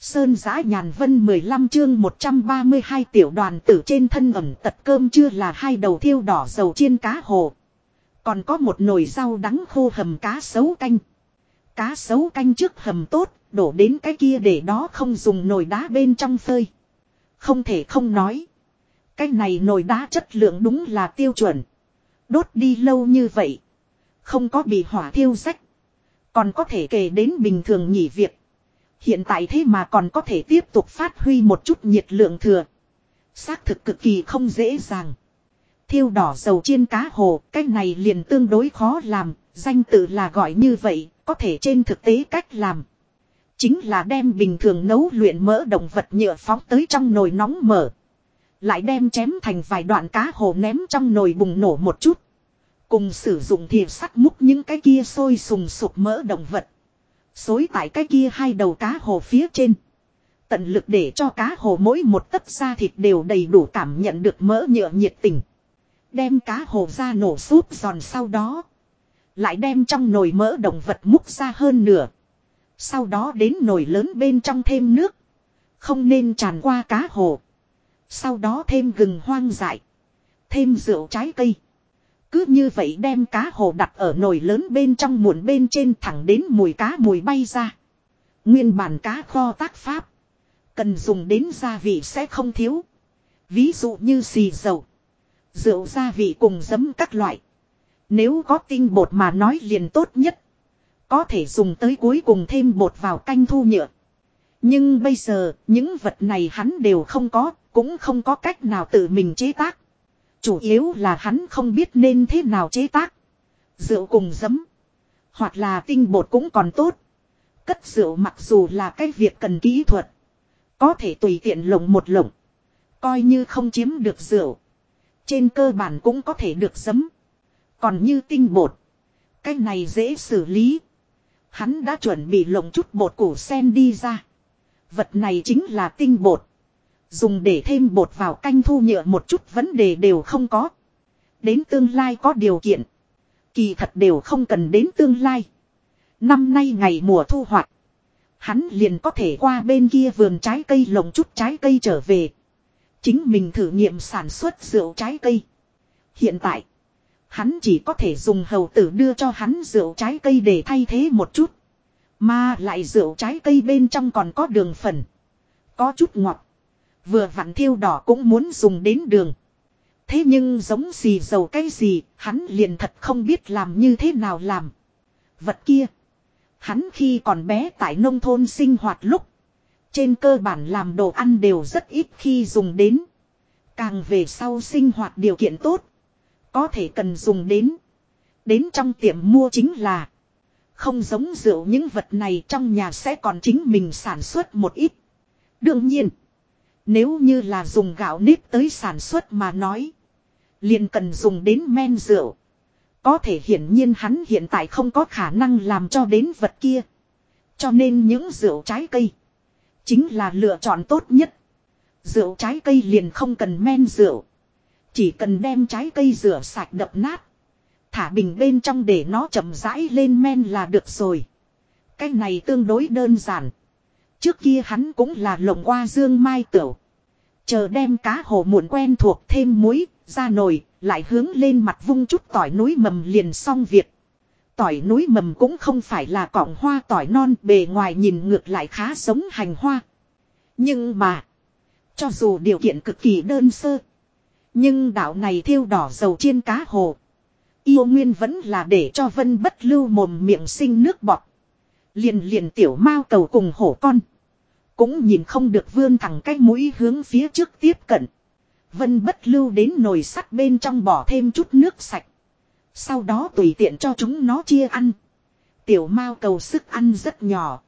Sơn giã nhàn vân 15 chương 132 tiểu đoàn tử trên thân ẩm tật cơm chưa là hai đầu thiêu đỏ dầu chiên cá hồ. Còn có một nồi rau đắng khô hầm cá sấu canh. Cá sấu canh trước hầm tốt, đổ đến cái kia để đó không dùng nồi đá bên trong phơi. Không thể không nói. Cái này nồi đá chất lượng đúng là tiêu chuẩn. Đốt đi lâu như vậy. Không có bị hỏa thiêu rách. Còn có thể kể đến bình thường nghỉ việc. Hiện tại thế mà còn có thể tiếp tục phát huy một chút nhiệt lượng thừa. Xác thực cực kỳ không dễ dàng. Thiêu đỏ dầu chiên cá hồ, cái này liền tương đối khó làm, danh tự là gọi như vậy, có thể trên thực tế cách làm. Chính là đem bình thường nấu luyện mỡ động vật nhựa phóng tới trong nồi nóng mở. Lại đem chém thành vài đoạn cá hồ ném trong nồi bùng nổ một chút. Cùng sử dụng thìa sắt múc những cái kia sôi sùng sụp mỡ động vật. Xối tại cái kia hai đầu cá hồ phía trên. Tận lực để cho cá hồ mỗi một tấc da thịt đều đầy đủ cảm nhận được mỡ nhựa nhiệt tình. Đem cá hồ ra nổ súp giòn sau đó. Lại đem trong nồi mỡ động vật múc ra hơn nửa. Sau đó đến nồi lớn bên trong thêm nước. Không nên tràn qua cá hồ. Sau đó thêm gừng hoang dại. Thêm rượu trái cây. Cứ như vậy đem cá hồ đặt ở nồi lớn bên trong muộn bên trên thẳng đến mùi cá mùi bay ra. Nguyên bản cá kho tác pháp. Cần dùng đến gia vị sẽ không thiếu. Ví dụ như xì dầu. Rượu gia vị cùng giấm các loại. Nếu có tinh bột mà nói liền tốt nhất. Có thể dùng tới cuối cùng thêm bột vào canh thu nhựa. Nhưng bây giờ, những vật này hắn đều không có, cũng không có cách nào tự mình chế tác. Chủ yếu là hắn không biết nên thế nào chế tác. Rượu cùng giấm. Hoặc là tinh bột cũng còn tốt. Cất rượu mặc dù là cái việc cần kỹ thuật. Có thể tùy tiện lồng một lồng. Coi như không chiếm được rượu. Trên cơ bản cũng có thể được giấm. Còn như tinh bột. Cái này dễ xử lý. Hắn đã chuẩn bị lồng chút bột củ sen đi ra. Vật này chính là tinh bột. Dùng để thêm bột vào canh thu nhựa một chút vấn đề đều không có. Đến tương lai có điều kiện. Kỳ thật đều không cần đến tương lai. Năm nay ngày mùa thu hoạch. Hắn liền có thể qua bên kia vườn trái cây lồng chút trái cây trở về. Chính mình thử nghiệm sản xuất rượu trái cây. Hiện tại. Hắn chỉ có thể dùng hầu tử đưa cho hắn rượu trái cây để thay thế một chút. Mà lại rượu trái cây bên trong còn có đường phần. Có chút ngọt. Vừa vặn thiêu đỏ cũng muốn dùng đến đường. Thế nhưng giống gì dầu cái gì, hắn liền thật không biết làm như thế nào làm. Vật kia. Hắn khi còn bé tại nông thôn sinh hoạt lúc. Trên cơ bản làm đồ ăn đều rất ít khi dùng đến. Càng về sau sinh hoạt điều kiện tốt. Có thể cần dùng đến. Đến trong tiệm mua chính là. Không giống rượu những vật này trong nhà sẽ còn chính mình sản xuất một ít. Đương nhiên. Nếu như là dùng gạo nếp tới sản xuất mà nói. liền cần dùng đến men rượu. Có thể hiển nhiên hắn hiện tại không có khả năng làm cho đến vật kia. Cho nên những rượu trái cây. Chính là lựa chọn tốt nhất. Rượu trái cây liền không cần men rượu. Chỉ cần đem trái cây rửa sạch đập nát. Thả bình bên trong để nó chậm rãi lên men là được rồi. Cái này tương đối đơn giản. Trước kia hắn cũng là lồng qua dương mai tửu. Chờ đem cá hồ muộn quen thuộc thêm muối, ra nồi, lại hướng lên mặt vung chút tỏi núi mầm liền xong việc. Tỏi núi mầm cũng không phải là cọng hoa tỏi non bề ngoài nhìn ngược lại khá giống hành hoa. Nhưng mà, cho dù điều kiện cực kỳ đơn sơ, nhưng đạo này thiêu đỏ dầu chiên cá hồ. Yêu nguyên vẫn là để cho vân bất lưu mồm miệng sinh nước bọt. Liền liền tiểu mao cầu cùng hổ con. Cũng nhìn không được vươn thẳng cái mũi hướng phía trước tiếp cận. Vân bất lưu đến nồi sắt bên trong bỏ thêm chút nước sạch. Sau đó tùy tiện cho chúng nó chia ăn. Tiểu mao cầu sức ăn rất nhỏ.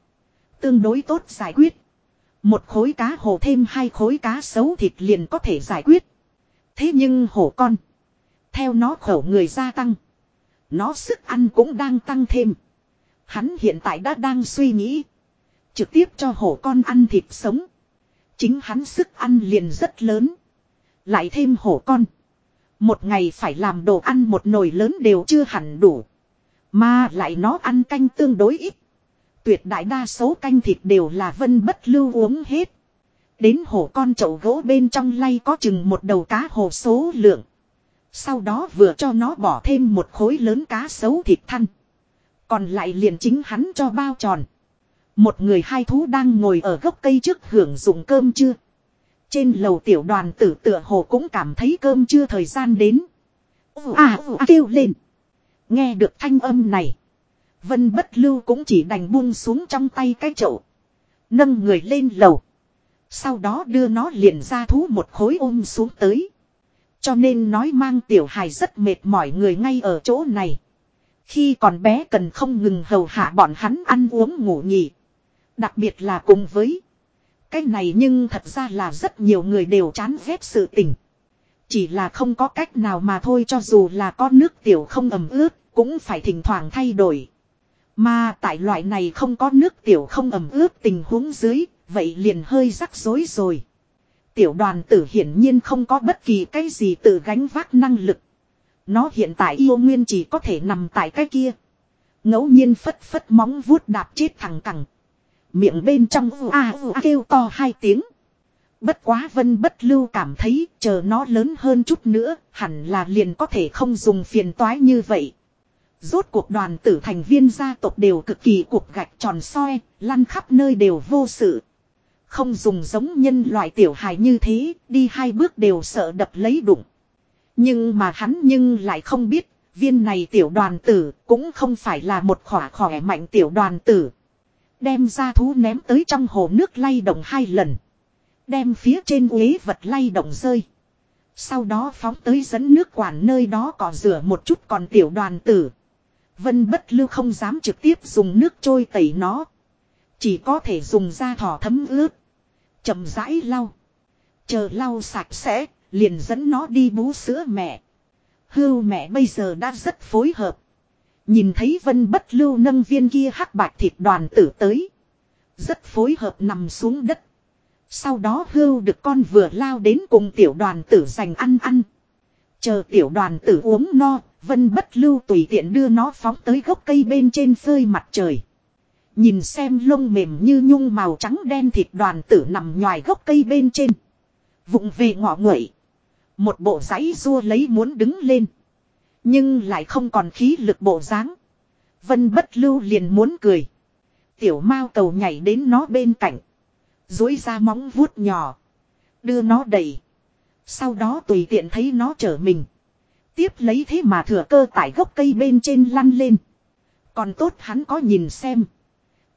Tương đối tốt giải quyết. Một khối cá hồ thêm hai khối cá sấu thịt liền có thể giải quyết. Thế nhưng hổ con. Theo nó khẩu người gia tăng. Nó sức ăn cũng đang tăng thêm. Hắn hiện tại đã đang suy nghĩ. Trực tiếp cho hổ con ăn thịt sống. Chính hắn sức ăn liền rất lớn. Lại thêm hổ con. Một ngày phải làm đồ ăn một nồi lớn đều chưa hẳn đủ. Mà lại nó ăn canh tương đối ít. Tuyệt đại đa số canh thịt đều là vân bất lưu uống hết. Đến hổ con chậu gỗ bên trong lay có chừng một đầu cá hồ số lượng. Sau đó vừa cho nó bỏ thêm một khối lớn cá sấu thịt thăn. Còn lại liền chính hắn cho bao tròn. Một người hai thú đang ngồi ở gốc cây trước hưởng dụng cơm chưa. Trên lầu tiểu đoàn tử tựa hồ cũng cảm thấy cơm chưa thời gian đến. À, à kêu lên. Nghe được thanh âm này. Vân bất lưu cũng chỉ đành buông xuống trong tay cái chậu. Nâng người lên lầu. Sau đó đưa nó liền ra thú một khối ôm xuống tới. Cho nên nói mang tiểu hài rất mệt mỏi người ngay ở chỗ này. Khi còn bé cần không ngừng hầu hạ bọn hắn ăn uống ngủ nghỉ. Đặc biệt là cùng với. Cái này nhưng thật ra là rất nhiều người đều chán ghét sự tình. Chỉ là không có cách nào mà thôi cho dù là có nước tiểu không ẩm ướt, cũng phải thỉnh thoảng thay đổi. Mà tại loại này không có nước tiểu không ẩm ướt tình huống dưới, vậy liền hơi rắc rối rồi. Tiểu đoàn tử hiển nhiên không có bất kỳ cái gì tự gánh vác năng lực. Nó hiện tại yêu nguyên chỉ có thể nằm tại cái kia. ngẫu nhiên phất phất móng vuốt đạp chết thẳng cẳng. Miệng bên trong u a u a kêu to hai tiếng. Bất quá vân bất lưu cảm thấy chờ nó lớn hơn chút nữa hẳn là liền có thể không dùng phiền toái như vậy. Rốt cuộc đoàn tử thành viên gia tộc đều cực kỳ cuộc gạch tròn soi, lăn khắp nơi đều vô sự. Không dùng giống nhân loại tiểu hài như thế, đi hai bước đều sợ đập lấy đụng. Nhưng mà hắn nhưng lại không biết, viên này tiểu đoàn tử cũng không phải là một khỏa khỏe mạnh tiểu đoàn tử. Đem ra thú ném tới trong hồ nước lay động hai lần. Đem phía trên uế vật lay động rơi. Sau đó phóng tới dẫn nước quản nơi đó còn rửa một chút còn tiểu đoàn tử. Vân bất lưu không dám trực tiếp dùng nước trôi tẩy nó. Chỉ có thể dùng da thỏ thấm ướt. chậm rãi lau. Chờ lau sạch sẽ, liền dẫn nó đi bú sữa mẹ. Hưu mẹ bây giờ đã rất phối hợp. Nhìn thấy vân bất lưu nâng viên kia hắc bạch thịt đoàn tử tới. Rất phối hợp nằm xuống đất. Sau đó hưu được con vừa lao đến cùng tiểu đoàn tử dành ăn ăn. Chờ tiểu đoàn tử uống no, vân bất lưu tùy tiện đưa nó phóng tới gốc cây bên trên phơi mặt trời. Nhìn xem lông mềm như nhung màu trắng đen thịt đoàn tử nằm ngoài gốc cây bên trên. Vụng về ngọ nguậy. Một bộ giấy rua lấy muốn đứng lên. Nhưng lại không còn khí lực bộ dáng. Vân bất lưu liền muốn cười. Tiểu mao cầu nhảy đến nó bên cạnh. Dối ra móng vuốt nhỏ. Đưa nó đẩy. Sau đó tùy tiện thấy nó trở mình. Tiếp lấy thế mà thừa cơ tại gốc cây bên trên lăn lên. Còn tốt hắn có nhìn xem.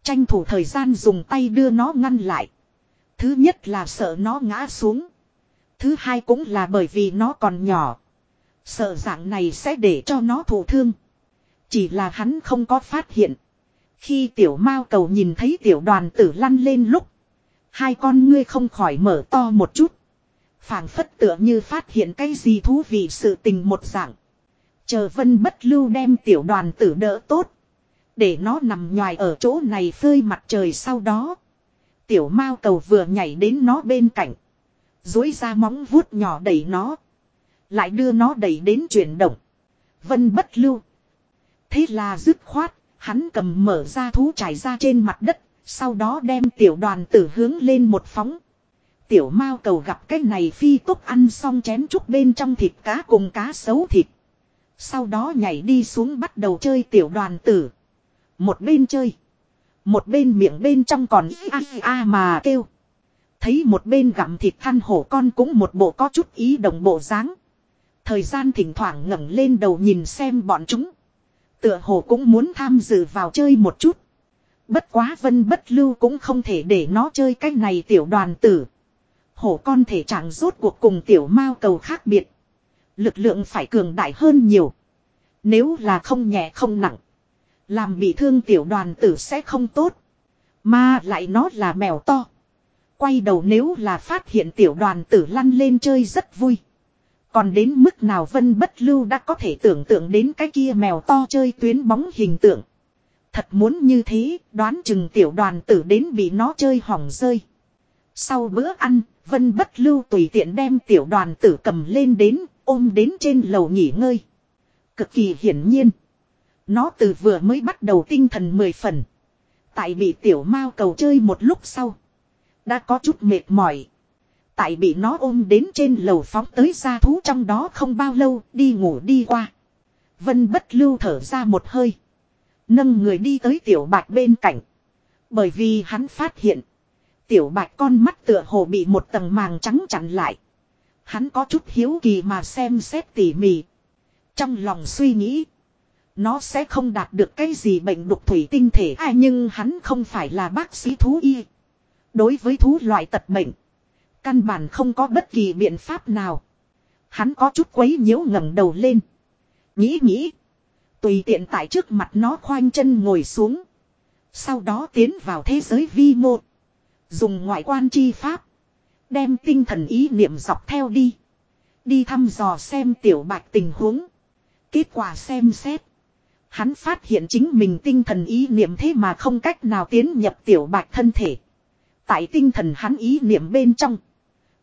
Tranh thủ thời gian dùng tay đưa nó ngăn lại. Thứ nhất là sợ nó ngã xuống. Thứ hai cũng là bởi vì nó còn nhỏ. Sợ dạng này sẽ để cho nó thụ thương. Chỉ là hắn không có phát hiện. Khi tiểu mao cầu nhìn thấy tiểu đoàn tử lăn lên lúc. Hai con ngươi không khỏi mở to một chút. phảng phất tựa như phát hiện cái gì thú vị sự tình một dạng. Chờ vân bất lưu đem tiểu đoàn tử đỡ tốt. Để nó nằm ngoài ở chỗ này phơi mặt trời sau đó. Tiểu mao cầu vừa nhảy đến nó bên cạnh. Dối ra móng vuốt nhỏ đẩy nó. Lại đưa nó đẩy đến chuyển động. Vân bất lưu. Thế là dứt khoát, hắn cầm mở ra thú trải ra trên mặt đất, sau đó đem tiểu đoàn tử hướng lên một phóng. Tiểu mao cầu gặp cái này phi tốc ăn xong chén trúc bên trong thịt cá cùng cá xấu thịt. Sau đó nhảy đi xuống bắt đầu chơi tiểu đoàn tử. Một bên chơi. Một bên miệng bên trong còn a a mà kêu. Thấy một bên gặm thịt than hổ con cũng một bộ có chút ý đồng bộ dáng. Thời gian thỉnh thoảng ngẩng lên đầu nhìn xem bọn chúng. Tựa hồ cũng muốn tham dự vào chơi một chút. Bất quá vân bất lưu cũng không thể để nó chơi cái này tiểu đoàn tử. Hổ con thể trạng rốt cuộc cùng tiểu mao cầu khác biệt. Lực lượng phải cường đại hơn nhiều. Nếu là không nhẹ không nặng. Làm bị thương tiểu đoàn tử sẽ không tốt. Mà lại nó là mèo to. Quay đầu nếu là phát hiện tiểu đoàn tử lăn lên chơi rất vui. Còn đến mức nào vân bất lưu đã có thể tưởng tượng đến cái kia mèo to chơi tuyến bóng hình tượng. Thật muốn như thế, đoán chừng tiểu đoàn tử đến bị nó chơi hỏng rơi. Sau bữa ăn, vân bất lưu tùy tiện đem tiểu đoàn tử cầm lên đến, ôm đến trên lầu nghỉ ngơi. Cực kỳ hiển nhiên. Nó từ vừa mới bắt đầu tinh thần mười phần. Tại bị tiểu mao cầu chơi một lúc sau. Đã có chút mệt mỏi. Tại bị nó ôm đến trên lầu phóng tới ra thú trong đó không bao lâu, đi ngủ đi qua. Vân bất lưu thở ra một hơi. Nâng người đi tới tiểu bạch bên cạnh. Bởi vì hắn phát hiện. Tiểu bạch con mắt tựa hồ bị một tầng màng trắng chặn lại. Hắn có chút hiếu kỳ mà xem xét tỉ mỉ. Trong lòng suy nghĩ. Nó sẽ không đạt được cái gì bệnh đục thủy tinh thể ai nhưng hắn không phải là bác sĩ thú y. Đối với thú loại tật mệnh Căn bản không có bất kỳ biện pháp nào. Hắn có chút quấy nhiễu ngẩng đầu lên. Nghĩ nghĩ. Tùy tiện tại trước mặt nó khoanh chân ngồi xuống. Sau đó tiến vào thế giới vi mô. Dùng ngoại quan chi pháp. Đem tinh thần ý niệm dọc theo đi. Đi thăm dò xem tiểu bạch tình huống. Kết quả xem xét. Hắn phát hiện chính mình tinh thần ý niệm thế mà không cách nào tiến nhập tiểu bạch thân thể. Tại tinh thần hắn ý niệm bên trong.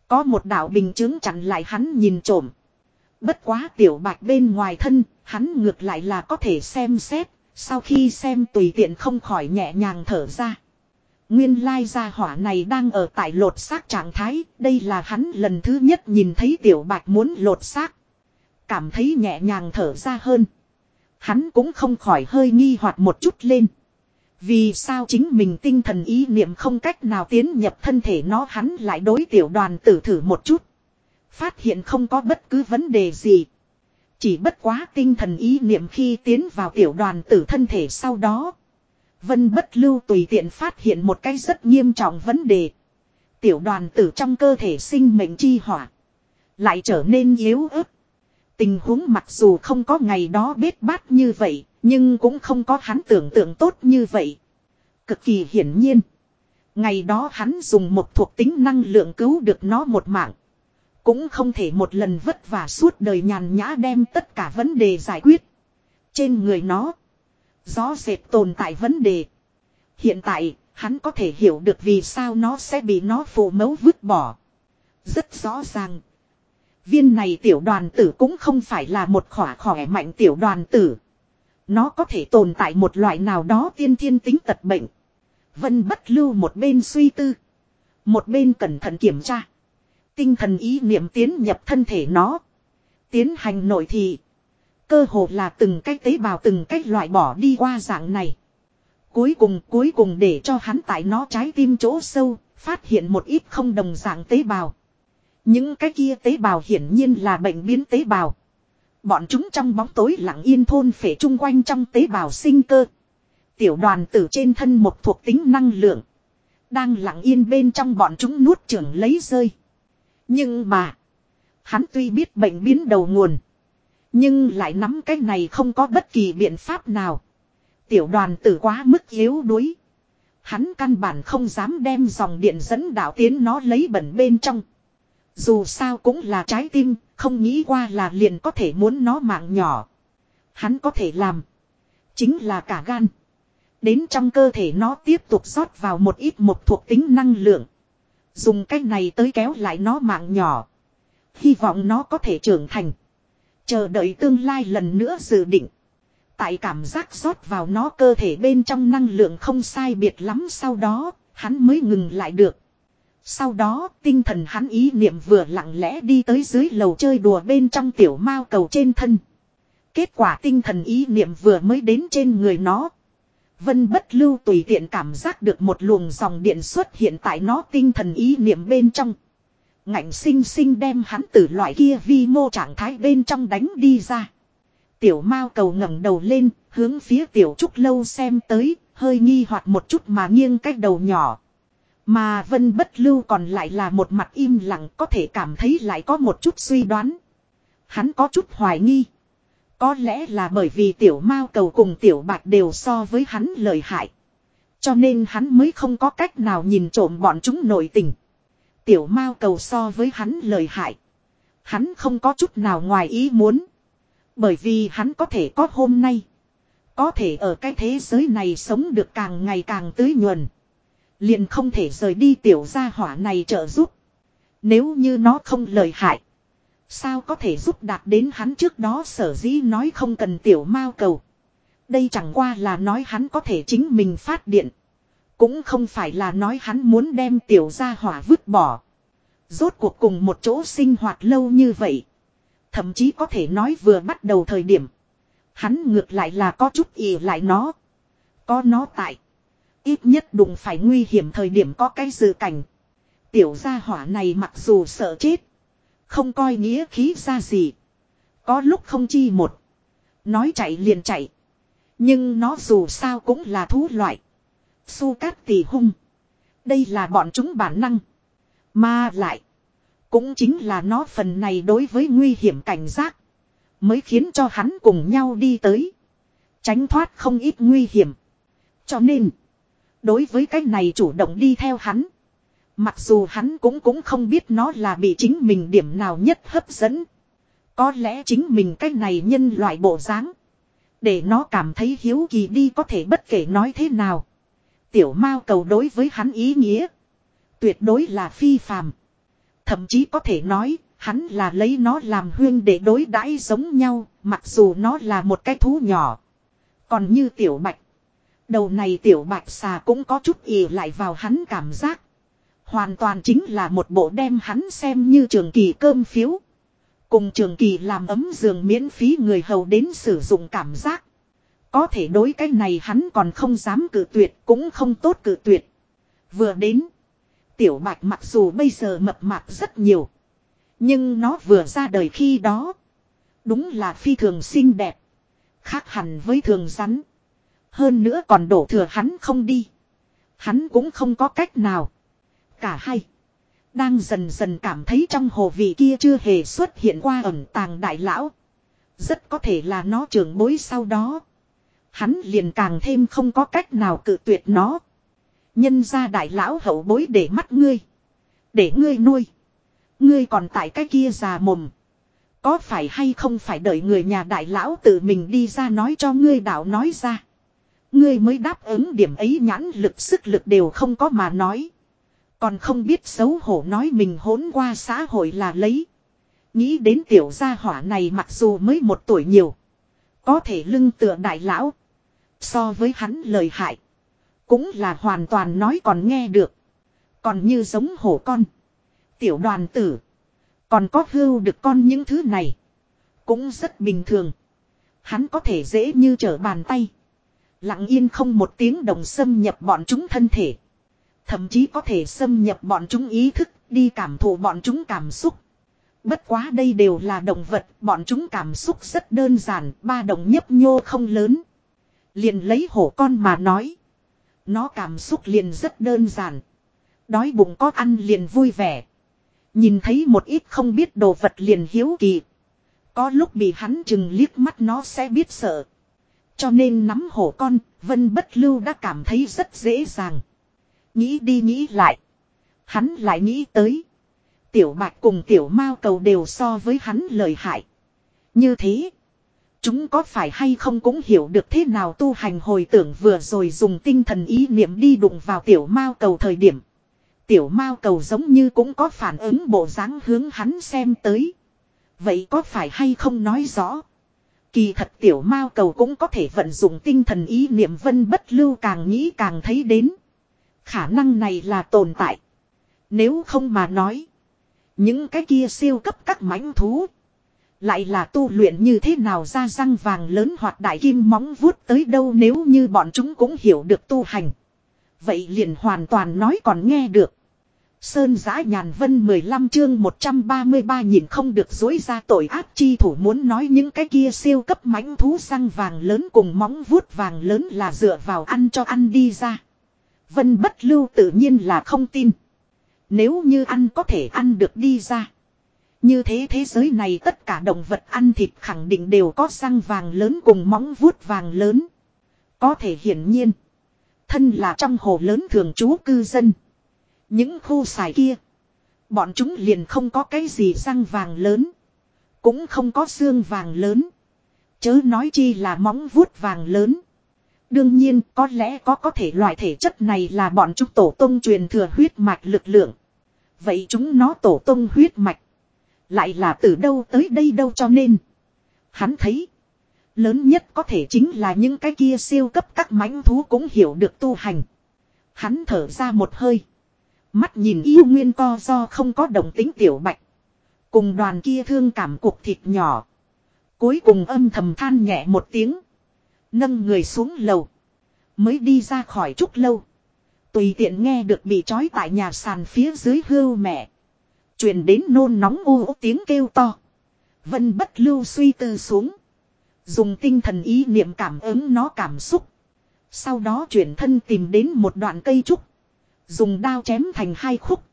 Có một đạo bình chứng chặn lại hắn nhìn trộm. Bất quá tiểu bạch bên ngoài thân, hắn ngược lại là có thể xem xét, sau khi xem tùy tiện không khỏi nhẹ nhàng thở ra. Nguyên lai gia hỏa này đang ở tại lột xác trạng thái, đây là hắn lần thứ nhất nhìn thấy tiểu bạch muốn lột xác. Cảm thấy nhẹ nhàng thở ra hơn. Hắn cũng không khỏi hơi nghi hoặc một chút lên. Vì sao chính mình tinh thần ý niệm không cách nào tiến nhập thân thể nó hắn lại đối tiểu đoàn tử thử một chút. Phát hiện không có bất cứ vấn đề gì. Chỉ bất quá tinh thần ý niệm khi tiến vào tiểu đoàn tử thân thể sau đó. Vân bất lưu tùy tiện phát hiện một cái rất nghiêm trọng vấn đề. Tiểu đoàn tử trong cơ thể sinh mệnh chi hỏa. Lại trở nên yếu ớt. Tình huống mặc dù không có ngày đó bết bát như vậy, nhưng cũng không có hắn tưởng tượng tốt như vậy. Cực kỳ hiển nhiên. Ngày đó hắn dùng một thuộc tính năng lượng cứu được nó một mạng. Cũng không thể một lần vất vả suốt đời nhàn nhã đem tất cả vấn đề giải quyết. Trên người nó. Gió dệt tồn tại vấn đề. Hiện tại, hắn có thể hiểu được vì sao nó sẽ bị nó phụ mẫu vứt bỏ. Rất rõ ràng. Viên này tiểu đoàn tử cũng không phải là một khỏa khỏe mạnh tiểu đoàn tử. Nó có thể tồn tại một loại nào đó tiên thiên tính tật bệnh. Vân bất lưu một bên suy tư. Một bên cẩn thận kiểm tra. Tinh thần ý niệm tiến nhập thân thể nó. Tiến hành nội thị. Cơ hồ là từng cái tế bào từng cái loại bỏ đi qua dạng này. Cuối cùng cuối cùng để cho hắn tại nó trái tim chỗ sâu, phát hiện một ít không đồng dạng tế bào. Những cái kia tế bào hiển nhiên là bệnh biến tế bào. Bọn chúng trong bóng tối lặng yên thôn phệ chung quanh trong tế bào sinh cơ. Tiểu đoàn tử trên thân một thuộc tính năng lượng. Đang lặng yên bên trong bọn chúng nuốt trưởng lấy rơi. Nhưng mà. Hắn tuy biết bệnh biến đầu nguồn. Nhưng lại nắm cái này không có bất kỳ biện pháp nào. Tiểu đoàn tử quá mức yếu đuối. Hắn căn bản không dám đem dòng điện dẫn đạo tiến nó lấy bẩn bên trong. Dù sao cũng là trái tim, không nghĩ qua là liền có thể muốn nó mạng nhỏ. Hắn có thể làm. Chính là cả gan. Đến trong cơ thể nó tiếp tục rót vào một ít một thuộc tính năng lượng. Dùng cách này tới kéo lại nó mạng nhỏ. Hy vọng nó có thể trưởng thành. Chờ đợi tương lai lần nữa dự định. Tại cảm giác rót vào nó cơ thể bên trong năng lượng không sai biệt lắm sau đó, hắn mới ngừng lại được. Sau đó, tinh thần hắn ý niệm vừa lặng lẽ đi tới dưới lầu chơi đùa bên trong tiểu mao cầu trên thân. Kết quả tinh thần ý niệm vừa mới đến trên người nó. Vân bất lưu tùy tiện cảm giác được một luồng dòng điện xuất hiện tại nó tinh thần ý niệm bên trong. Ngạnh sinh sinh đem hắn từ loại kia vi mô trạng thái bên trong đánh đi ra. Tiểu mao cầu ngẩng đầu lên, hướng phía tiểu trúc lâu xem tới, hơi nghi hoặc một chút mà nghiêng cách đầu nhỏ. Mà vân bất lưu còn lại là một mặt im lặng có thể cảm thấy lại có một chút suy đoán. Hắn có chút hoài nghi. Có lẽ là bởi vì tiểu mao cầu cùng tiểu bạc đều so với hắn lợi hại. Cho nên hắn mới không có cách nào nhìn trộm bọn chúng nội tình. Tiểu mao cầu so với hắn lợi hại. Hắn không có chút nào ngoài ý muốn. Bởi vì hắn có thể có hôm nay. Có thể ở cái thế giới này sống được càng ngày càng tưới nhuần. Liền không thể rời đi tiểu gia hỏa này trợ giúp. Nếu như nó không lợi hại. Sao có thể giúp đạt đến hắn trước đó sở dĩ nói không cần tiểu mao cầu. Đây chẳng qua là nói hắn có thể chính mình phát điện. Cũng không phải là nói hắn muốn đem tiểu gia hỏa vứt bỏ. Rốt cuộc cùng một chỗ sinh hoạt lâu như vậy. Thậm chí có thể nói vừa bắt đầu thời điểm. Hắn ngược lại là có chút ỉ lại nó. Có nó tại. Ít nhất đụng phải nguy hiểm thời điểm có cái dự cảnh. Tiểu gia hỏa này mặc dù sợ chết. Không coi nghĩa khí ra gì. Có lúc không chi một. Nói chạy liền chạy. Nhưng nó dù sao cũng là thú loại. Su cát tỷ hung. Đây là bọn chúng bản năng. Mà lại. Cũng chính là nó phần này đối với nguy hiểm cảnh giác. Mới khiến cho hắn cùng nhau đi tới. Tránh thoát không ít nguy hiểm. Cho nên. Đối với cái này chủ động đi theo hắn. Mặc dù hắn cũng cũng không biết nó là bị chính mình điểm nào nhất hấp dẫn. Có lẽ chính mình cái này nhân loại bộ dáng Để nó cảm thấy hiếu kỳ đi có thể bất kể nói thế nào. Tiểu mao cầu đối với hắn ý nghĩa. Tuyệt đối là phi phàm. Thậm chí có thể nói, hắn là lấy nó làm huyên để đối đãi giống nhau, mặc dù nó là một cái thú nhỏ. Còn như tiểu bạch. Đầu này tiểu bạch xà cũng có chút ỉ lại vào hắn cảm giác. Hoàn toàn chính là một bộ đem hắn xem như trường kỳ cơm phiếu. Cùng trường kỳ làm ấm giường miễn phí người hầu đến sử dụng cảm giác. Có thể đối cái này hắn còn không dám cử tuyệt, cũng không tốt cử tuyệt. Vừa đến. Tiểu bạch mặc dù bây giờ mập mạp rất nhiều. Nhưng nó vừa ra đời khi đó. Đúng là phi thường xinh đẹp. Khác hẳn với thường rắn. Hơn nữa còn đổ thừa hắn không đi. Hắn cũng không có cách nào. Cả hai. Đang dần dần cảm thấy trong hồ vị kia chưa hề xuất hiện qua ẩn tàng đại lão. Rất có thể là nó trưởng bối sau đó. Hắn liền càng thêm không có cách nào cự tuyệt nó. Nhân ra đại lão hậu bối để mắt ngươi. Để ngươi nuôi. Ngươi còn tại cái kia già mồm. Có phải hay không phải đợi người nhà đại lão tự mình đi ra nói cho ngươi đạo nói ra. Ngươi mới đáp ứng điểm ấy nhãn lực sức lực đều không có mà nói. Còn không biết xấu hổ nói mình hỗn qua xã hội là lấy. Nghĩ đến tiểu gia hỏa này mặc dù mới một tuổi nhiều. Có thể lưng tựa đại lão. So với hắn lời hại. Cũng là hoàn toàn nói còn nghe được. Còn như giống hổ con. Tiểu đoàn tử. Còn có hưu được con những thứ này. Cũng rất bình thường. Hắn có thể dễ như trở bàn tay. Lặng yên không một tiếng đồng xâm nhập bọn chúng thân thể. Thậm chí có thể xâm nhập bọn chúng ý thức, đi cảm thụ bọn chúng cảm xúc. Bất quá đây đều là động vật, bọn chúng cảm xúc rất đơn giản, ba đồng nhấp nhô không lớn. Liền lấy hổ con mà nói. Nó cảm xúc liền rất đơn giản. Đói bụng có ăn liền vui vẻ. Nhìn thấy một ít không biết đồ vật liền hiếu kỳ. Có lúc bị hắn chừng liếc mắt nó sẽ biết sợ. Cho nên nắm hổ con, Vân Bất Lưu đã cảm thấy rất dễ dàng. Nghĩ đi nghĩ lại. Hắn lại nghĩ tới. Tiểu bạch cùng tiểu mao cầu đều so với hắn lời hại. Như thế. Chúng có phải hay không cũng hiểu được thế nào tu hành hồi tưởng vừa rồi dùng tinh thần ý niệm đi đụng vào tiểu mao cầu thời điểm. Tiểu mao cầu giống như cũng có phản ứng bộ dáng hướng hắn xem tới. Vậy có phải hay không nói rõ? Kỳ thật tiểu mao cầu cũng có thể vận dụng tinh thần ý niệm vân bất lưu càng nghĩ càng thấy đến. Khả năng này là tồn tại. Nếu không mà nói. Những cái kia siêu cấp các mãnh thú. Lại là tu luyện như thế nào ra răng vàng lớn hoặc đại kim móng vuốt tới đâu nếu như bọn chúng cũng hiểu được tu hành. Vậy liền hoàn toàn nói còn nghe được. Sơn giã nhàn vân 15 chương 133 nhìn không được dối ra tội ác chi thủ muốn nói những cái kia siêu cấp mãnh thú răng vàng lớn cùng móng vuốt vàng lớn là dựa vào ăn cho ăn đi ra. Vân bất lưu tự nhiên là không tin. Nếu như ăn có thể ăn được đi ra. Như thế thế giới này tất cả động vật ăn thịt khẳng định đều có răng vàng lớn cùng móng vuốt vàng lớn. Có thể hiển nhiên. Thân là trong hồ lớn thường trú cư dân. Những khu xài kia. Bọn chúng liền không có cái gì răng vàng lớn. Cũng không có xương vàng lớn. Chớ nói chi là móng vuốt vàng lớn. Đương nhiên, có lẽ có có thể loại thể chất này là bọn chúng tổ tông truyền thừa huyết mạch lực lượng. Vậy chúng nó tổ tông huyết mạch. Lại là từ đâu tới đây đâu cho nên. Hắn thấy. Lớn nhất có thể chính là những cái kia siêu cấp các mãnh thú cũng hiểu được tu hành. Hắn thở ra một hơi. Mắt nhìn yêu nguyên co do không có đồng tính tiểu bạch. Cùng đoàn kia thương cảm cuộc thịt nhỏ. Cuối cùng âm thầm than nhẹ một tiếng. Nâng người xuống lầu. Mới đi ra khỏi chút lâu. Tùy tiện nghe được bị trói tại nhà sàn phía dưới hưu mẹ. truyền đến nôn nóng u tiếng kêu to. Vân bất lưu suy tư xuống. Dùng tinh thần ý niệm cảm ứng nó cảm xúc. Sau đó chuyển thân tìm đến một đoạn cây trúc. Dùng đao chém thành hai khúc.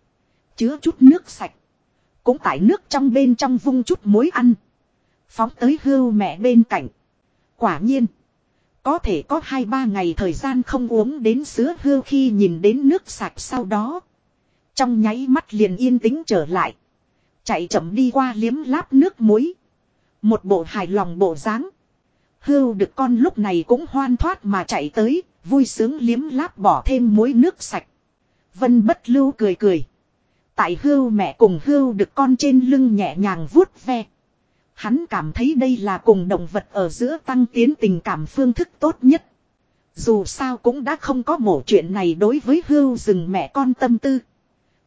Chứa chút nước sạch. Cũng tại nước trong bên trong vung chút muối ăn. Phóng tới hưu mẹ bên cạnh. Quả nhiên. Có thể có hai ba ngày thời gian không uống đến sữa hưu khi nhìn đến nước sạch sau đó. Trong nháy mắt liền yên tĩnh trở lại. Chạy chậm đi qua liếm láp nước muối. Một bộ hài lòng bộ dáng. Hưu được con lúc này cũng hoan thoát mà chạy tới, vui sướng liếm láp bỏ thêm muối nước sạch. Vân bất lưu cười cười. Tại hưu mẹ cùng hưu được con trên lưng nhẹ nhàng vuốt ve. Hắn cảm thấy đây là cùng động vật ở giữa tăng tiến tình cảm phương thức tốt nhất. Dù sao cũng đã không có mổ chuyện này đối với hưu rừng mẹ con tâm tư.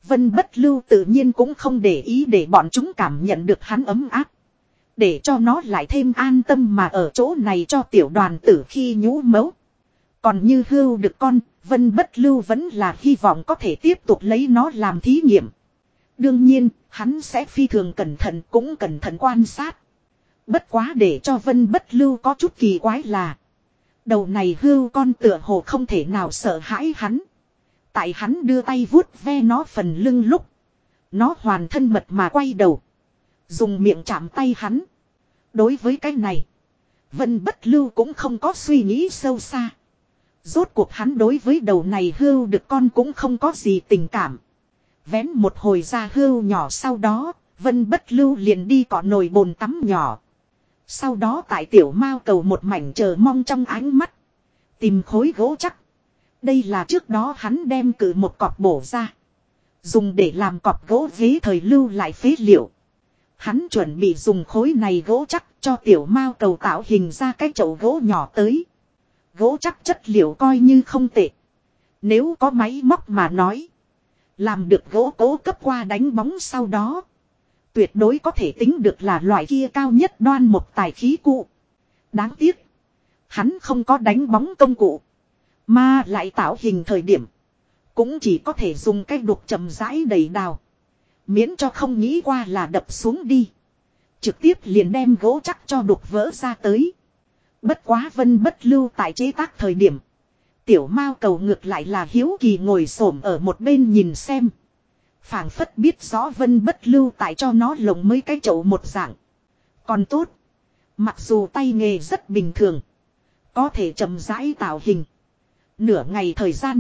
Vân bất lưu tự nhiên cũng không để ý để bọn chúng cảm nhận được hắn ấm áp. Để cho nó lại thêm an tâm mà ở chỗ này cho tiểu đoàn tử khi nhũ mấu. Còn như hưu được con, Vân bất lưu vẫn là hy vọng có thể tiếp tục lấy nó làm thí nghiệm. Đương nhiên, hắn sẽ phi thường cẩn thận cũng cẩn thận quan sát. Bất quá để cho Vân bất lưu có chút kỳ quái là. Đầu này hưu con tựa hồ không thể nào sợ hãi hắn. Tại hắn đưa tay vuốt ve nó phần lưng lúc. Nó hoàn thân mật mà quay đầu. Dùng miệng chạm tay hắn. Đối với cái này. Vân bất lưu cũng không có suy nghĩ sâu xa. Rốt cuộc hắn đối với đầu này hưu được con cũng không có gì tình cảm. Vén một hồi ra hưu nhỏ sau đó, vân bất lưu liền đi cọ nồi bồn tắm nhỏ. Sau đó tại tiểu mao cầu một mảnh chờ mong trong ánh mắt. Tìm khối gỗ chắc. Đây là trước đó hắn đem cử một cọp bổ ra. Dùng để làm cọp gỗ ghế thời lưu lại phế liệu. Hắn chuẩn bị dùng khối này gỗ chắc cho tiểu mao cầu tạo hình ra cái chậu gỗ nhỏ tới. Gỗ chắc chất liệu coi như không tệ. Nếu có máy móc mà nói. Làm được gỗ cố cấp qua đánh bóng sau đó. Tuyệt đối có thể tính được là loại kia cao nhất đoan một tài khí cụ. Đáng tiếc. Hắn không có đánh bóng công cụ. Mà lại tạo hình thời điểm. Cũng chỉ có thể dùng cái đục chầm rãi đầy đào. Miễn cho không nghĩ qua là đập xuống đi. Trực tiếp liền đem gỗ chắc cho đục vỡ ra tới. Bất quá vân bất lưu tại chế tác thời điểm. Tiểu mao cầu ngược lại là hiếu kỳ ngồi xổm ở một bên nhìn xem. phảng phất biết rõ vân bất lưu tại cho nó lồng mấy cái chậu một dạng. Còn tốt. Mặc dù tay nghề rất bình thường. Có thể chậm rãi tạo hình. Nửa ngày thời gian.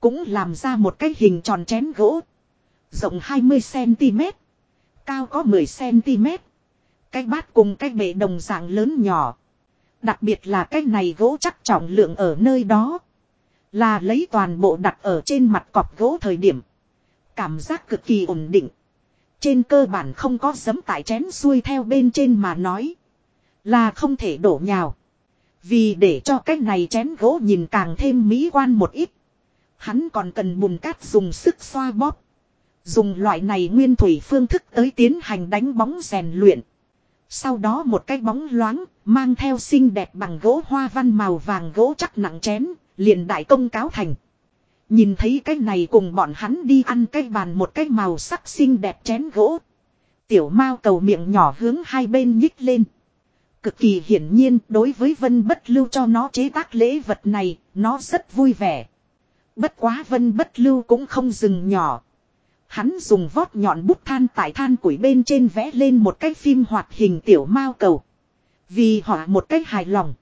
Cũng làm ra một cái hình tròn chén gỗ. Rộng 20cm. Cao có 10cm. Cái bát cùng cái bể đồng dạng lớn nhỏ. Đặc biệt là cái này gỗ chắc trọng lượng ở nơi đó. Là lấy toàn bộ đặt ở trên mặt cọp gỗ thời điểm. Cảm giác cực kỳ ổn định. Trên cơ bản không có giấm tại chén xuôi theo bên trên mà nói. Là không thể đổ nhào. Vì để cho cái này chén gỗ nhìn càng thêm mỹ quan một ít. Hắn còn cần bùn cát dùng sức xoa bóp. Dùng loại này nguyên thủy phương thức tới tiến hành đánh bóng rèn luyện. Sau đó một cái bóng loáng, mang theo xinh đẹp bằng gỗ hoa văn màu vàng gỗ chắc nặng chén, liền đại công cáo thành. Nhìn thấy cái này cùng bọn hắn đi ăn cái bàn một cái màu sắc xinh đẹp chén gỗ. Tiểu mao cầu miệng nhỏ hướng hai bên nhích lên. Cực kỳ hiển nhiên đối với Vân Bất Lưu cho nó chế tác lễ vật này, nó rất vui vẻ. Bất quá Vân Bất Lưu cũng không dừng nhỏ. Hắn dùng vót nhọn bút than tại than củi bên trên vẽ lên một cái phim hoạt hình tiểu mao cầu. Vì họ một cách hài lòng.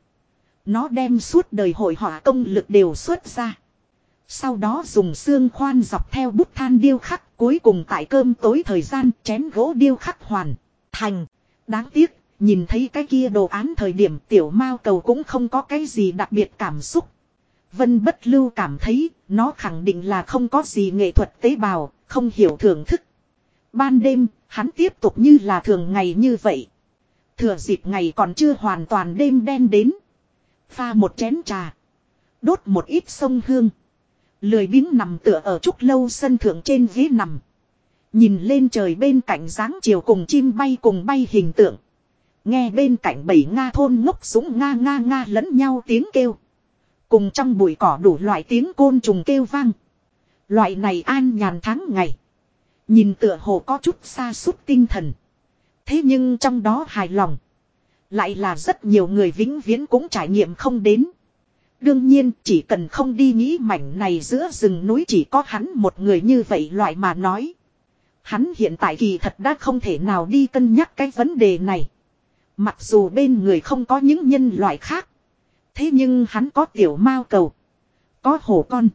Nó đem suốt đời hội họa công lực đều xuất ra. Sau đó dùng xương khoan dọc theo bút than điêu khắc cuối cùng tại cơm tối thời gian chén gỗ điêu khắc hoàn. Thành. Đáng tiếc, nhìn thấy cái kia đồ án thời điểm tiểu mao cầu cũng không có cái gì đặc biệt cảm xúc. Vân bất lưu cảm thấy nó khẳng định là không có gì nghệ thuật tế bào, không hiểu thưởng thức. Ban đêm, hắn tiếp tục như là thường ngày như vậy. Thừa dịp ngày còn chưa hoàn toàn đêm đen đến. Pha một chén trà. Đốt một ít sông hương. Lười biếng nằm tựa ở trúc lâu sân thượng trên ghế nằm. Nhìn lên trời bên cạnh dáng chiều cùng chim bay cùng bay hình tượng. Nghe bên cạnh bảy Nga thôn ngốc súng Nga Nga Nga lẫn nhau tiếng kêu. Cùng trong bụi cỏ đủ loại tiếng côn trùng kêu vang. Loại này an nhàn tháng ngày. Nhìn tựa hồ có chút xa suốt tinh thần. Thế nhưng trong đó hài lòng. Lại là rất nhiều người vĩnh viễn cũng trải nghiệm không đến. Đương nhiên, chỉ cần không đi nghĩ mảnh này giữa rừng núi chỉ có hắn một người như vậy loại mà nói. Hắn hiện tại kỳ thật đã không thể nào đi cân nhắc cái vấn đề này. Mặc dù bên người không có những nhân loại khác. Thế nhưng hắn có tiểu mao cầu. Có hổ con.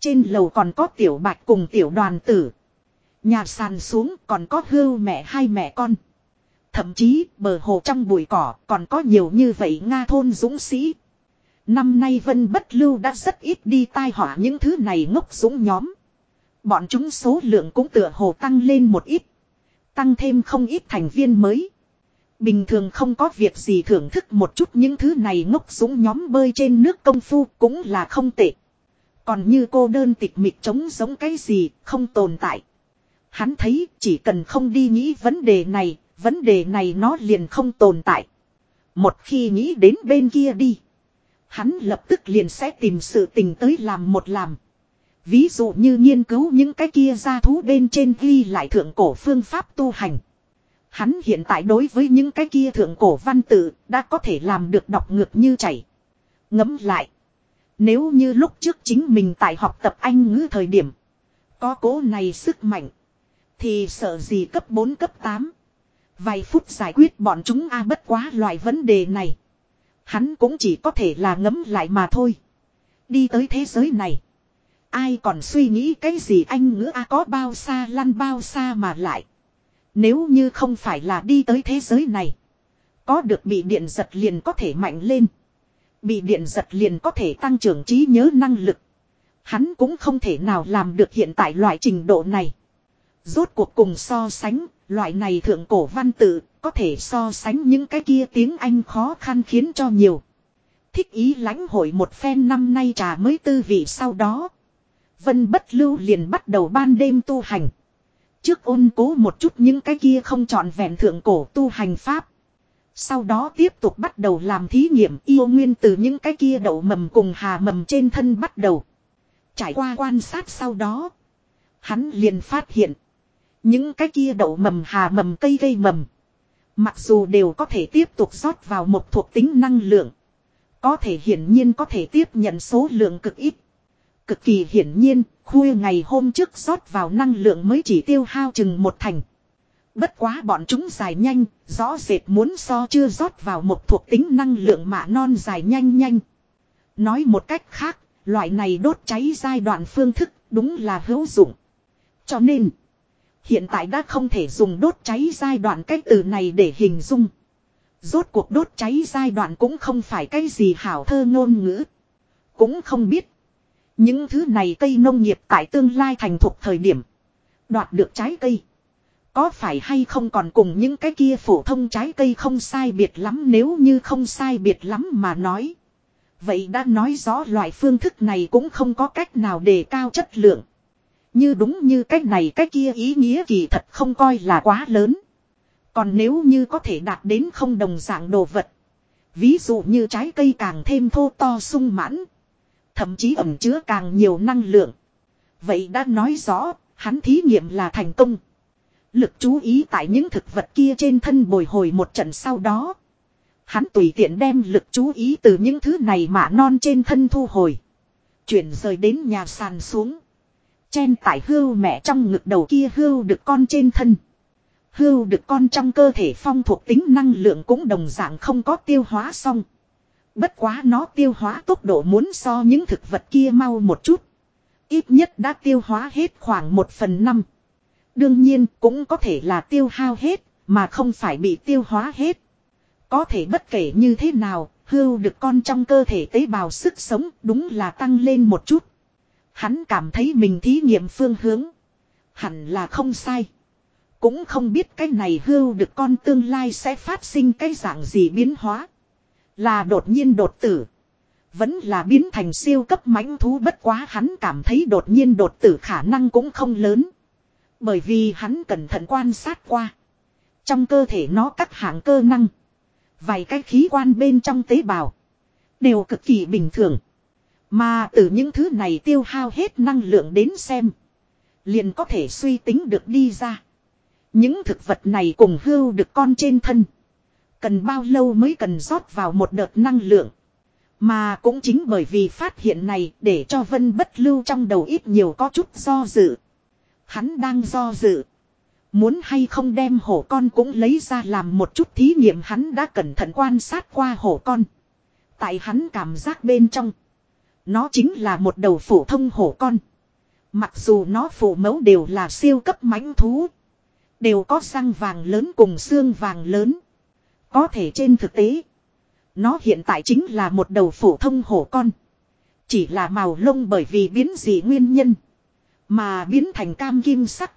Trên lầu còn có tiểu bạch cùng tiểu đoàn tử. Nhà sàn xuống còn có hưu mẹ hai mẹ con. Thậm chí, bờ hồ trong bụi cỏ còn có nhiều như vậy Nga thôn dũng sĩ. Năm nay Vân Bất Lưu đã rất ít đi tai họa những thứ này ngốc dũng nhóm. Bọn chúng số lượng cũng tựa hồ tăng lên một ít. Tăng thêm không ít thành viên mới. Bình thường không có việc gì thưởng thức một chút những thứ này ngốc dũng nhóm bơi trên nước công phu cũng là không tệ. Còn như cô đơn tịch mịch chống giống cái gì không tồn tại. Hắn thấy chỉ cần không đi nghĩ vấn đề này, vấn đề này nó liền không tồn tại. Một khi nghĩ đến bên kia đi. Hắn lập tức liền sẽ tìm sự tình tới làm một làm. Ví dụ như nghiên cứu những cái kia gia thú bên trên ghi lại thượng cổ phương pháp tu hành. Hắn hiện tại đối với những cái kia thượng cổ văn tự đã có thể làm được đọc ngược như chảy. Ngấm lại. Nếu như lúc trước chính mình tại học tập Anh ngữ thời điểm. Có cố này sức mạnh. Thì sợ gì cấp 4 cấp 8. Vài phút giải quyết bọn chúng a, bất quá loại vấn đề này. Hắn cũng chỉ có thể là ngấm lại mà thôi. Đi tới thế giới này. Ai còn suy nghĩ cái gì anh ngữ a, có bao xa lăn bao xa mà lại. Nếu như không phải là đi tới thế giới này. Có được bị điện giật liền có thể mạnh lên. Bị điện giật liền có thể tăng trưởng trí nhớ năng lực. Hắn cũng không thể nào làm được hiện tại loại trình độ này. Rốt cuộc cùng so sánh, loại này thượng cổ văn tự, có thể so sánh những cái kia tiếng Anh khó khăn khiến cho nhiều. Thích ý lãnh hội một phen năm nay trà mới tư vị sau đó. Vân bất lưu liền bắt đầu ban đêm tu hành. Trước ôn cố một chút những cái kia không chọn vẹn thượng cổ tu hành pháp. Sau đó tiếp tục bắt đầu làm thí nghiệm yêu nguyên từ những cái kia đậu mầm cùng hà mầm trên thân bắt đầu. Trải qua quan sát sau đó. Hắn liền phát hiện. Những cái kia đậu mầm hà mầm cây gây mầm. Mặc dù đều có thể tiếp tục rót vào một thuộc tính năng lượng. Có thể hiển nhiên có thể tiếp nhận số lượng cực ít. Cực kỳ hiển nhiên, khuya ngày hôm trước rót vào năng lượng mới chỉ tiêu hao chừng một thành. Bất quá bọn chúng dài nhanh, rõ rệt muốn so chưa rót vào một thuộc tính năng lượng mạ non dài nhanh nhanh. Nói một cách khác, loại này đốt cháy giai đoạn phương thức đúng là hữu dụng. Cho nên, hiện tại đã không thể dùng đốt cháy giai đoạn cách từ này để hình dung. Rốt cuộc đốt cháy giai đoạn cũng không phải cái gì hảo thơ ngôn ngữ. Cũng không biết. Những thứ này cây nông nghiệp tại tương lai thành thuộc thời điểm. Đoạt được trái cây. Có phải hay không còn cùng những cái kia phổ thông trái cây không sai biệt lắm nếu như không sai biệt lắm mà nói. Vậy đã nói rõ loại phương thức này cũng không có cách nào đề cao chất lượng. Như đúng như cách này cách kia ý nghĩa kỳ thật không coi là quá lớn. Còn nếu như có thể đạt đến không đồng dạng đồ vật. Ví dụ như trái cây càng thêm thô to sung mãn. Thậm chí ẩm chứa càng nhiều năng lượng. Vậy đã nói rõ, hắn thí nghiệm là thành công. Lực chú ý tại những thực vật kia trên thân bồi hồi một trận sau đó. Hắn tùy tiện đem lực chú ý từ những thứ này mà non trên thân thu hồi. Chuyển rời đến nhà sàn xuống. Chen tải hưu mẹ trong ngực đầu kia hưu được con trên thân. Hưu được con trong cơ thể phong thuộc tính năng lượng cũng đồng dạng không có tiêu hóa xong. Bất quá nó tiêu hóa tốc độ muốn so những thực vật kia mau một chút. Ít nhất đã tiêu hóa hết khoảng một phần năm. Đương nhiên cũng có thể là tiêu hao hết, mà không phải bị tiêu hóa hết. Có thể bất kể như thế nào, hưu được con trong cơ thể tế bào sức sống đúng là tăng lên một chút. Hắn cảm thấy mình thí nghiệm phương hướng. Hẳn là không sai. Cũng không biết cái này hưu được con tương lai sẽ phát sinh cái dạng gì biến hóa. Là đột nhiên đột tử. Vẫn là biến thành siêu cấp mãnh thú bất quá hắn cảm thấy đột nhiên đột tử khả năng cũng không lớn. Bởi vì hắn cẩn thận quan sát qua. Trong cơ thể nó các hạng cơ năng. Vài cái khí quan bên trong tế bào. Đều cực kỳ bình thường. Mà từ những thứ này tiêu hao hết năng lượng đến xem. Liền có thể suy tính được đi ra. Những thực vật này cùng hưu được con trên thân. Cần bao lâu mới cần rót vào một đợt năng lượng. Mà cũng chính bởi vì phát hiện này để cho vân bất lưu trong đầu ít nhiều có chút do dự. Hắn đang do dự. Muốn hay không đem hổ con cũng lấy ra làm một chút thí nghiệm hắn đã cẩn thận quan sát qua hổ con. Tại hắn cảm giác bên trong. Nó chính là một đầu phổ thông hổ con. Mặc dù nó phổ mẫu đều là siêu cấp mãnh thú. Đều có răng vàng lớn cùng xương vàng lớn. Có thể trên thực tế. Nó hiện tại chính là một đầu phổ thông hổ con. Chỉ là màu lông bởi vì biến dị nguyên nhân. Mà biến thành cam kim sắc.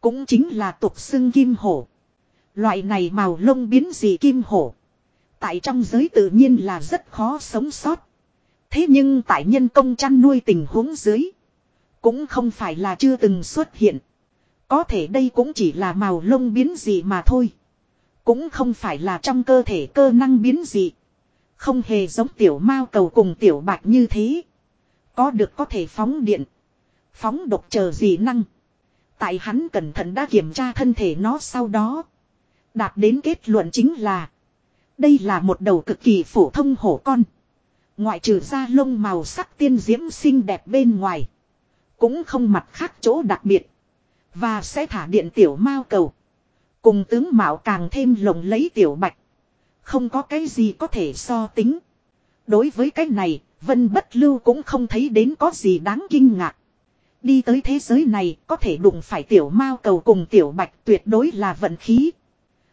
Cũng chính là tục xưng kim hổ. Loại này màu lông biến dị kim hổ. Tại trong giới tự nhiên là rất khó sống sót. Thế nhưng tại nhân công chăn nuôi tình huống dưới. Cũng không phải là chưa từng xuất hiện. Có thể đây cũng chỉ là màu lông biến dị mà thôi. Cũng không phải là trong cơ thể cơ năng biến dị. Không hề giống tiểu mao cầu cùng tiểu bạch như thế. Có được có thể phóng điện. Phóng độc chờ gì năng. Tại hắn cẩn thận đã kiểm tra thân thể nó sau đó. Đạt đến kết luận chính là. Đây là một đầu cực kỳ phổ thông hổ con. Ngoại trừ da lông màu sắc tiên diễm xinh đẹp bên ngoài. Cũng không mặt khác chỗ đặc biệt. Và sẽ thả điện tiểu mao cầu. Cùng tướng mạo càng thêm lồng lấy tiểu bạch. Không có cái gì có thể so tính. Đối với cái này, Vân Bất Lưu cũng không thấy đến có gì đáng kinh ngạc. Đi tới thế giới này, có thể đụng phải tiểu mao cầu cùng tiểu bạch tuyệt đối là vận khí.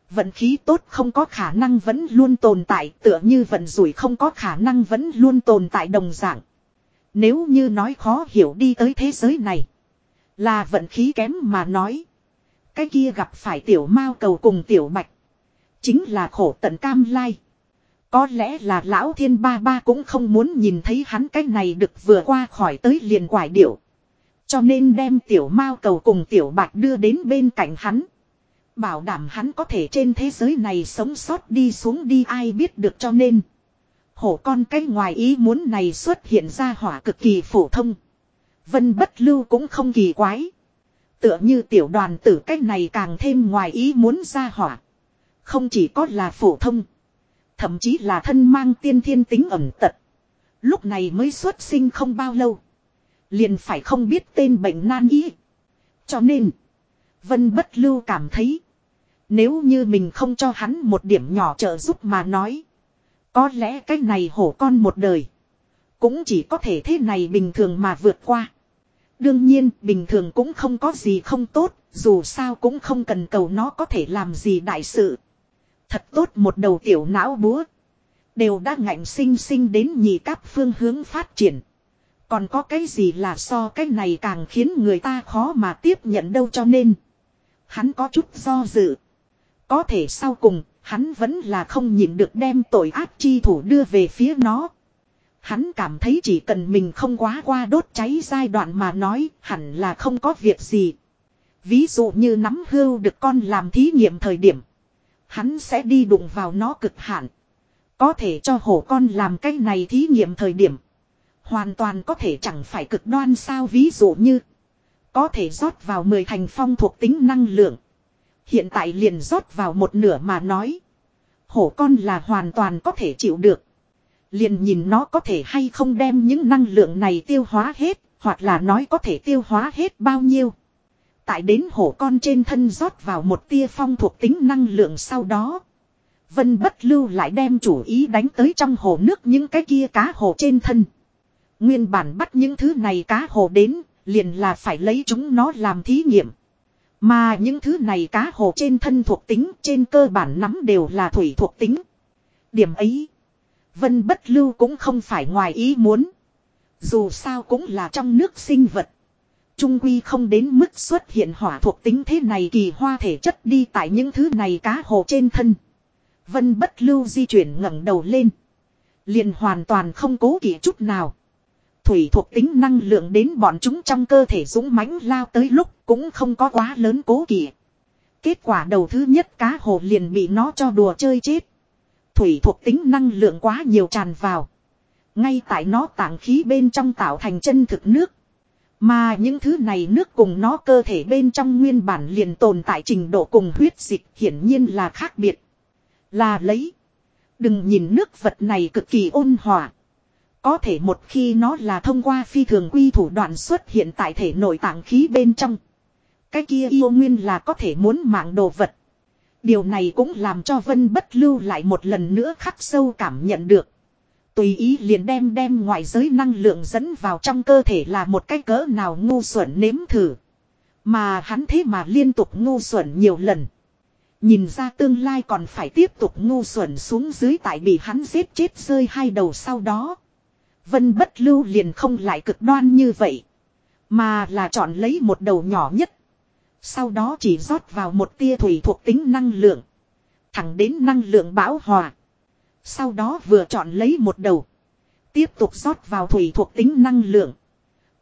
Vận khí tốt không có khả năng vẫn luôn tồn tại, tựa như vận rủi không có khả năng vẫn luôn tồn tại đồng dạng. Nếu như nói khó hiểu đi tới thế giới này. Là vận khí kém mà nói. Cái kia gặp phải tiểu mao cầu cùng tiểu bạch. Chính là khổ tận cam lai. Có lẽ là lão thiên ba ba cũng không muốn nhìn thấy hắn cái này được vừa qua khỏi tới liền quải điệu. Cho nên đem tiểu mao cầu cùng tiểu bạch đưa đến bên cạnh hắn. Bảo đảm hắn có thể trên thế giới này sống sót đi xuống đi ai biết được cho nên. Hổ con cái ngoài ý muốn này xuất hiện ra hỏa cực kỳ phổ thông. Vân bất lưu cũng không kỳ quái. Tựa như tiểu đoàn tử cách này càng thêm ngoài ý muốn ra hỏa. Không chỉ có là phổ thông. Thậm chí là thân mang tiên thiên tính ẩm tật. Lúc này mới xuất sinh không bao lâu. Liền phải không biết tên bệnh nan y. Cho nên. Vân bất lưu cảm thấy. Nếu như mình không cho hắn một điểm nhỏ trợ giúp mà nói. Có lẽ cái này hổ con một đời. Cũng chỉ có thể thế này bình thường mà vượt qua. Đương nhiên, bình thường cũng không có gì không tốt. Dù sao cũng không cần cầu nó có thể làm gì đại sự. Thật tốt một đầu tiểu não búa. Đều đã ngạnh sinh sinh đến nhị cáp phương hướng phát triển. Còn có cái gì là so cái này càng khiến người ta khó mà tiếp nhận đâu cho nên. Hắn có chút do dự. Có thể sau cùng, hắn vẫn là không nhịn được đem tội ác chi thủ đưa về phía nó. Hắn cảm thấy chỉ cần mình không quá qua đốt cháy giai đoạn mà nói, hẳn là không có việc gì. Ví dụ như nắm hưu được con làm thí nghiệm thời điểm. Hắn sẽ đi đụng vào nó cực hạn. Có thể cho hổ con làm cái này thí nghiệm thời điểm. Hoàn toàn có thể chẳng phải cực đoan sao, ví dụ như. Có thể rót vào 10 thành phong thuộc tính năng lượng. Hiện tại liền rót vào một nửa mà nói. Hổ con là hoàn toàn có thể chịu được. Liền nhìn nó có thể hay không đem những năng lượng này tiêu hóa hết. Hoặc là nói có thể tiêu hóa hết bao nhiêu. Tại đến hổ con trên thân rót vào một tia phong thuộc tính năng lượng sau đó. Vân bất lưu lại đem chủ ý đánh tới trong hồ nước những cái kia cá hồ trên thân. Nguyên bản bắt những thứ này cá hồ đến, liền là phải lấy chúng nó làm thí nghiệm. Mà những thứ này cá hồ trên thân thuộc tính trên cơ bản nắm đều là thủy thuộc tính. Điểm ấy, Vân bất lưu cũng không phải ngoài ý muốn. Dù sao cũng là trong nước sinh vật. Trung quy không đến mức xuất hiện hỏa thuộc tính thế này kỳ hoa thể chất đi tại những thứ này cá hồ trên thân. Vân bất lưu di chuyển ngẩng đầu lên. liền hoàn toàn không cố kỵ chút nào. Thủy thuộc tính năng lượng đến bọn chúng trong cơ thể dũng mãnh lao tới lúc cũng không có quá lớn cố kỵ. Kết quả đầu thứ nhất cá hồ liền bị nó cho đùa chơi chết. Thủy thuộc tính năng lượng quá nhiều tràn vào. Ngay tại nó tảng khí bên trong tạo thành chân thực nước. Mà những thứ này nước cùng nó cơ thể bên trong nguyên bản liền tồn tại trình độ cùng huyết dịch hiển nhiên là khác biệt. Là lấy. Đừng nhìn nước vật này cực kỳ ôn hòa. Có thể một khi nó là thông qua phi thường quy thủ đoạn xuất hiện tại thể nội tạng khí bên trong. Cái kia yêu nguyên là có thể muốn mạng đồ vật. Điều này cũng làm cho Vân bất lưu lại một lần nữa khắc sâu cảm nhận được. Tùy ý liền đem đem ngoại giới năng lượng dẫn vào trong cơ thể là một cái cỡ nào ngu xuẩn nếm thử. Mà hắn thế mà liên tục ngu xuẩn nhiều lần. Nhìn ra tương lai còn phải tiếp tục ngu xuẩn xuống dưới tại bị hắn giết chết rơi hai đầu sau đó. Vân bất lưu liền không lại cực đoan như vậy. Mà là chọn lấy một đầu nhỏ nhất. Sau đó chỉ rót vào một tia thủy thuộc tính năng lượng. Thẳng đến năng lượng bão hòa. Sau đó vừa chọn lấy một đầu. Tiếp tục rót vào thủy thuộc tính năng lượng.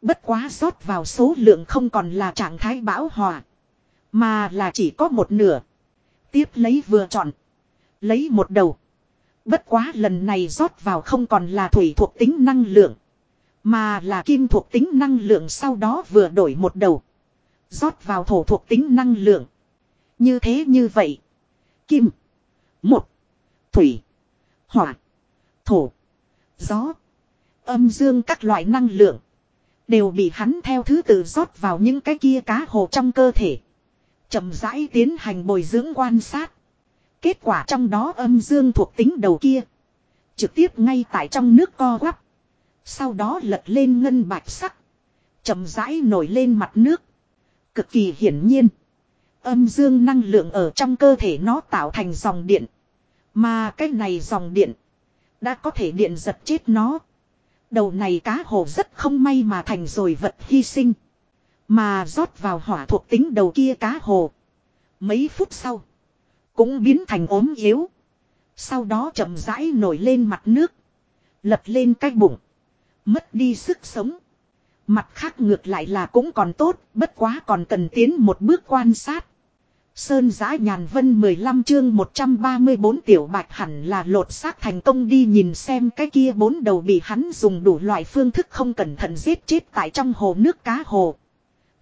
Bất quá rót vào số lượng không còn là trạng thái bão hòa. Mà là chỉ có một nửa. Tiếp lấy vừa chọn. Lấy một đầu. Bất quá lần này rót vào không còn là thủy thuộc tính năng lượng. Mà là kim thuộc tính năng lượng sau đó vừa đổi một đầu. rót vào thổ thuộc tính năng lượng. Như thế như vậy. Kim. Một. Thủy. Hỏa. Thổ. Gió. Âm dương các loại năng lượng. Đều bị hắn theo thứ tự rót vào những cái kia cá hồ trong cơ thể. chậm rãi tiến hành bồi dưỡng quan sát. Kết quả trong đó âm dương thuộc tính đầu kia. Trực tiếp ngay tại trong nước co quắp. Sau đó lật lên ngân bạch sắc. chậm rãi nổi lên mặt nước. Cực kỳ hiển nhiên. Âm dương năng lượng ở trong cơ thể nó tạo thành dòng điện. Mà cái này dòng điện. Đã có thể điện giật chết nó. Đầu này cá hồ rất không may mà thành rồi vật hy sinh. Mà rót vào hỏa thuộc tính đầu kia cá hồ. Mấy phút sau. Cũng biến thành ốm yếu. Sau đó chậm rãi nổi lên mặt nước. Lật lên cái bụng. Mất đi sức sống. Mặt khác ngược lại là cũng còn tốt, bất quá còn cần tiến một bước quan sát. Sơn giã nhàn vân 15 chương 134 tiểu bạch hẳn là lột xác thành công đi nhìn xem cái kia bốn đầu bị hắn dùng đủ loại phương thức không cẩn thận giết chết tại trong hồ nước cá hồ.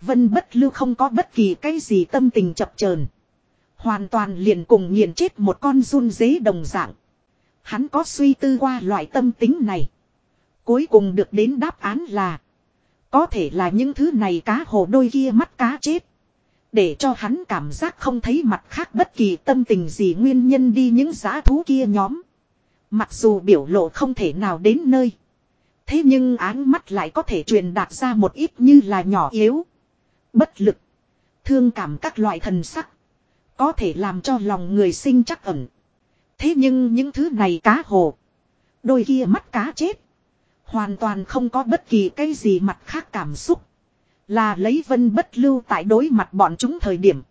Vân bất lưu không có bất kỳ cái gì tâm tình chập chờn Hoàn toàn liền cùng nghiền chết một con run dế đồng dạng. Hắn có suy tư qua loại tâm tính này. Cuối cùng được đến đáp án là. Có thể là những thứ này cá hồ đôi kia mắt cá chết. Để cho hắn cảm giác không thấy mặt khác bất kỳ tâm tình gì nguyên nhân đi những giá thú kia nhóm. Mặc dù biểu lộ không thể nào đến nơi. Thế nhưng áng mắt lại có thể truyền đạt ra một ít như là nhỏ yếu. Bất lực. Thương cảm các loại thần sắc. Có thể làm cho lòng người sinh chắc ẩn. Thế nhưng những thứ này cá hồ. Đôi kia mắt cá chết. Hoàn toàn không có bất kỳ cái gì mặt khác cảm xúc. Là lấy vân bất lưu tại đối mặt bọn chúng thời điểm.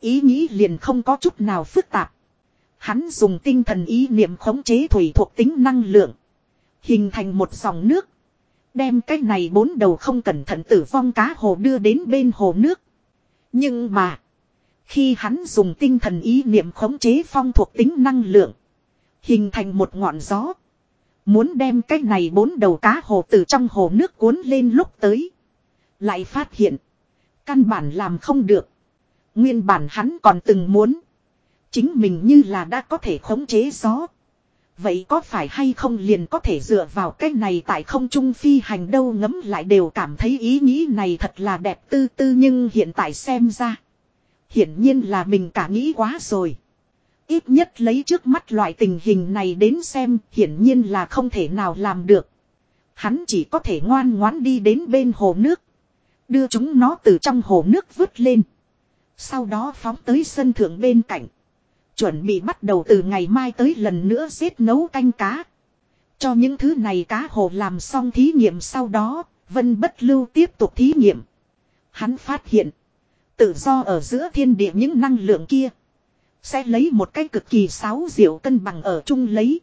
Ý nghĩ liền không có chút nào phức tạp. Hắn dùng tinh thần ý niệm khống chế thủy thuộc tính năng lượng. Hình thành một dòng nước. Đem cái này bốn đầu không cẩn thận tử vong cá hồ đưa đến bên hồ nước. Nhưng mà. Khi hắn dùng tinh thần ý niệm khống chế phong thuộc tính năng lượng. Hình thành một ngọn gió. Muốn đem cái này bốn đầu cá hồ từ trong hồ nước cuốn lên lúc tới. Lại phát hiện. Căn bản làm không được. Nguyên bản hắn còn từng muốn. Chính mình như là đã có thể khống chế gió. Vậy có phải hay không liền có thể dựa vào cái này tại không trung phi hành đâu ngấm lại đều cảm thấy ý nghĩ này thật là đẹp tư tư nhưng hiện tại xem ra. Hiển nhiên là mình cả nghĩ quá rồi. Ít nhất lấy trước mắt loại tình hình này đến xem hiển nhiên là không thể nào làm được. Hắn chỉ có thể ngoan ngoãn đi đến bên hồ nước. Đưa chúng nó từ trong hồ nước vứt lên. Sau đó phóng tới sân thượng bên cạnh. Chuẩn bị bắt đầu từ ngày mai tới lần nữa xếp nấu canh cá. Cho những thứ này cá hồ làm xong thí nghiệm sau đó, Vân Bất Lưu tiếp tục thí nghiệm. Hắn phát hiện, tự do ở giữa thiên địa những năng lượng kia, sẽ lấy một cái cực kỳ sáo diệu cân bằng ở chung lấy.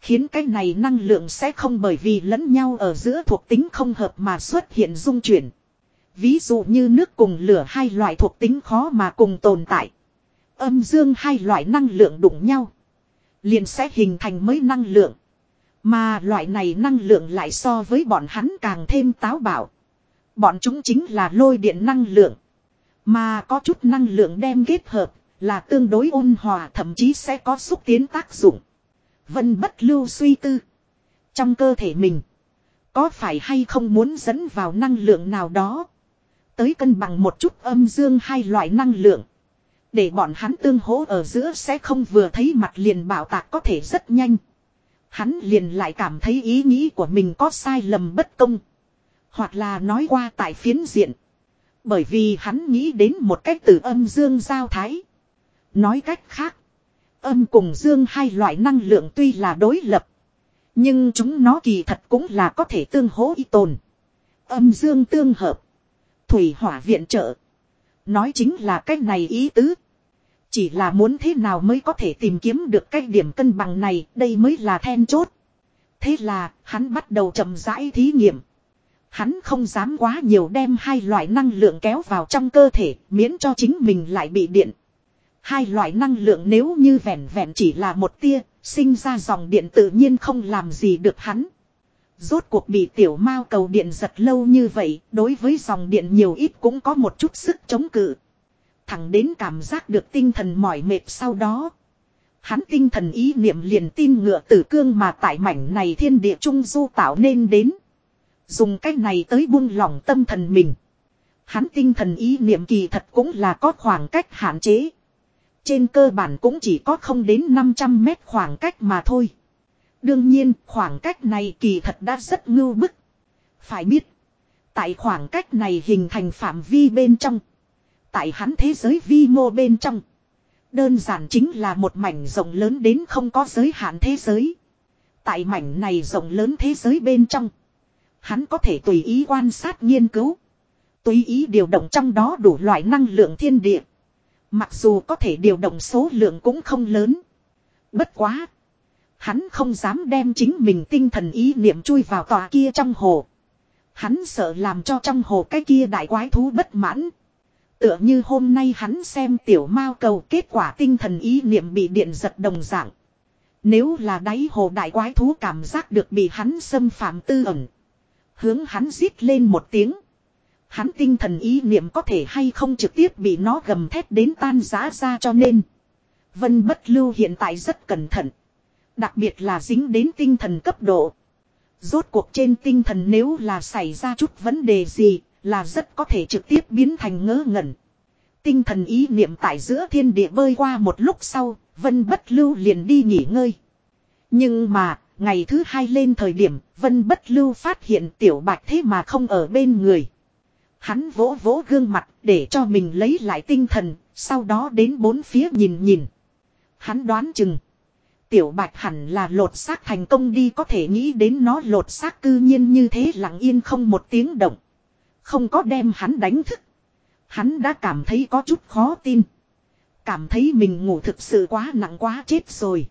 Khiến cái này năng lượng sẽ không bởi vì lẫn nhau ở giữa thuộc tính không hợp mà xuất hiện dung chuyển. Ví dụ như nước cùng lửa hai loại thuộc tính khó mà cùng tồn tại. Âm dương hai loại năng lượng đụng nhau. Liền sẽ hình thành mới năng lượng. Mà loại này năng lượng lại so với bọn hắn càng thêm táo bạo. Bọn chúng chính là lôi điện năng lượng. Mà có chút năng lượng đem kết hợp là tương đối ôn hòa, thậm chí sẽ có xúc tiến tác dụng. Vân bất lưu suy tư. Trong cơ thể mình. Có phải hay không muốn dẫn vào năng lượng nào đó. Tới cân bằng một chút âm dương hai loại năng lượng. Để bọn hắn tương hỗ ở giữa sẽ không vừa thấy mặt liền bảo tạc có thể rất nhanh. Hắn liền lại cảm thấy ý nghĩ của mình có sai lầm bất công. Hoặc là nói qua tại phiến diện. Bởi vì hắn nghĩ đến một cách từ âm dương giao thái. Nói cách khác. Âm cùng dương hai loại năng lượng tuy là đối lập. Nhưng chúng nó kỳ thật cũng là có thể tương hỗ y tồn. Âm dương tương hợp. Thủy hỏa viện trợ. Nói chính là cách này ý tứ. Chỉ là muốn thế nào mới có thể tìm kiếm được cái điểm cân bằng này, đây mới là then chốt. Thế là, hắn bắt đầu chậm rãi thí nghiệm. Hắn không dám quá nhiều đem hai loại năng lượng kéo vào trong cơ thể, miễn cho chính mình lại bị điện. Hai loại năng lượng nếu như vẹn vẹn chỉ là một tia, sinh ra dòng điện tự nhiên không làm gì được hắn. Rốt cuộc bị tiểu mao cầu điện giật lâu như vậy, đối với dòng điện nhiều ít cũng có một chút sức chống cự. Thẳng đến cảm giác được tinh thần mỏi mệt sau đó. Hắn tinh thần ý niệm liền tin ngựa tử cương mà tại mảnh này thiên địa trung du tạo nên đến. Dùng cách này tới buông lỏng tâm thần mình. Hắn tinh thần ý niệm kỳ thật cũng là có khoảng cách hạn chế. Trên cơ bản cũng chỉ có không đến 500 mét khoảng cách mà thôi. Đương nhiên, khoảng cách này kỳ thật đã rất ngưu bức. Phải biết. Tại khoảng cách này hình thành phạm vi bên trong. Tại hắn thế giới vi mô bên trong. Đơn giản chính là một mảnh rộng lớn đến không có giới hạn thế giới. Tại mảnh này rộng lớn thế giới bên trong. Hắn có thể tùy ý quan sát nghiên cứu. Tùy ý điều động trong đó đủ loại năng lượng thiên địa. Mặc dù có thể điều động số lượng cũng không lớn. Bất quá. Hắn không dám đem chính mình tinh thần ý niệm chui vào tòa kia trong hồ. Hắn sợ làm cho trong hồ cái kia đại quái thú bất mãn. Tựa như hôm nay hắn xem tiểu mao cầu kết quả tinh thần ý niệm bị điện giật đồng dạng. Nếu là đáy hồ đại quái thú cảm giác được bị hắn xâm phạm tư ẩn. Hướng hắn rít lên một tiếng. Hắn tinh thần ý niệm có thể hay không trực tiếp bị nó gầm thét đến tan giá ra cho nên. Vân bất lưu hiện tại rất cẩn thận. Đặc biệt là dính đến tinh thần cấp độ. Rốt cuộc trên tinh thần nếu là xảy ra chút vấn đề gì là rất có thể trực tiếp biến thành ngớ ngẩn. Tinh thần ý niệm tại giữa thiên địa bơi qua một lúc sau, Vân Bất Lưu liền đi nghỉ ngơi. Nhưng mà, ngày thứ hai lên thời điểm, Vân Bất Lưu phát hiện tiểu bạch thế mà không ở bên người. Hắn vỗ vỗ gương mặt để cho mình lấy lại tinh thần, sau đó đến bốn phía nhìn nhìn. Hắn đoán chừng. Tiểu bạch hẳn là lột xác thành công đi có thể nghĩ đến nó lột xác cư nhiên như thế lặng yên không một tiếng động. Không có đem hắn đánh thức. Hắn đã cảm thấy có chút khó tin. Cảm thấy mình ngủ thực sự quá nặng quá chết rồi.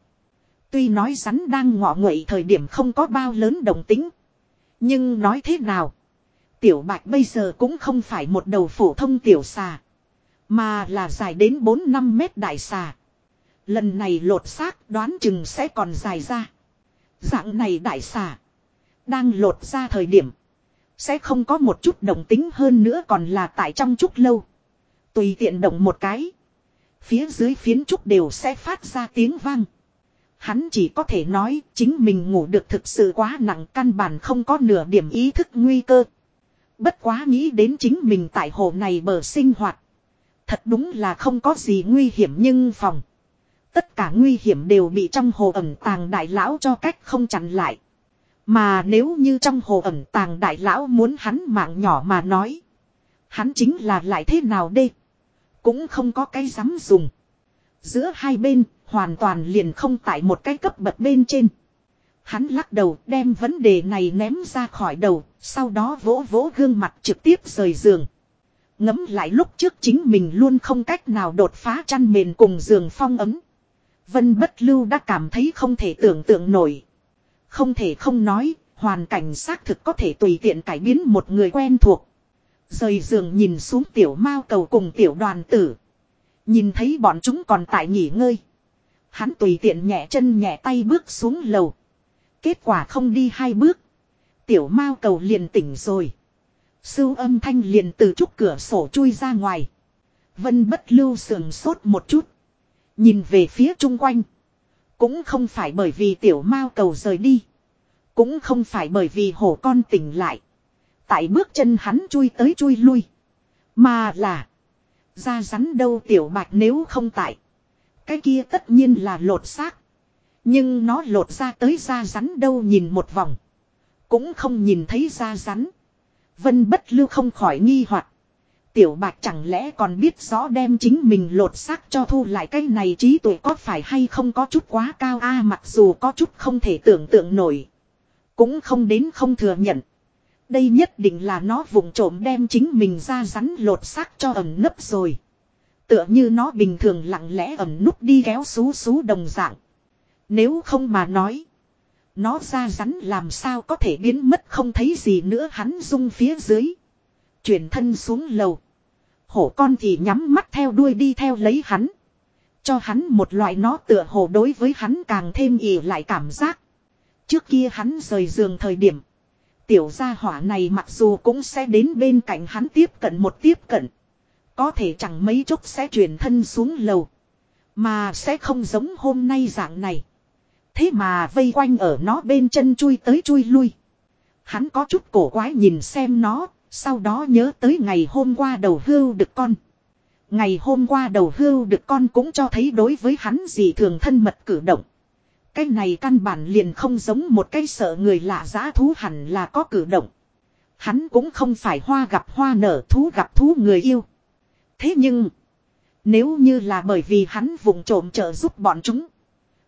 Tuy nói rắn đang ngọ nguậy thời điểm không có bao lớn đồng tính. Nhưng nói thế nào. Tiểu bạch bây giờ cũng không phải một đầu phổ thông tiểu xà. Mà là dài đến 4-5 mét đại xà. Lần này lột xác đoán chừng sẽ còn dài ra. Dạng này đại xà. Đang lột ra thời điểm. Sẽ không có một chút đồng tính hơn nữa còn là tại trong chút lâu. Tùy tiện động một cái. Phía dưới phiến trúc đều sẽ phát ra tiếng vang. Hắn chỉ có thể nói chính mình ngủ được thực sự quá nặng căn bản không có nửa điểm ý thức nguy cơ. Bất quá nghĩ đến chính mình tại hồ này bờ sinh hoạt. Thật đúng là không có gì nguy hiểm nhưng phòng. Tất cả nguy hiểm đều bị trong hồ ẩn tàng đại lão cho cách không chặn lại. Mà nếu như trong hồ ẩn tàng đại lão muốn hắn mạng nhỏ mà nói. Hắn chính là lại thế nào đây? Cũng không có cái dám dùng. Giữa hai bên hoàn toàn liền không tại một cái cấp bậc bên trên. Hắn lắc đầu đem vấn đề này ném ra khỏi đầu, sau đó vỗ vỗ gương mặt trực tiếp rời giường. Ngấm lại lúc trước chính mình luôn không cách nào đột phá chăn mền cùng giường phong ấm. Vân bất lưu đã cảm thấy không thể tưởng tượng nổi. Không thể không nói, hoàn cảnh xác thực có thể tùy tiện cải biến một người quen thuộc. Rời giường nhìn xuống tiểu mao cầu cùng tiểu đoàn tử. Nhìn thấy bọn chúng còn tại nghỉ ngơi. Hắn tùy tiện nhẹ chân nhẹ tay bước xuống lầu. Kết quả không đi hai bước. Tiểu mao cầu liền tỉnh rồi. Sưu âm thanh liền từ trúc cửa sổ chui ra ngoài. Vân bất lưu sườn sốt một chút. Nhìn về phía chung quanh. Cũng không phải bởi vì tiểu mao cầu rời đi. Cũng không phải bởi vì hổ con tỉnh lại. Tại bước chân hắn chui tới chui lui. Mà là. Ra rắn đâu tiểu bạch nếu không tại. Cái kia tất nhiên là lột xác. Nhưng nó lột ra tới da rắn đâu nhìn một vòng. Cũng không nhìn thấy da rắn. Vân bất lưu không khỏi nghi hoặc Tiểu bạc chẳng lẽ còn biết rõ đem chính mình lột xác cho thu lại cái này trí tuệ có phải hay không có chút quá cao a à, mặc dù có chút không thể tưởng tượng nổi. Cũng không đến không thừa nhận. Đây nhất định là nó vùng trộm đem chính mình ra rắn lột xác cho ẩm nấp rồi. Tựa như nó bình thường lặng lẽ ẩm núp đi kéo xú xú đồng dạng. Nếu không mà nói. Nó ra rắn làm sao có thể biến mất không thấy gì nữa hắn rung phía dưới. Chuyển thân xuống lầu. Hổ con thì nhắm mắt theo đuôi đi theo lấy hắn. Cho hắn một loại nó tựa hồ đối với hắn càng thêm ỉ lại cảm giác. Trước kia hắn rời giường thời điểm. Tiểu gia hỏa này mặc dù cũng sẽ đến bên cạnh hắn tiếp cận một tiếp cận. Có thể chẳng mấy chốc sẽ chuyển thân xuống lầu. Mà sẽ không giống hôm nay dạng này. Thế mà vây quanh ở nó bên chân chui tới chui lui. Hắn có chút cổ quái nhìn xem nó, sau đó nhớ tới ngày hôm qua đầu hưu được con. Ngày hôm qua đầu hưu được con cũng cho thấy đối với hắn gì thường thân mật cử động. Cái này căn bản liền không giống một cái sợ người lạ giã thú hẳn là có cử động. Hắn cũng không phải hoa gặp hoa nở thú gặp thú người yêu. Thế nhưng, nếu như là bởi vì hắn vùng trộm trợ giúp bọn chúng,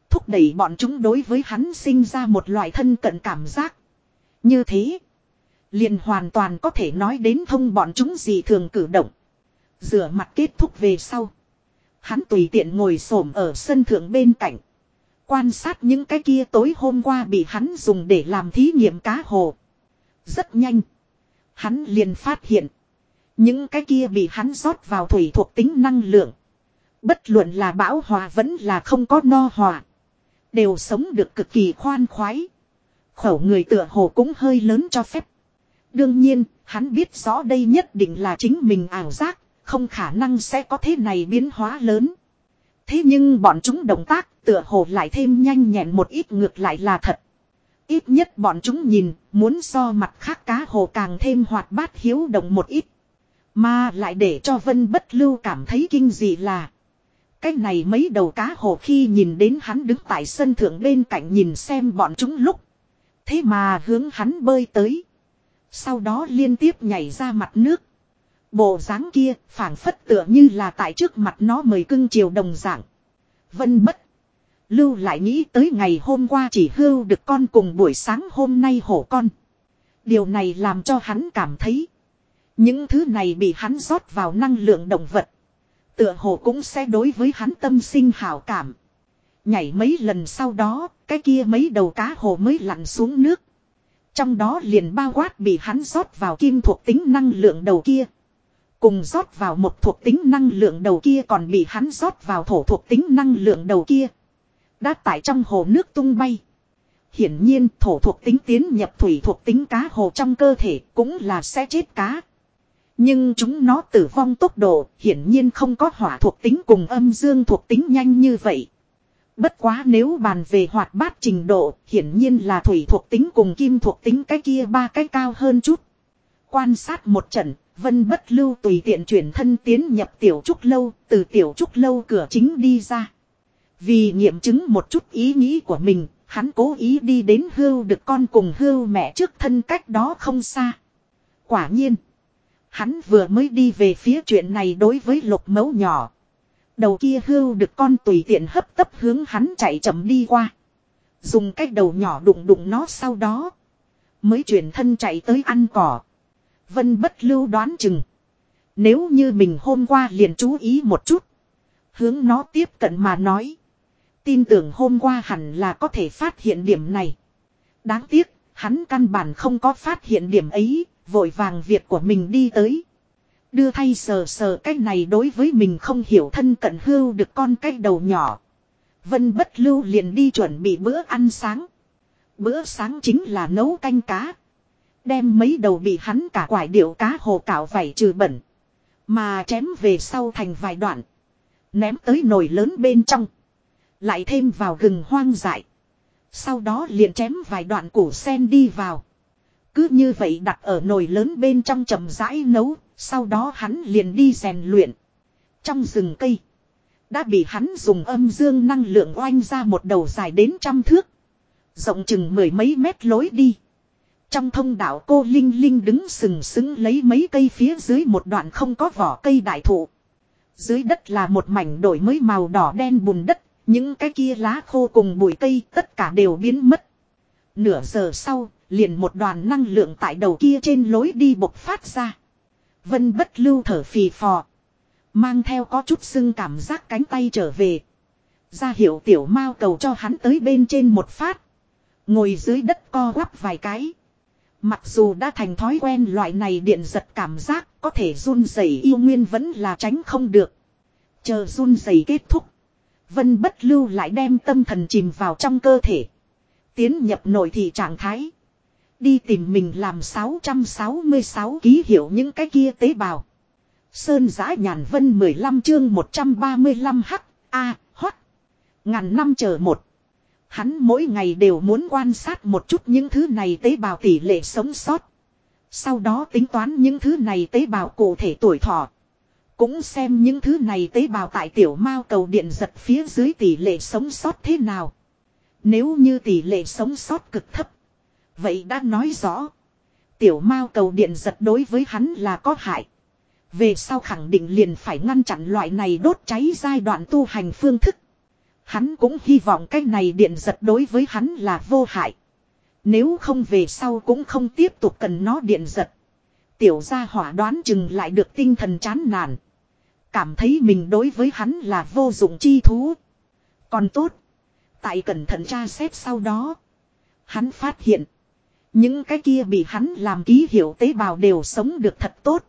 thúc đẩy bọn chúng đối với hắn sinh ra một loại thân cận cảm giác. Như thế, liền hoàn toàn có thể nói đến thông bọn chúng gì thường cử động. Rửa mặt kết thúc về sau. Hắn tùy tiện ngồi xổm ở sân thượng bên cạnh. Quan sát những cái kia tối hôm qua bị hắn dùng để làm thí nghiệm cá hồ. Rất nhanh. Hắn liền phát hiện. Những cái kia bị hắn rót vào thủy thuộc tính năng lượng. Bất luận là bão hòa vẫn là không có no hòa. Đều sống được cực kỳ khoan khoái. Khẩu người tựa hồ cũng hơi lớn cho phép. Đương nhiên, hắn biết rõ đây nhất định là chính mình ảo giác, không khả năng sẽ có thế này biến hóa lớn. Thế nhưng bọn chúng động tác tựa hồ lại thêm nhanh nhẹn một ít ngược lại là thật. Ít nhất bọn chúng nhìn, muốn so mặt khác cá hồ càng thêm hoạt bát hiếu động một ít. Mà lại để cho Vân Bất Lưu cảm thấy kinh dị là. Cái này mấy đầu cá hồ khi nhìn đến hắn đứng tại sân thượng bên cạnh nhìn xem bọn chúng lúc. Thế mà hướng hắn bơi tới. Sau đó liên tiếp nhảy ra mặt nước. Bộ dáng kia, phảng phất tựa như là tại trước mặt nó mời cưng chiều đồng dạng. Vân bất. Lưu lại nghĩ tới ngày hôm qua chỉ hưu được con cùng buổi sáng hôm nay hổ con. Điều này làm cho hắn cảm thấy. Những thứ này bị hắn rót vào năng lượng động vật. Tựa hồ cũng sẽ đối với hắn tâm sinh hảo cảm. Nhảy mấy lần sau đó, cái kia mấy đầu cá hồ mới lặn xuống nước. Trong đó liền bao quát bị hắn rót vào kim thuộc tính năng lượng đầu kia. Cùng rót vào một thuộc tính năng lượng đầu kia còn bị hắn rót vào thổ thuộc tính năng lượng đầu kia. Đã tại trong hồ nước tung bay. Hiển nhiên thổ thuộc tính tiến nhập thủy thuộc tính cá hồ trong cơ thể cũng là sẽ chết cá. Nhưng chúng nó tử vong tốc độ hiển nhiên không có hỏa thuộc tính cùng âm dương thuộc tính nhanh như vậy. Bất quá nếu bàn về hoạt bát trình độ, hiển nhiên là thủy thuộc tính cùng kim thuộc tính cái kia ba cái cao hơn chút. Quan sát một trận, Vân bất lưu tùy tiện chuyển thân tiến nhập tiểu trúc lâu, từ tiểu trúc lâu cửa chính đi ra. Vì nghiệm chứng một chút ý nghĩ của mình, hắn cố ý đi đến hưu được con cùng hưu mẹ trước thân cách đó không xa. Quả nhiên, hắn vừa mới đi về phía chuyện này đối với lục mấu nhỏ. Đầu kia hưu được con tùy tiện hấp tấp hướng hắn chạy chậm đi qua. Dùng cái đầu nhỏ đụng đụng nó sau đó. Mới chuyển thân chạy tới ăn cỏ. Vân bất lưu đoán chừng. Nếu như mình hôm qua liền chú ý một chút. Hướng nó tiếp cận mà nói. Tin tưởng hôm qua hẳn là có thể phát hiện điểm này. Đáng tiếc, hắn căn bản không có phát hiện điểm ấy, vội vàng việc của mình đi tới. Đưa thay sờ sờ cái này đối với mình không hiểu thân cận hưu được con cái đầu nhỏ. Vân bất lưu liền đi chuẩn bị bữa ăn sáng. Bữa sáng chính là nấu canh cá. Đem mấy đầu bị hắn cả quải điệu cá hồ cạo vảy trừ bẩn. Mà chém về sau thành vài đoạn. Ném tới nồi lớn bên trong. Lại thêm vào gừng hoang dại. Sau đó liền chém vài đoạn củ sen đi vào. Cứ như vậy đặt ở nồi lớn bên trong chậm rãi nấu. Sau đó hắn liền đi rèn luyện. Trong rừng cây. Đã bị hắn dùng âm dương năng lượng oanh ra một đầu dài đến trăm thước. Rộng chừng mười mấy mét lối đi. Trong thông đạo cô Linh Linh đứng sừng sững lấy mấy cây phía dưới một đoạn không có vỏ cây đại thụ. Dưới đất là một mảnh đổi mới màu đỏ đen bùn đất, những cái kia lá khô cùng bụi cây tất cả đều biến mất. Nửa giờ sau, liền một đoàn năng lượng tại đầu kia trên lối đi bộc phát ra. Vân bất lưu thở phì phò. Mang theo có chút sưng cảm giác cánh tay trở về. Ra hiệu tiểu mao cầu cho hắn tới bên trên một phát. Ngồi dưới đất co quắp vài cái. Mặc dù đã thành thói quen loại này điện giật cảm giác có thể run rẩy yêu nguyên vẫn là tránh không được. Chờ run rẩy kết thúc. Vân bất lưu lại đem tâm thần chìm vào trong cơ thể. Tiến nhập nội thị trạng thái. Đi tìm mình làm 666 ký hiệu những cái kia tế bào. Sơn giã nhàn vân 15 chương 135 h A, hoắc. Ngàn năm chờ một. Hắn mỗi ngày đều muốn quan sát một chút những thứ này tế bào tỷ lệ sống sót. Sau đó tính toán những thứ này tế bào cụ thể tuổi thọ. Cũng xem những thứ này tế bào tại tiểu mao cầu điện giật phía dưới tỷ lệ sống sót thế nào. Nếu như tỷ lệ sống sót cực thấp. Vậy đã nói rõ. Tiểu mao cầu điện giật đối với hắn là có hại. Về sau khẳng định liền phải ngăn chặn loại này đốt cháy giai đoạn tu hành phương thức. Hắn cũng hy vọng cái này điện giật đối với hắn là vô hại. Nếu không về sau cũng không tiếp tục cần nó điện giật. Tiểu gia hỏa đoán chừng lại được tinh thần chán nản. Cảm thấy mình đối với hắn là vô dụng chi thú. Còn tốt. Tại cẩn thận tra xét sau đó. Hắn phát hiện. Những cái kia bị hắn làm ký hiệu tế bào đều sống được thật tốt.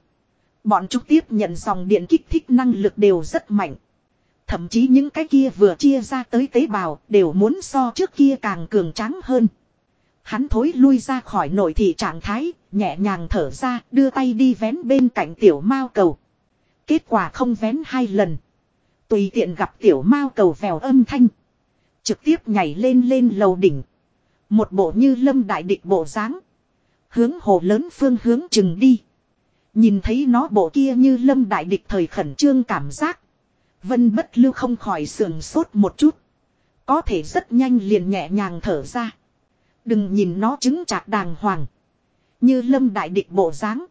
Bọn chúng tiếp nhận dòng điện kích thích năng lực đều rất mạnh. Thậm chí những cái kia vừa chia ra tới tế bào đều muốn so trước kia càng cường tráng hơn. Hắn thối lui ra khỏi nội thị trạng thái, nhẹ nhàng thở ra, đưa tay đi vén bên cạnh tiểu mao cầu. Kết quả không vén hai lần. Tùy tiện gặp tiểu mao cầu vèo âm thanh. Trực tiếp nhảy lên lên lầu đỉnh. Một bộ như lâm đại địch bộ dáng Hướng hồ lớn phương hướng chừng đi. Nhìn thấy nó bộ kia như lâm đại địch thời khẩn trương cảm giác. Vân bất lưu không khỏi sườn sốt một chút. Có thể rất nhanh liền nhẹ nhàng thở ra. Đừng nhìn nó chứng chạc đàng hoàng. Như lâm đại địch bộ dáng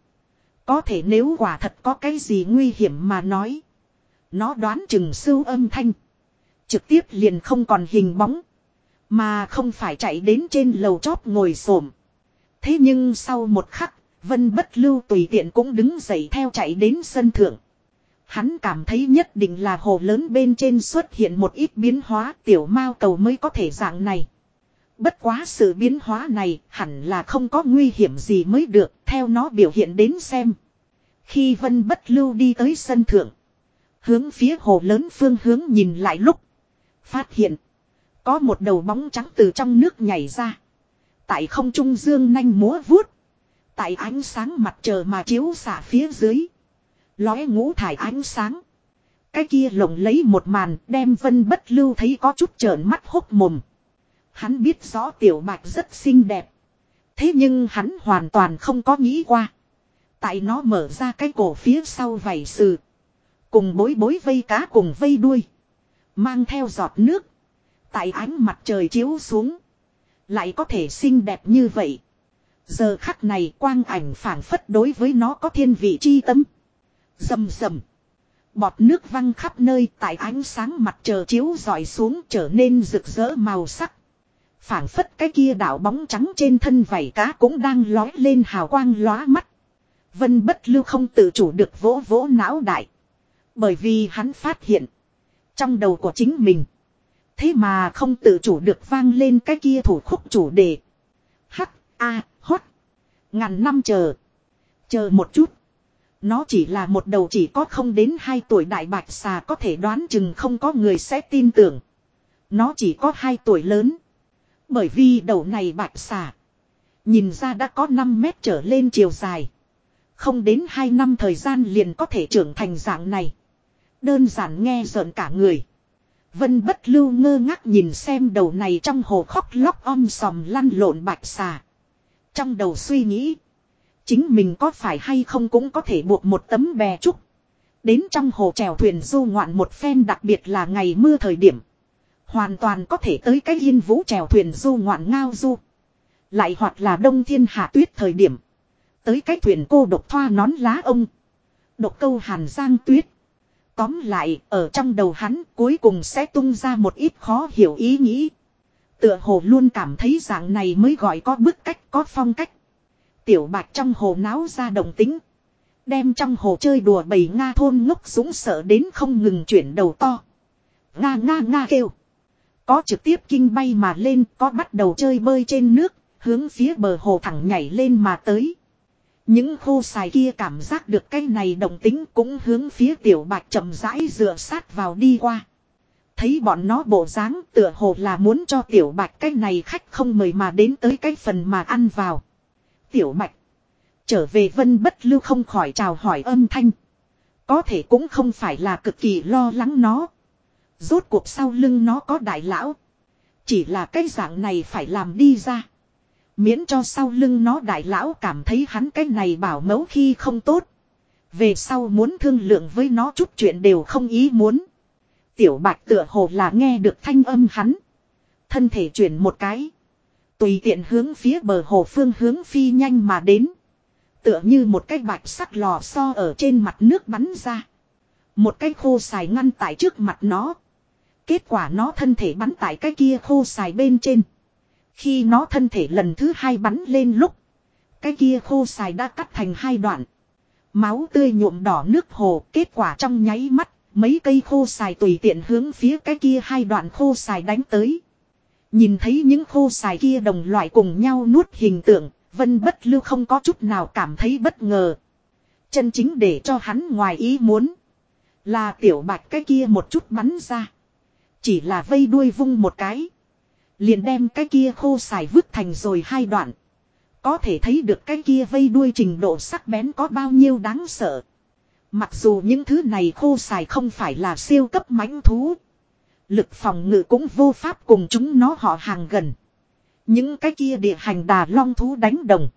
Có thể nếu quả thật có cái gì nguy hiểm mà nói. Nó đoán chừng sưu âm thanh. Trực tiếp liền không còn hình bóng. Mà không phải chạy đến trên lầu chóp ngồi xổm Thế nhưng sau một khắc, Vân bất lưu tùy tiện cũng đứng dậy theo chạy đến sân thượng. Hắn cảm thấy nhất định là hồ lớn bên trên xuất hiện một ít biến hóa tiểu mao cầu mới có thể dạng này. Bất quá sự biến hóa này hẳn là không có nguy hiểm gì mới được theo nó biểu hiện đến xem. Khi Vân bất lưu đi tới sân thượng. Hướng phía hồ lớn phương hướng nhìn lại lúc. Phát hiện. Có một đầu bóng trắng từ trong nước nhảy ra. Tại không trung dương nanh múa vuốt. Tại ánh sáng mặt trời mà chiếu xả phía dưới. Lóe ngũ thải ánh sáng. Cái kia lồng lấy một màn đem vân bất lưu thấy có chút trợn mắt hốc mồm. Hắn biết rõ tiểu bạch rất xinh đẹp. Thế nhưng hắn hoàn toàn không có nghĩ qua. Tại nó mở ra cái cổ phía sau vảy sừ. Cùng bối bối vây cá cùng vây đuôi. Mang theo giọt nước. Tại ánh mặt trời chiếu xuống. Lại có thể xinh đẹp như vậy. Giờ khắc này quang ảnh phản phất đối với nó có thiên vị chi tâm. Dầm dầm. Bọt nước văng khắp nơi tại ánh sáng mặt trời chiếu dọi xuống trở nên rực rỡ màu sắc. phản phất cái kia đảo bóng trắng trên thân vảy cá cũng đang lói lên hào quang lóa mắt. Vân bất lưu không tự chủ được vỗ vỗ não đại. Bởi vì hắn phát hiện. Trong đầu của chính mình. Thế mà không tự chủ được vang lên cái kia thủ khúc chủ đề. a hót. Ngàn năm chờ. Chờ một chút. Nó chỉ là một đầu chỉ có không đến 2 tuổi đại bạch xà có thể đoán chừng không có người sẽ tin tưởng. Nó chỉ có 2 tuổi lớn. Bởi vì đầu này bạch xà. Nhìn ra đã có 5 mét trở lên chiều dài. Không đến 2 năm thời gian liền có thể trưởng thành dạng này. Đơn giản nghe rợn cả người. Vân bất lưu ngơ ngác nhìn xem đầu này trong hồ khóc lóc om sòm lăn lộn bạch xà. Trong đầu suy nghĩ. Chính mình có phải hay không cũng có thể buộc một tấm bè trúc. Đến trong hồ chèo thuyền du ngoạn một phen đặc biệt là ngày mưa thời điểm. Hoàn toàn có thể tới cái yên vũ chèo thuyền du ngoạn ngao du. Lại hoặc là đông thiên hạ tuyết thời điểm. Tới cái thuyền cô độc thoa nón lá ông. Độc câu hàn giang tuyết. Tóm lại, ở trong đầu hắn cuối cùng sẽ tung ra một ít khó hiểu ý nghĩ. Tựa hồ luôn cảm thấy dạng này mới gọi có bức cách có phong cách. Tiểu bạch trong hồ náo ra đồng tính. Đem trong hồ chơi đùa bầy Nga thôn ngốc súng sợ đến không ngừng chuyển đầu to. Nga nga nga kêu. Có trực tiếp kinh bay mà lên, có bắt đầu chơi bơi trên nước, hướng phía bờ hồ thẳng nhảy lên mà tới. Những khô xài kia cảm giác được cái này đồng tính cũng hướng phía tiểu bạch chậm rãi dựa sát vào đi qua. Thấy bọn nó bộ dáng tựa hồ là muốn cho tiểu bạch cái này khách không mời mà đến tới cái phần mà ăn vào. Tiểu bạch. Trở về vân bất lưu không khỏi chào hỏi âm thanh. Có thể cũng không phải là cực kỳ lo lắng nó. Rốt cuộc sau lưng nó có đại lão. Chỉ là cái dạng này phải làm đi ra. Miễn cho sau lưng nó đại lão cảm thấy hắn cái này bảo mẫu khi không tốt. Về sau muốn thương lượng với nó chút chuyện đều không ý muốn. Tiểu bạch tựa hồ là nghe được thanh âm hắn. Thân thể chuyển một cái. Tùy tiện hướng phía bờ hồ phương hướng phi nhanh mà đến. Tựa như một cái bạch sắc lò xo ở trên mặt nước bắn ra. Một cái khô xài ngăn tại trước mặt nó. Kết quả nó thân thể bắn tại cái kia khô xài bên trên. Khi nó thân thể lần thứ hai bắn lên lúc. Cái kia khô xài đã cắt thành hai đoạn. Máu tươi nhuộm đỏ nước hồ. Kết quả trong nháy mắt. Mấy cây khô xài tùy tiện hướng phía cái kia hai đoạn khô xài đánh tới. Nhìn thấy những khô xài kia đồng loại cùng nhau nuốt hình tượng. Vân bất lưu không có chút nào cảm thấy bất ngờ. Chân chính để cho hắn ngoài ý muốn. Là tiểu bạch cái kia một chút bắn ra. Chỉ là vây đuôi vung một cái. Liền đem cái kia khô xài vứt thành rồi hai đoạn. Có thể thấy được cái kia vây đuôi trình độ sắc bén có bao nhiêu đáng sợ. Mặc dù những thứ này khô xài không phải là siêu cấp mãnh thú. Lực phòng ngự cũng vô pháp cùng chúng nó họ hàng gần. Những cái kia địa hành đà long thú đánh đồng.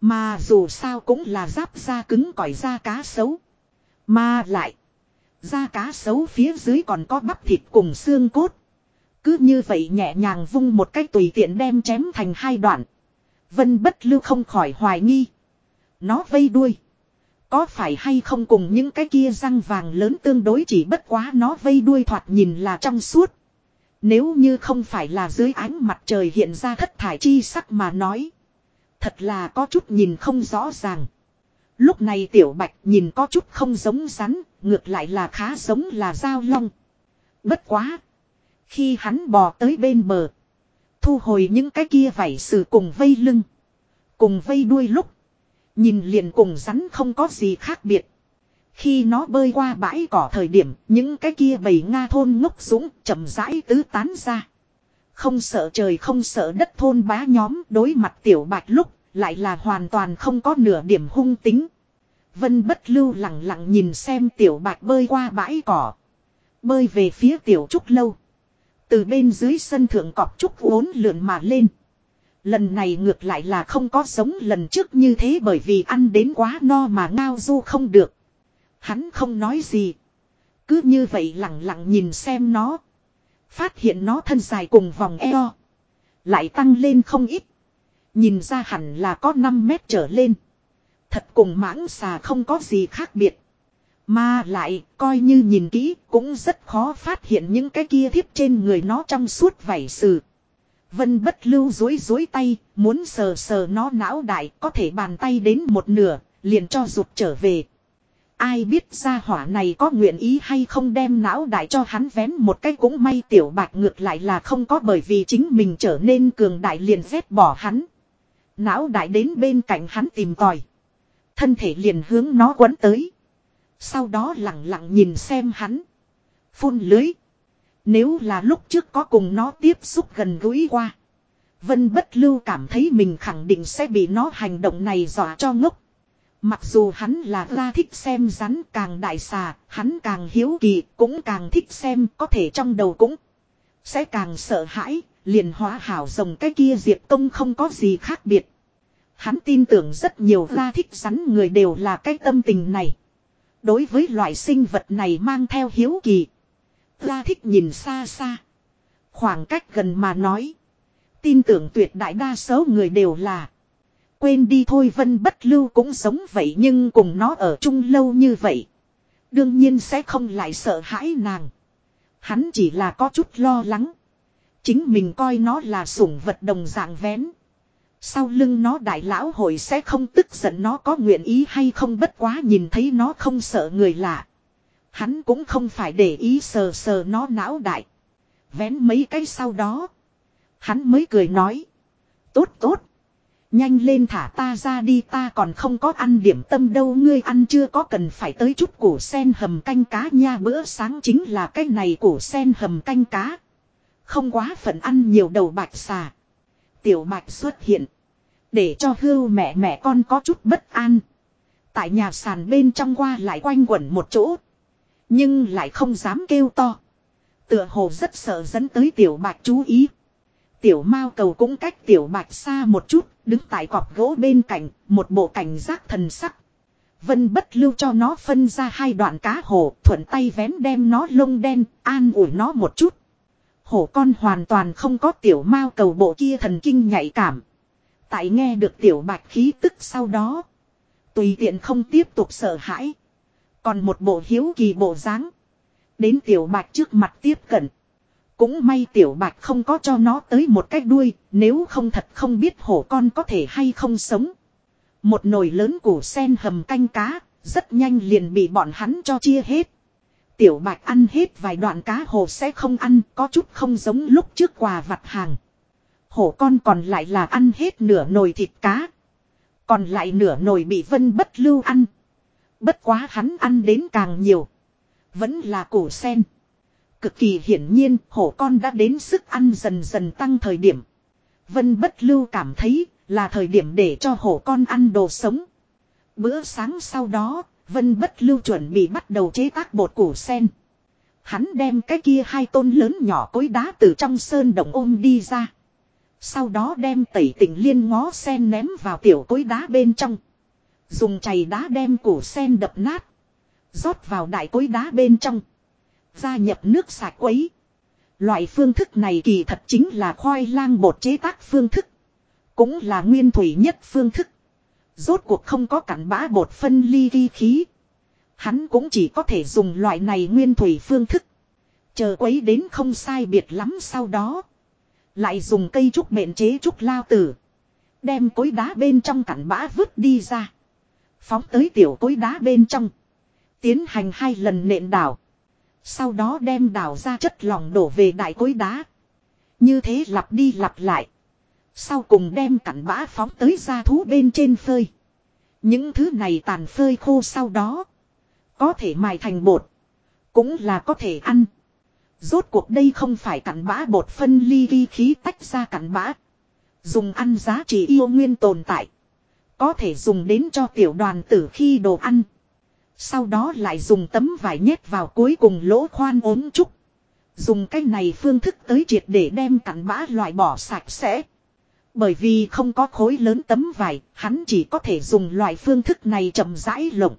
Mà dù sao cũng là giáp da cứng cỏi da cá sấu. Mà lại. Da cá sấu phía dưới còn có bắp thịt cùng xương cốt. Cứ như vậy nhẹ nhàng vung một cách tùy tiện đem chém thành hai đoạn. Vân bất lưu không khỏi hoài nghi. Nó vây đuôi. Có phải hay không cùng những cái kia răng vàng lớn tương đối chỉ bất quá nó vây đuôi thoạt nhìn là trong suốt. Nếu như không phải là dưới ánh mặt trời hiện ra thất thải chi sắc mà nói. Thật là có chút nhìn không rõ ràng. Lúc này tiểu bạch nhìn có chút không giống rắn, ngược lại là khá giống là dao long. Bất quá. Khi hắn bò tới bên bờ. Thu hồi những cái kia vảy sử cùng vây lưng. Cùng vây đuôi lúc. Nhìn liền cùng rắn không có gì khác biệt. Khi nó bơi qua bãi cỏ thời điểm, những cái kia bầy Nga thôn ngốc súng chậm rãi tứ tán ra. Không sợ trời không sợ đất thôn bá nhóm đối mặt tiểu bạch lúc, lại là hoàn toàn không có nửa điểm hung tính. Vân bất lưu lặng lặng nhìn xem tiểu bạch bơi qua bãi cỏ. Bơi về phía tiểu trúc lâu. Từ bên dưới sân thượng cọp trúc uốn lượn mà lên. Lần này ngược lại là không có sống lần trước như thế bởi vì ăn đến quá no mà ngao du không được. Hắn không nói gì. Cứ như vậy lặng lặng nhìn xem nó. Phát hiện nó thân dài cùng vòng eo. Lại tăng lên không ít. Nhìn ra hẳn là có 5 mét trở lên. Thật cùng mãng xà không có gì khác biệt. Mà lại, coi như nhìn kỹ, cũng rất khó phát hiện những cái kia thiếp trên người nó trong suốt vảy sự Vân bất lưu dối dối tay, muốn sờ sờ nó não đại, có thể bàn tay đến một nửa, liền cho rụt trở về. Ai biết ra hỏa này có nguyện ý hay không đem não đại cho hắn vén một cái cũng may tiểu bạch ngược lại là không có bởi vì chính mình trở nên cường đại liền vét bỏ hắn. Não đại đến bên cạnh hắn tìm tòi. Thân thể liền hướng nó quấn tới. Sau đó lặng lặng nhìn xem hắn. Phun lưới. Nếu là lúc trước có cùng nó tiếp xúc gần gũi qua. Vân bất lưu cảm thấy mình khẳng định sẽ bị nó hành động này dọa cho ngốc. Mặc dù hắn là ra thích xem rắn càng đại xà, hắn càng hiếu kỳ, cũng càng thích xem, có thể trong đầu cũng sẽ càng sợ hãi, liền hóa hảo rồng cái kia diệp công không có gì khác biệt. Hắn tin tưởng rất nhiều ra thích rắn người đều là cái tâm tình này. Đối với loại sinh vật này mang theo hiếu kỳ. Ra thích nhìn xa xa. Khoảng cách gần mà nói. Tin tưởng tuyệt đại đa số người đều là. Quên đi thôi vân bất lưu cũng sống vậy nhưng cùng nó ở chung lâu như vậy. Đương nhiên sẽ không lại sợ hãi nàng. Hắn chỉ là có chút lo lắng. Chính mình coi nó là sủng vật đồng dạng vén. Sau lưng nó đại lão hội sẽ không tức giận nó có nguyện ý hay không bất quá nhìn thấy nó không sợ người lạ. Hắn cũng không phải để ý sờ sờ nó não đại. Vén mấy cái sau đó. Hắn mới cười nói. Tốt tốt. Nhanh lên thả ta ra đi ta còn không có ăn điểm tâm đâu ngươi ăn chưa có cần phải tới chút củ sen hầm canh cá nha bữa sáng chính là cái này củ sen hầm canh cá. Không quá phận ăn nhiều đầu bạch xà. Tiểu bạch xuất hiện. Để cho hưu mẹ mẹ con có chút bất an. Tại nhà sàn bên trong qua lại quanh quẩn một chỗ. Nhưng lại không dám kêu to. Tựa hồ rất sợ dẫn tới tiểu bạch chú ý. Tiểu mao cầu cũng cách tiểu bạch xa một chút, đứng tại cọp gỗ bên cạnh, một bộ cảnh giác thần sắc. Vân bất lưu cho nó phân ra hai đoạn cá hồ, thuận tay vén đem nó lông đen, an ủi nó một chút. Hổ con hoàn toàn không có tiểu mao cầu bộ kia thần kinh nhạy cảm. Tại nghe được tiểu bạch khí tức sau đó. Tùy tiện không tiếp tục sợ hãi. Còn một bộ hiếu kỳ bộ dáng Đến tiểu bạch trước mặt tiếp cận. Cũng may tiểu bạch không có cho nó tới một cái đuôi, nếu không thật không biết hổ con có thể hay không sống. Một nồi lớn củ sen hầm canh cá, rất nhanh liền bị bọn hắn cho chia hết. Tiểu bạch ăn hết vài đoạn cá hồ sẽ không ăn, có chút không giống lúc trước quà vặt hàng. Hổ con còn lại là ăn hết nửa nồi thịt cá. Còn lại nửa nồi bị vân bất lưu ăn. Bất quá hắn ăn đến càng nhiều. Vẫn là củ sen. Cực kỳ hiển nhiên hổ con đã đến sức ăn dần dần tăng thời điểm. Vân bất lưu cảm thấy là thời điểm để cho hổ con ăn đồ sống. Bữa sáng sau đó, Vân bất lưu chuẩn bị bắt đầu chế tác bột củ sen. Hắn đem cái kia hai tôn lớn nhỏ cối đá từ trong sơn động ôm đi ra. Sau đó đem tẩy tỉnh liên ngó sen ném vào tiểu cối đá bên trong. Dùng chày đá đem củ sen đập nát. rót vào đại cối đá bên trong. Gia nhập nước sạch quấy. Loại phương thức này kỳ thật chính là khoai lang bột chế tác phương thức. Cũng là nguyên thủy nhất phương thức. Rốt cuộc không có cặn bã bột phân ly vi khí. Hắn cũng chỉ có thể dùng loại này nguyên thủy phương thức. Chờ quấy đến không sai biệt lắm sau đó. Lại dùng cây trúc mện chế trúc lao tử. Đem cối đá bên trong cặn bã vứt đi ra. Phóng tới tiểu cối đá bên trong. Tiến hành hai lần nện đảo. Sau đó đem đảo ra chất lỏng đổ về đại cối đá. Như thế lặp đi lặp lại. Sau cùng đem cặn bã phóng tới ra thú bên trên phơi. Những thứ này tàn phơi khô sau đó. Có thể mài thành bột. Cũng là có thể ăn. Rốt cuộc đây không phải cặn bã bột phân ly vi khí tách ra cặn bã. Dùng ăn giá trị yêu nguyên tồn tại. Có thể dùng đến cho tiểu đoàn tử khi đồ ăn. Sau đó lại dùng tấm vải nhét vào cuối cùng lỗ khoan ốm trúc. Dùng cái này phương thức tới triệt để đem cặn bã loại bỏ sạch sẽ. Bởi vì không có khối lớn tấm vải, hắn chỉ có thể dùng loại phương thức này chậm rãi lộng.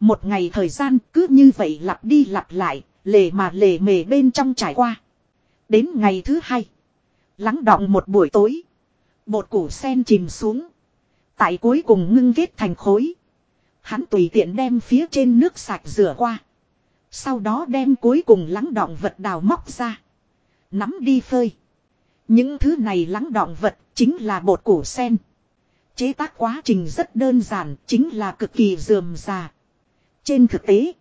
Một ngày thời gian cứ như vậy lặp đi lặp lại, lề mà lề mề bên trong trải qua. Đến ngày thứ hai, lắng đọng một buổi tối, bột củ sen chìm xuống. Tại cuối cùng ngưng kết thành khối. Hắn tùy tiện đem phía trên nước sạch rửa qua. Sau đó đem cuối cùng lắng đọng vật đào móc ra. Nắm đi phơi. Những thứ này lắng đọng vật chính là bột củ sen. Chế tác quá trình rất đơn giản, chính là cực kỳ dườm già. Trên thực tế,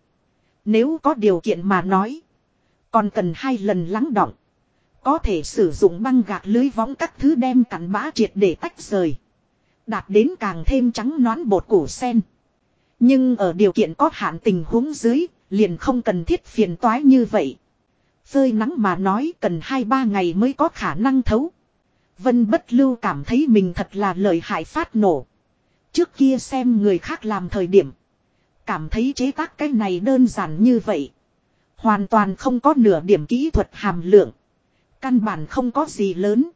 nếu có điều kiện mà nói, còn cần hai lần lắng động, Có thể sử dụng băng gạc lưới võng các thứ đem cắn bã triệt để tách rời. Đạt đến càng thêm trắng nón bột củ sen. Nhưng ở điều kiện có hạn tình huống dưới, liền không cần thiết phiền toái như vậy. Phơi nắng mà nói cần 2-3 ngày mới có khả năng thấu. Vân bất lưu cảm thấy mình thật là lợi hại phát nổ. Trước kia xem người khác làm thời điểm. Cảm thấy chế tác cái này đơn giản như vậy. Hoàn toàn không có nửa điểm kỹ thuật hàm lượng. Căn bản không có gì lớn.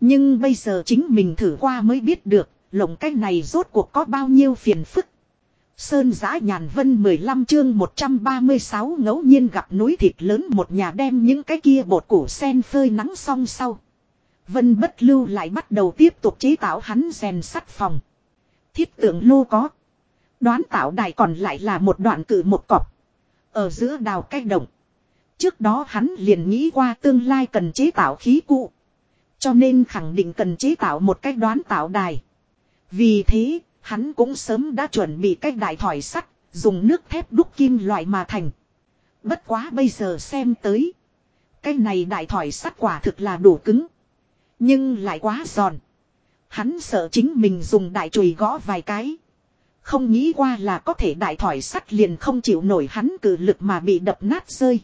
Nhưng bây giờ chính mình thử qua mới biết được, lồng cái này rốt cuộc có bao nhiêu phiền phức. Sơn giã nhàn vân 15 chương 136 ngẫu nhiên gặp núi thịt lớn một nhà đem những cái kia bột củ sen phơi nắng xong sau. Vân bất lưu lại bắt đầu tiếp tục chế tạo hắn rèn sắt phòng. Thiết tượng lô có. Đoán tạo đài còn lại là một đoạn cử một cọc. Ở giữa đào cách động. Trước đó hắn liền nghĩ qua tương lai cần chế tạo khí cụ. Cho nên khẳng định cần chế tạo một cách đoán tạo đài. Vì thế, hắn cũng sớm đã chuẩn bị cách đại thỏi sắt, dùng nước thép đúc kim loại mà thành. Bất quá bây giờ xem tới. Cái này đại thỏi sắt quả thực là đủ cứng. Nhưng lại quá giòn. Hắn sợ chính mình dùng đại chùy gõ vài cái. Không nghĩ qua là có thể đại thỏi sắt liền không chịu nổi hắn cử lực mà bị đập nát rơi.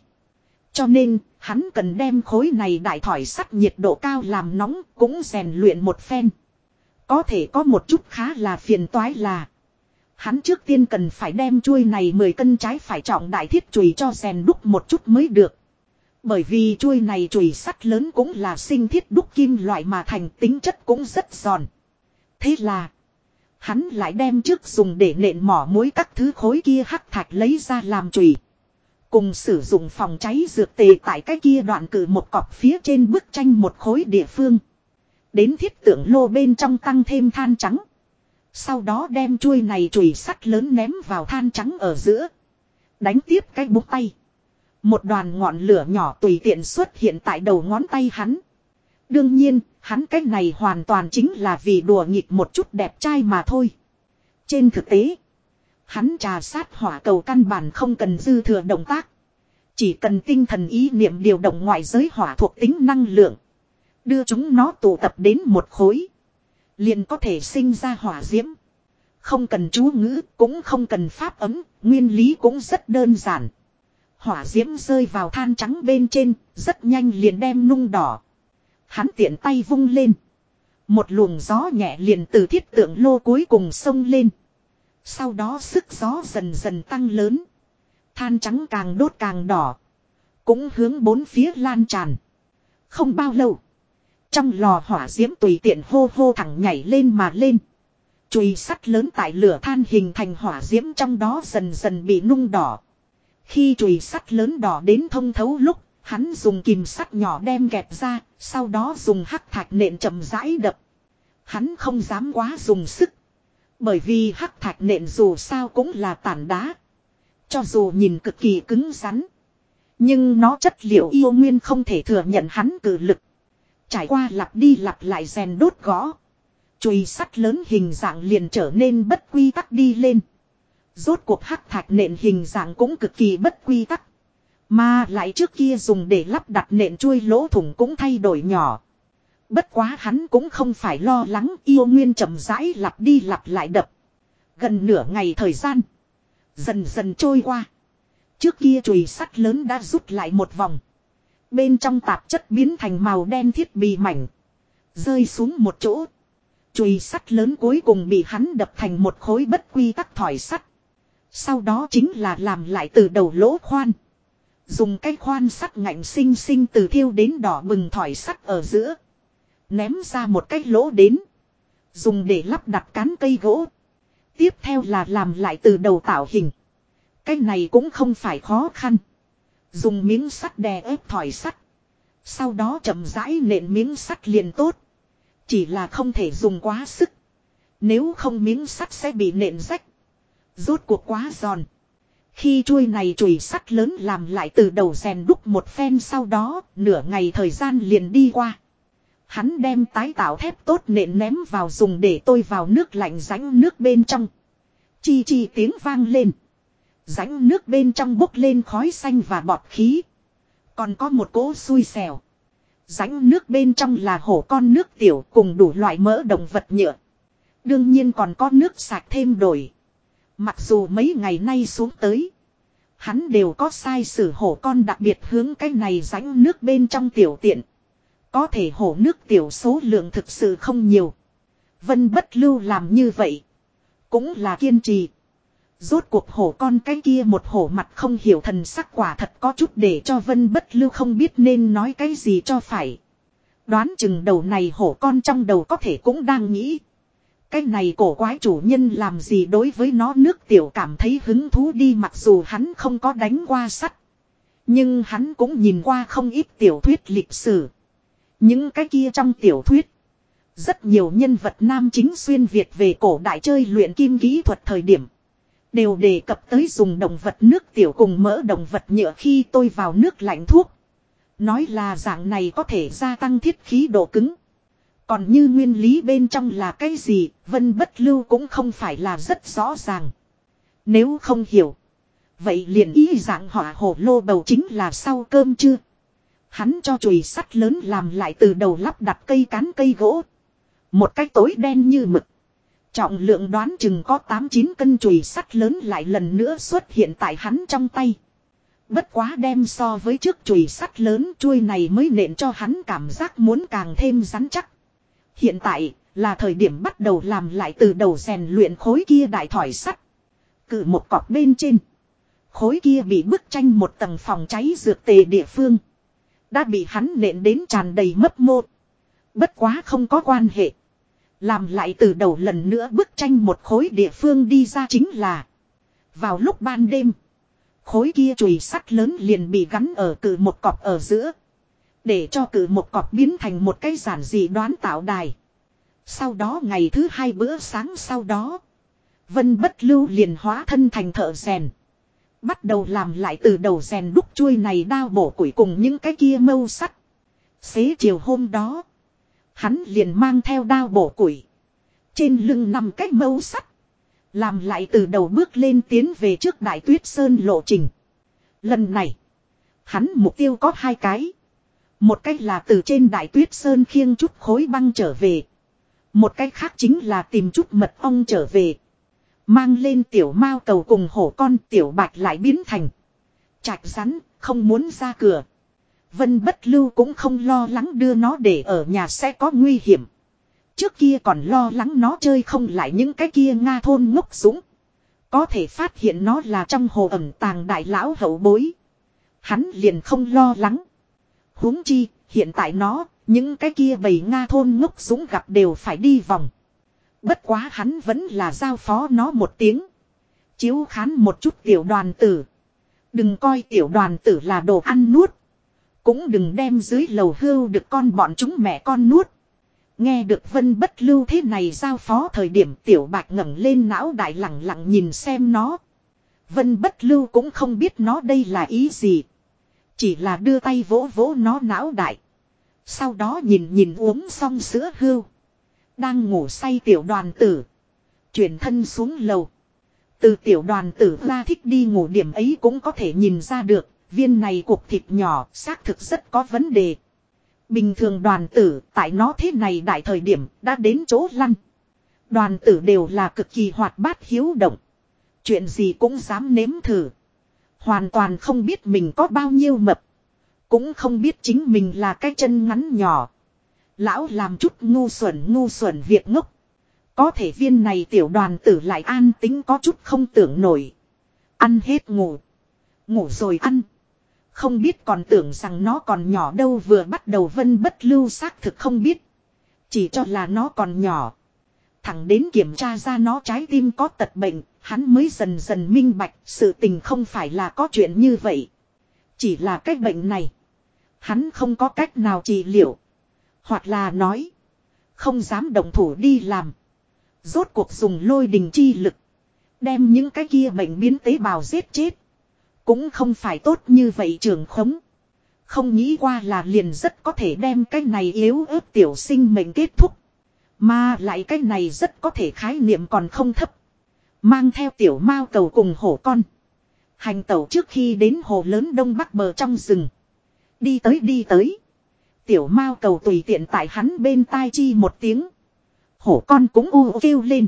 Cho nên, hắn cần đem khối này đại thỏi sắt nhiệt độ cao làm nóng cũng rèn luyện một phen. Có thể có một chút khá là phiền toái là. Hắn trước tiên cần phải đem chuôi này 10 cân trái phải trọng đại thiết chùy cho rèn đúc một chút mới được. Bởi vì chuôi này chùy sắt lớn cũng là sinh thiết đúc kim loại mà thành tính chất cũng rất giòn. Thế là. Hắn lại đem trước dùng để nện mỏ mối các thứ khối kia hắc thạch lấy ra làm chùy. Cùng sử dụng phòng cháy dược tề tại cái kia đoạn cử một cọc phía trên bức tranh một khối địa phương. Đến thiết tượng lô bên trong tăng thêm than trắng. Sau đó đem chuôi này chùy sắt lớn ném vào than trắng ở giữa. Đánh tiếp cái bút tay. Một đoàn ngọn lửa nhỏ tùy tiện xuất hiện tại đầu ngón tay hắn. Đương nhiên, hắn cách này hoàn toàn chính là vì đùa nghịch một chút đẹp trai mà thôi. Trên thực tế, hắn trà sát hỏa cầu căn bản không cần dư thừa động tác. Chỉ cần tinh thần ý niệm điều động ngoại giới hỏa thuộc tính năng lượng. Đưa chúng nó tụ tập đến một khối. Liền có thể sinh ra hỏa diễm. Không cần chú ngữ, cũng không cần pháp ấm, nguyên lý cũng rất đơn giản. Hỏa diễm rơi vào than trắng bên trên, rất nhanh liền đem nung đỏ. Hắn tiện tay vung lên. Một luồng gió nhẹ liền từ thiết tượng lô cuối cùng sông lên. Sau đó sức gió dần dần tăng lớn. Than trắng càng đốt càng đỏ. Cũng hướng bốn phía lan tràn. Không bao lâu. Trong lò hỏa diễm tùy tiện hô hô thẳng nhảy lên mà lên. Chùy sắt lớn tại lửa than hình thành hỏa diễm trong đó dần dần bị nung đỏ. Khi chùy sắt lớn đỏ đến thông thấu lúc, hắn dùng kìm sắt nhỏ đem kẹp ra, sau đó dùng hắc thạch nện chậm rãi đập. Hắn không dám quá dùng sức. Bởi vì hắc thạch nện dù sao cũng là tản đá. Cho dù nhìn cực kỳ cứng rắn. Nhưng nó chất liệu yêu nguyên không thể thừa nhận hắn cử lực. Trải qua lặp đi lặp lại rèn đốt gõ. Chùy sắt lớn hình dạng liền trở nên bất quy tắc đi lên. Rốt cuộc hắc thạch nện hình dạng cũng cực kỳ bất quy tắc. Mà lại trước kia dùng để lắp đặt nện chui lỗ thủng cũng thay đổi nhỏ. Bất quá hắn cũng không phải lo lắng yêu nguyên chậm rãi lặp đi lặp lại đập. Gần nửa ngày thời gian. Dần dần trôi qua. Trước kia chùy sắt lớn đã rút lại một vòng. Bên trong tạp chất biến thành màu đen thiết bị mảnh. Rơi xuống một chỗ. Chùy sắt lớn cuối cùng bị hắn đập thành một khối bất quy tắc thỏi sắt. Sau đó chính là làm lại từ đầu lỗ khoan. Dùng cái khoan sắt ngạnh sinh sinh từ thiêu đến đỏ bừng thỏi sắt ở giữa. Ném ra một cái lỗ đến. Dùng để lắp đặt cán cây gỗ. Tiếp theo là làm lại từ đầu tạo hình. Cái này cũng không phải khó khăn. Dùng miếng sắt đè ép thỏi sắt. Sau đó chậm rãi nện miếng sắt liền tốt. Chỉ là không thể dùng quá sức. Nếu không miếng sắt sẽ bị nện rách. Rốt cuộc quá giòn. Khi chuôi này chùy sắt lớn làm lại từ đầu rèn đúc một phen sau đó, nửa ngày thời gian liền đi qua. Hắn đem tái tạo thép tốt nện ném vào dùng để tôi vào nước lạnh rãnh nước bên trong. Chi chi tiếng vang lên. Rãnh nước bên trong bốc lên khói xanh và bọt khí. Còn có một cỗ xui xẻo. Rãnh nước bên trong là hổ con nước tiểu cùng đủ loại mỡ động vật nhựa. Đương nhiên còn có nước sạch thêm đổi. Mặc dù mấy ngày nay xuống tới. Hắn đều có sai sử hổ con đặc biệt hướng cái này rãnh nước bên trong tiểu tiện. Có thể hổ nước tiểu số lượng thực sự không nhiều. Vân bất lưu làm như vậy. Cũng là kiên trì. Rốt cuộc hổ con cái kia một hổ mặt không hiểu thần sắc quả thật có chút để cho vân bất lưu không biết nên nói cái gì cho phải. Đoán chừng đầu này hổ con trong đầu có thể cũng đang nghĩ. Cái này cổ quái chủ nhân làm gì đối với nó nước tiểu cảm thấy hứng thú đi mặc dù hắn không có đánh qua sắt. Nhưng hắn cũng nhìn qua không ít tiểu thuyết lịch sử. Những cái kia trong tiểu thuyết. Rất nhiều nhân vật nam chính xuyên Việt về cổ đại chơi luyện kim kỹ thuật thời điểm. Đều đề cập tới dùng động vật nước tiểu cùng mỡ động vật nhựa khi tôi vào nước lạnh thuốc. Nói là dạng này có thể gia tăng thiết khí độ cứng. Còn như nguyên lý bên trong là cái gì, vân bất lưu cũng không phải là rất rõ ràng. Nếu không hiểu. Vậy liền ý dạng họa hổ lô bầu chính là sau cơm chưa? Hắn cho chùy sắt lớn làm lại từ đầu lắp đặt cây cán cây gỗ. Một cái tối đen như mực. Trọng lượng đoán chừng có 8-9 cân chùy sắt lớn lại lần nữa xuất hiện tại hắn trong tay. Bất quá đem so với trước chùy sắt lớn chuôi này mới nện cho hắn cảm giác muốn càng thêm rắn chắc. Hiện tại là thời điểm bắt đầu làm lại từ đầu rèn luyện khối kia đại thỏi sắt. Cử một cọp bên trên. Khối kia bị bức tranh một tầng phòng cháy dược tề địa phương. Đã bị hắn nện đến tràn đầy mấp mô. Bất quá không có quan hệ. Làm lại từ đầu lần nữa bức tranh một khối địa phương đi ra chính là. Vào lúc ban đêm. Khối kia chùi sắt lớn liền bị gắn ở cự một cọp ở giữa. Để cho cử một cọp biến thành một cái giản dị đoán tạo đài. Sau đó ngày thứ hai bữa sáng sau đó. Vân bất lưu liền hóa thân thành thợ rèn. Bắt đầu làm lại từ đầu rèn đúc chuôi này đao bổ củi cùng những cái kia mâu sắt. Xế chiều hôm đó. Hắn liền mang theo đao bổ củi. Trên lưng nằm cái mâu sắt. Làm lại từ đầu bước lên tiến về trước đại tuyết sơn lộ trình. Lần này. Hắn mục tiêu có hai cái. Một cách là từ trên đại tuyết sơn khiêng chút khối băng trở về. Một cách khác chính là tìm chút mật ong trở về. Mang lên tiểu mao cầu cùng hổ con tiểu bạch lại biến thành. Chạch rắn, không muốn ra cửa. Vân bất lưu cũng không lo lắng đưa nó để ở nhà sẽ có nguy hiểm. Trước kia còn lo lắng nó chơi không lại những cái kia Nga thôn ngốc súng. Có thể phát hiện nó là trong hồ ẩm tàng đại lão hậu bối. Hắn liền không lo lắng huống chi, hiện tại nó, những cái kia bầy Nga thôn ngốc súng gặp đều phải đi vòng. Bất quá hắn vẫn là giao phó nó một tiếng. Chiếu khán một chút tiểu đoàn tử. Đừng coi tiểu đoàn tử là đồ ăn nuốt. Cũng đừng đem dưới lầu hưu được con bọn chúng mẹ con nuốt. Nghe được vân bất lưu thế này giao phó thời điểm tiểu bạch ngẩng lên não đại lặng lặng nhìn xem nó. Vân bất lưu cũng không biết nó đây là ý gì. Chỉ là đưa tay vỗ vỗ nó não đại. Sau đó nhìn nhìn uống xong sữa hưu. Đang ngủ say tiểu đoàn tử. Chuyển thân xuống lầu. Từ tiểu đoàn tử ra thích đi ngủ điểm ấy cũng có thể nhìn ra được. Viên này cục thịt nhỏ xác thực rất có vấn đề. Bình thường đoàn tử tại nó thế này đại thời điểm đã đến chỗ lăn. Đoàn tử đều là cực kỳ hoạt bát hiếu động. Chuyện gì cũng dám nếm thử. Hoàn toàn không biết mình có bao nhiêu mập. Cũng không biết chính mình là cái chân ngắn nhỏ. Lão làm chút ngu xuẩn ngu xuẩn việc ngốc. Có thể viên này tiểu đoàn tử lại an tính có chút không tưởng nổi. Ăn hết ngủ. Ngủ rồi ăn. Không biết còn tưởng rằng nó còn nhỏ đâu vừa bắt đầu vân bất lưu xác thực không biết. Chỉ cho là nó còn nhỏ. Thẳng đến kiểm tra ra nó trái tim có tật bệnh, hắn mới dần dần minh bạch sự tình không phải là có chuyện như vậy. Chỉ là cái bệnh này. Hắn không có cách nào trị liệu. Hoặc là nói. Không dám động thủ đi làm. Rốt cuộc dùng lôi đình chi lực. Đem những cái kia bệnh biến tế bào giết chết. Cũng không phải tốt như vậy trường khống. Không nghĩ qua là liền rất có thể đem cái này yếu ớt tiểu sinh mệnh kết thúc. Mà lại cái này rất có thể khái niệm còn không thấp. Mang theo tiểu mao cầu cùng hổ con. Hành tẩu trước khi đến hồ lớn đông bắc bờ trong rừng. Đi tới đi tới. Tiểu mao cầu tùy tiện tại hắn bên tai chi một tiếng. Hổ con cũng u kêu lên.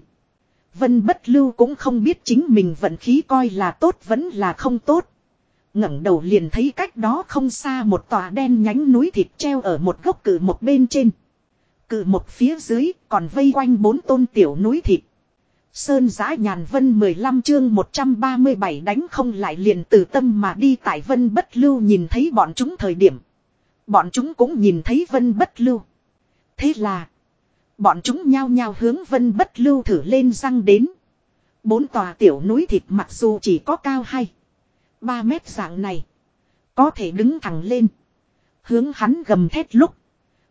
Vân bất lưu cũng không biết chính mình vận khí coi là tốt vẫn là không tốt. ngẩng đầu liền thấy cách đó không xa một tòa đen nhánh núi thịt treo ở một gốc cử một bên trên. Cử một phía dưới còn vây quanh bốn tôn tiểu núi thịt. Sơn giã nhàn vân 15 chương 137 đánh không lại liền từ tâm mà đi tại vân bất lưu nhìn thấy bọn chúng thời điểm. Bọn chúng cũng nhìn thấy vân bất lưu. Thế là. Bọn chúng nhao nhao hướng vân bất lưu thử lên răng đến. Bốn tòa tiểu núi thịt mặc dù chỉ có cao hay. ba mét dạng này. Có thể đứng thẳng lên. Hướng hắn gầm thét lúc.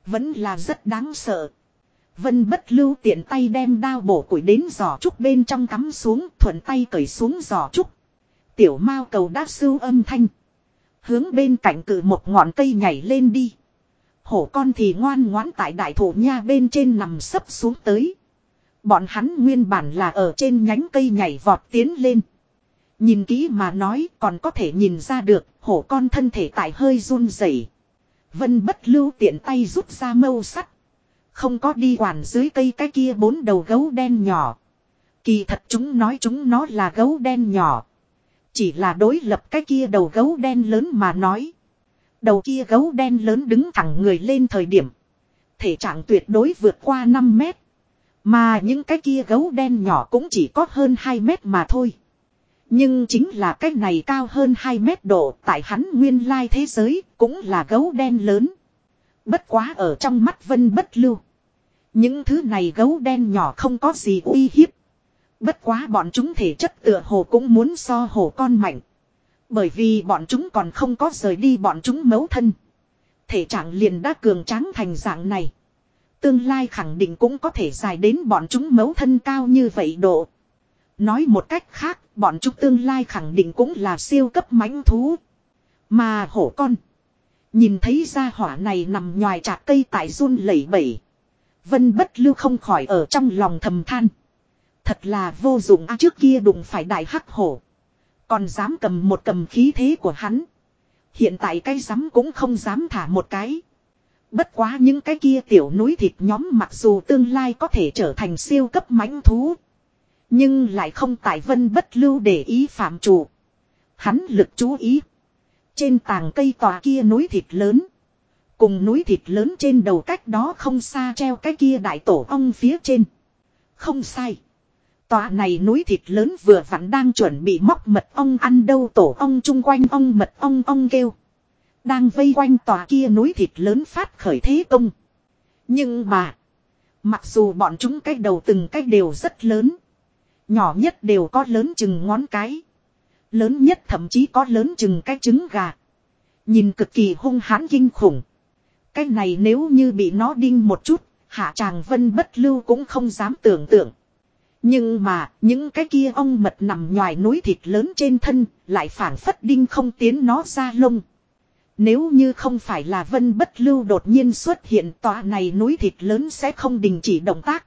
Vẫn là rất đáng sợ. Vân bất lưu tiện tay đem đao bổ củi đến giỏ trúc bên trong cắm xuống, thuận tay cởi xuống giỏ trúc. Tiểu mao cầu đáp sưu âm thanh. Hướng bên cạnh cử một ngọn cây nhảy lên đi. Hổ con thì ngoan ngoãn tại đại thổ nha bên trên nằm sấp xuống tới. Bọn hắn nguyên bản là ở trên nhánh cây nhảy vọt tiến lên. Nhìn kỹ mà nói, còn có thể nhìn ra được, hổ con thân thể tại hơi run rẩy. Vân bất lưu tiện tay rút ra mâu sắt. Không có đi quản dưới cây cái kia bốn đầu gấu đen nhỏ. Kỳ thật chúng nói chúng nó là gấu đen nhỏ. Chỉ là đối lập cái kia đầu gấu đen lớn mà nói. Đầu kia gấu đen lớn đứng thẳng người lên thời điểm. Thể trạng tuyệt đối vượt qua 5 mét. Mà những cái kia gấu đen nhỏ cũng chỉ có hơn 2 mét mà thôi. Nhưng chính là cái này cao hơn 2 mét độ tại hắn nguyên lai thế giới cũng là gấu đen lớn. Bất quá ở trong mắt vân bất lưu. Những thứ này gấu đen nhỏ không có gì uy hiếp. Bất quá bọn chúng thể chất tựa hồ cũng muốn so hồ con mạnh. Bởi vì bọn chúng còn không có rời đi bọn chúng mấu thân. Thể trạng liền đã cường tráng thành dạng này. Tương lai khẳng định cũng có thể dài đến bọn chúng mấu thân cao như vậy độ. Nói một cách khác, bọn chúng tương lai khẳng định cũng là siêu cấp mãnh thú. Mà hổ con. Nhìn thấy ra hỏa này nằm nhòi chạc cây tại run lẩy bẩy. Vân bất lưu không khỏi ở trong lòng thầm than. Thật là vô dụng a, trước kia đụng phải đại hắc hổ. Còn dám cầm một cầm khí thế của hắn. Hiện tại cái dám cũng không dám thả một cái. Bất quá những cái kia tiểu núi thịt nhóm mặc dù tương lai có thể trở thành siêu cấp mãnh thú. Nhưng lại không tại vân bất lưu để ý phạm chủ. Hắn lực chú ý. Trên tàng cây tòa kia núi thịt lớn. Cùng núi thịt lớn trên đầu cách đó không xa treo cái kia đại tổ ong phía trên. Không sai. Tòa này núi thịt lớn vừa vặn đang chuẩn bị móc mật ong ăn đâu tổ ong chung quanh ong mật ong ong kêu. Đang vây quanh tòa kia núi thịt lớn phát khởi thế công. Nhưng mà. Mặc dù bọn chúng cái đầu từng cái đều rất lớn. Nhỏ nhất đều có lớn chừng ngón cái. Lớn nhất thậm chí có lớn chừng cái trứng gà. Nhìn cực kỳ hung hãn kinh khủng. Cái này nếu như bị nó đinh một chút, hạ tràng vân bất lưu cũng không dám tưởng tượng. Nhưng mà, những cái kia ong mật nằm ngoài núi thịt lớn trên thân, lại phản phất đinh không tiến nó ra lông. Nếu như không phải là vân bất lưu đột nhiên xuất hiện tòa này núi thịt lớn sẽ không đình chỉ động tác.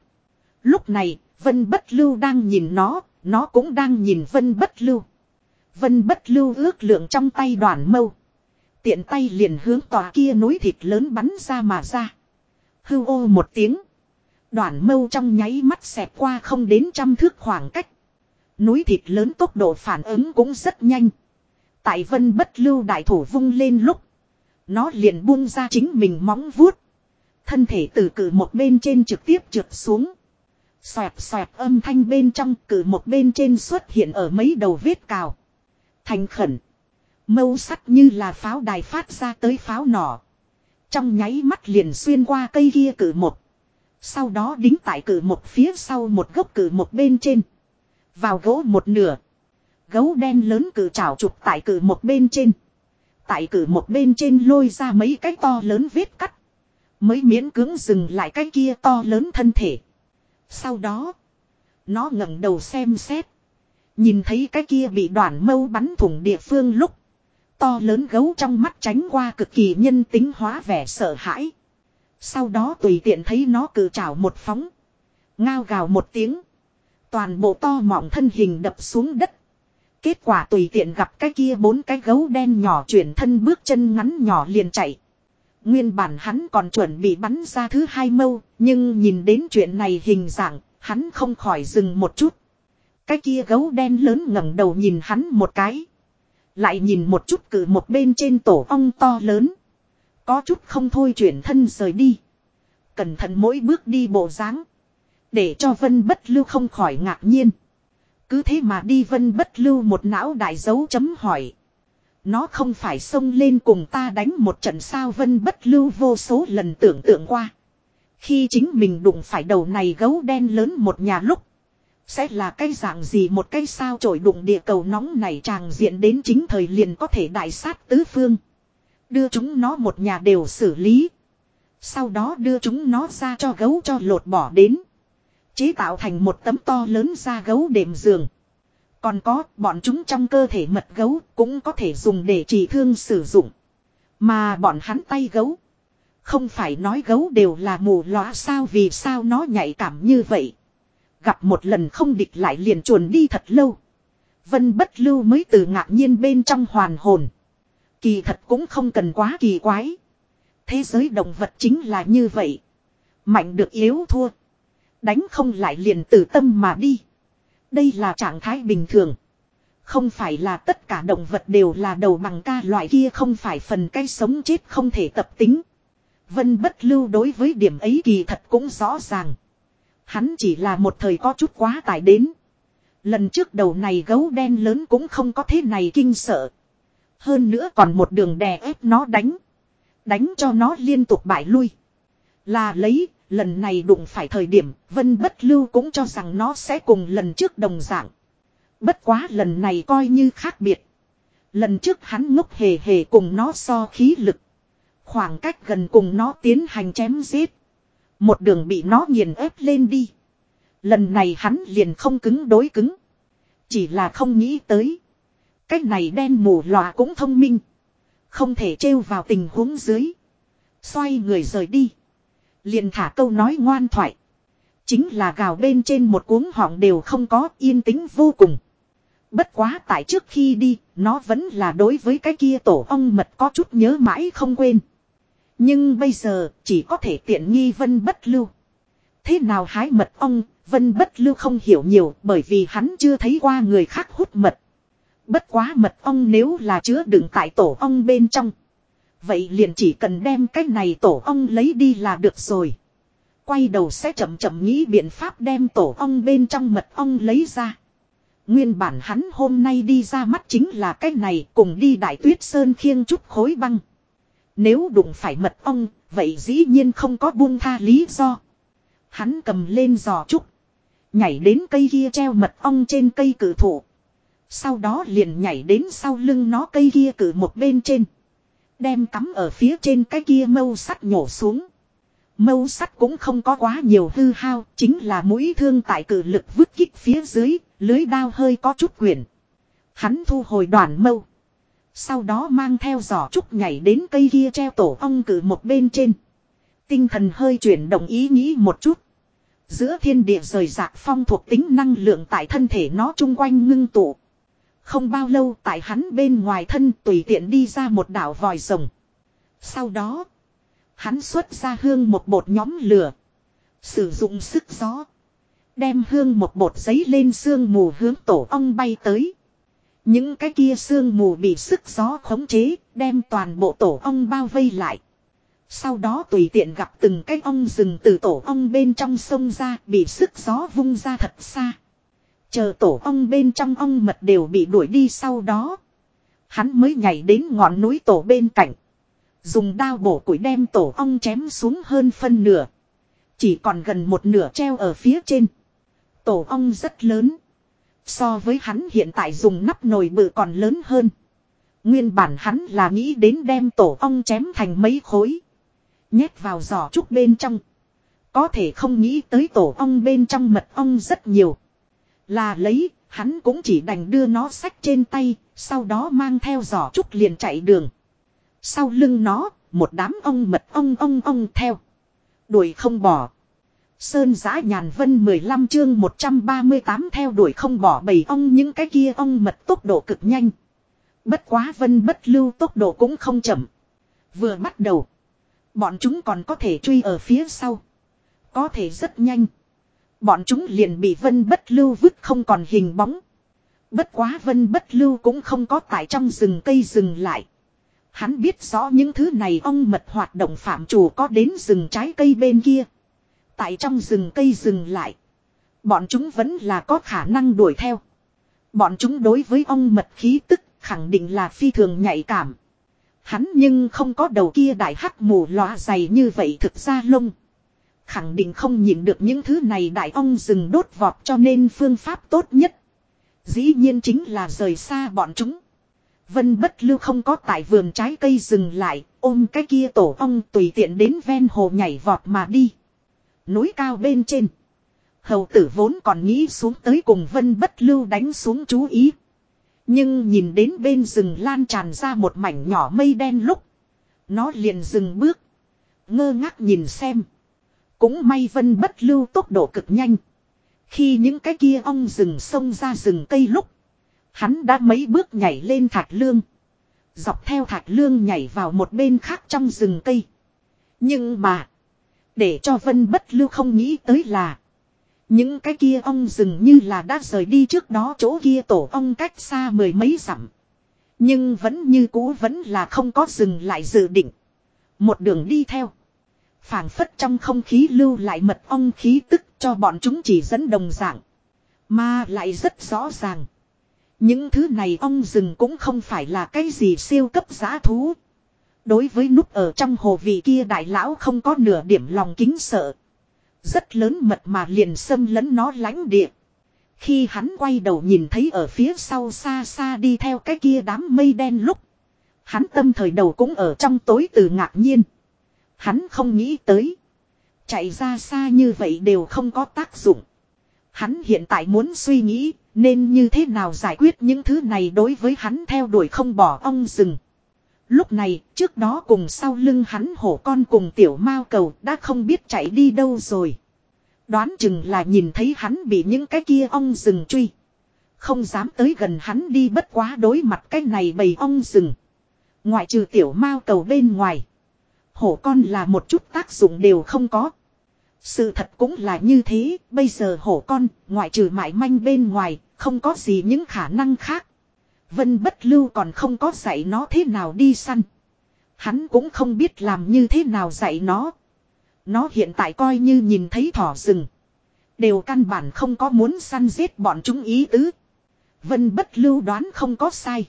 Lúc này, vân bất lưu đang nhìn nó, nó cũng đang nhìn vân bất lưu. Vân bất lưu ước lượng trong tay đoàn mâu. Tiện tay liền hướng tòa kia núi thịt lớn bắn ra mà ra. Hưu ô một tiếng. Đoạn mâu trong nháy mắt xẹp qua không đến trăm thước khoảng cách. Núi thịt lớn tốc độ phản ứng cũng rất nhanh. Tại vân bất lưu đại thủ vung lên lúc. Nó liền buông ra chính mình móng vuốt. Thân thể từ cử một bên trên trực tiếp trượt xuống. Xoẹt xoẹt âm thanh bên trong cử một bên trên xuất hiện ở mấy đầu vết cào. Thành khẩn. Mâu sắt như là pháo đài phát ra tới pháo nỏ. Trong nháy mắt liền xuyên qua cây kia cử một. Sau đó đính tại cử một phía sau một gốc cử một bên trên. Vào gỗ một nửa. Gấu đen lớn cử chảo trục tại cử một bên trên. Tại cử một bên trên lôi ra mấy cái to lớn vết cắt. Mới miễn cưỡng dừng lại cái kia to lớn thân thể. Sau đó. Nó ngẩng đầu xem xét. Nhìn thấy cái kia bị đoạn mâu bắn thủng địa phương lúc. To lớn gấu trong mắt tránh qua cực kỳ nhân tính hóa vẻ sợ hãi. Sau đó tùy tiện thấy nó cử trảo một phóng. Ngao gào một tiếng. Toàn bộ to mọng thân hình đập xuống đất. Kết quả tùy tiện gặp cái kia bốn cái gấu đen nhỏ chuyển thân bước chân ngắn nhỏ liền chạy. Nguyên bản hắn còn chuẩn bị bắn ra thứ hai mâu, nhưng nhìn đến chuyện này hình dạng, hắn không khỏi dừng một chút. Cái kia gấu đen lớn ngẩng đầu nhìn hắn một cái. Lại nhìn một chút cử một bên trên tổ ong to lớn. Có chút không thôi chuyển thân rời đi. Cẩn thận mỗi bước đi bộ dáng Để cho vân bất lưu không khỏi ngạc nhiên. Cứ thế mà đi vân bất lưu một não đại dấu chấm hỏi. Nó không phải xông lên cùng ta đánh một trận sao vân bất lưu vô số lần tưởng tượng qua. Khi chính mình đụng phải đầu này gấu đen lớn một nhà lúc. Sẽ là cái dạng gì một cái sao trổi đụng địa cầu nóng này tràng diện đến chính thời liền có thể đại sát tứ phương. Đưa chúng nó một nhà đều xử lý. Sau đó đưa chúng nó ra cho gấu cho lột bỏ đến. Chế tạo thành một tấm to lớn ra gấu đệm giường. Còn có, bọn chúng trong cơ thể mật gấu cũng có thể dùng để trị thương sử dụng. Mà bọn hắn tay gấu. Không phải nói gấu đều là mù lóa sao vì sao nó nhạy cảm như vậy. Gặp một lần không địch lại liền chuồn đi thật lâu. Vân bất lưu mới từ ngạc nhiên bên trong hoàn hồn. Kỳ thật cũng không cần quá kỳ quái. Thế giới động vật chính là như vậy. Mạnh được yếu thua. Đánh không lại liền từ tâm mà đi. Đây là trạng thái bình thường. Không phải là tất cả động vật đều là đầu bằng ca loại kia không phải phần cái sống chết không thể tập tính. Vân bất lưu đối với điểm ấy kỳ thật cũng rõ ràng. Hắn chỉ là một thời có chút quá tải đến. Lần trước đầu này gấu đen lớn cũng không có thế này kinh sợ. Hơn nữa còn một đường đè ép nó đánh. Đánh cho nó liên tục bại lui. Là lấy, lần này đụng phải thời điểm, Vân Bất Lưu cũng cho rằng nó sẽ cùng lần trước đồng dạng. Bất quá lần này coi như khác biệt. Lần trước hắn ngốc hề hề cùng nó so khí lực. Khoảng cách gần cùng nó tiến hành chém giết. Một đường bị nó nghiền ép lên đi. Lần này hắn liền không cứng đối cứng. Chỉ là không nghĩ tới. Cách này đen mù lòa cũng thông minh. Không thể trêu vào tình huống dưới. Xoay người rời đi. Liền thả câu nói ngoan thoại. Chính là gào bên trên một cuống họng đều không có yên tĩnh vô cùng. Bất quá tại trước khi đi, nó vẫn là đối với cái kia tổ ong mật có chút nhớ mãi không quên. Nhưng bây giờ, chỉ có thể tiện nghi vân bất lưu. Thế nào hái mật ong, vân bất lưu không hiểu nhiều bởi vì hắn chưa thấy qua người khác hút mật. Bất quá mật ong nếu là chứa đựng tại tổ ong bên trong. Vậy liền chỉ cần đem cái này tổ ong lấy đi là được rồi. Quay đầu sẽ chậm chậm nghĩ biện pháp đem tổ ong bên trong mật ong lấy ra. Nguyên bản hắn hôm nay đi ra mắt chính là cái này cùng đi đại tuyết sơn khiêng chút khối băng. Nếu đụng phải mật ong, vậy dĩ nhiên không có buông tha lý do. Hắn cầm lên giò trúc. Nhảy đến cây kia treo mật ong trên cây cử thụ. Sau đó liền nhảy đến sau lưng nó cây kia cử một bên trên. Đem cắm ở phía trên cái kia mâu sắt nhổ xuống. Mâu sắt cũng không có quá nhiều hư hao, chính là mũi thương tại cử lực vứt kích phía dưới, lưới đao hơi có chút quyển. Hắn thu hồi đoàn mâu. Sau đó mang theo giỏ trúc nhảy đến cây kia treo tổ ong cử một bên trên. Tinh thần hơi chuyển động ý nghĩ một chút. Giữa thiên địa rời rạc phong thuộc tính năng lượng tại thân thể nó chung quanh ngưng tụ. Không bao lâu tại hắn bên ngoài thân tùy tiện đi ra một đảo vòi rồng. Sau đó, hắn xuất ra hương một bột nhóm lửa. Sử dụng sức gió. Đem hương một bột giấy lên sương mù hướng tổ ong bay tới. Những cái kia sương mù bị sức gió khống chế, đem toàn bộ tổ ong bao vây lại. Sau đó tùy tiện gặp từng cái ong rừng từ tổ ong bên trong sông ra, bị sức gió vung ra thật xa. Chờ tổ ong bên trong ong mật đều bị đuổi đi sau đó. Hắn mới nhảy đến ngọn núi tổ bên cạnh. Dùng đao bổ củi đem tổ ong chém xuống hơn phân nửa. Chỉ còn gần một nửa treo ở phía trên. Tổ ong rất lớn. So với hắn hiện tại dùng nắp nồi bự còn lớn hơn. Nguyên bản hắn là nghĩ đến đem tổ ong chém thành mấy khối. Nhét vào giỏ trúc bên trong. Có thể không nghĩ tới tổ ong bên trong mật ong rất nhiều. Là lấy, hắn cũng chỉ đành đưa nó sách trên tay, sau đó mang theo giỏ trúc liền chạy đường. Sau lưng nó, một đám ong mật ong ong ong theo. Đuổi không bỏ. Sơn giã nhàn vân 15 chương 138 theo đuổi không bỏ bầy ông những cái kia ông mật tốc độ cực nhanh. Bất quá vân bất lưu tốc độ cũng không chậm. Vừa bắt đầu. Bọn chúng còn có thể truy ở phía sau. Có thể rất nhanh. Bọn chúng liền bị vân bất lưu vứt không còn hình bóng. Bất quá vân bất lưu cũng không có tại trong rừng cây dừng lại. Hắn biết rõ những thứ này ông mật hoạt động phạm chủ có đến rừng trái cây bên kia. Tại trong rừng cây dừng lại. Bọn chúng vẫn là có khả năng đuổi theo. Bọn chúng đối với ong mật khí tức khẳng định là phi thường nhạy cảm. Hắn nhưng không có đầu kia đại hắc mù lòa dày như vậy thực ra lông. Khẳng định không nhìn được những thứ này đại ong rừng đốt vọt cho nên phương pháp tốt nhất. Dĩ nhiên chính là rời xa bọn chúng. Vân bất lưu không có tại vườn trái cây dừng lại, ôm cái kia tổ ong tùy tiện đến ven hồ nhảy vọt mà đi. Núi cao bên trên. Hầu tử vốn còn nghĩ xuống tới cùng vân bất lưu đánh xuống chú ý. Nhưng nhìn đến bên rừng lan tràn ra một mảnh nhỏ mây đen lúc. Nó liền dừng bước. Ngơ ngác nhìn xem. Cũng may vân bất lưu tốc độ cực nhanh. Khi những cái kia ong rừng xông ra rừng cây lúc. Hắn đã mấy bước nhảy lên thạch lương. Dọc theo thạch lương nhảy vào một bên khác trong rừng cây. Nhưng mà. Để cho vân bất lưu không nghĩ tới là. Những cái kia ong dừng như là đã rời đi trước đó chỗ kia tổ ong cách xa mười mấy dặm. Nhưng vẫn như cũ vẫn là không có dừng lại dự định. Một đường đi theo. phảng phất trong không khí lưu lại mật ong khí tức cho bọn chúng chỉ dẫn đồng dạng. Mà lại rất rõ ràng. Những thứ này ong rừng cũng không phải là cái gì siêu cấp giá thú. Đối với nút ở trong hồ vị kia đại lão không có nửa điểm lòng kính sợ. Rất lớn mật mà liền xâm lấn nó lánh địa. Khi hắn quay đầu nhìn thấy ở phía sau xa xa đi theo cái kia đám mây đen lúc. Hắn tâm thời đầu cũng ở trong tối từ ngạc nhiên. Hắn không nghĩ tới. Chạy ra xa như vậy đều không có tác dụng. Hắn hiện tại muốn suy nghĩ nên như thế nào giải quyết những thứ này đối với hắn theo đuổi không bỏ ong rừng. Lúc này, trước đó cùng sau lưng hắn hổ con cùng tiểu mao cầu đã không biết chạy đi đâu rồi. Đoán chừng là nhìn thấy hắn bị những cái kia ong rừng truy. Không dám tới gần hắn đi bất quá đối mặt cái này bầy ong rừng. Ngoại trừ tiểu mao cầu bên ngoài. Hổ con là một chút tác dụng đều không có. Sự thật cũng là như thế, bây giờ hổ con, ngoại trừ mại manh bên ngoài, không có gì những khả năng khác. Vân bất lưu còn không có dạy nó thế nào đi săn. Hắn cũng không biết làm như thế nào dạy nó. Nó hiện tại coi như nhìn thấy thỏ rừng. Đều căn bản không có muốn săn giết bọn chúng ý tứ. Vân bất lưu đoán không có sai.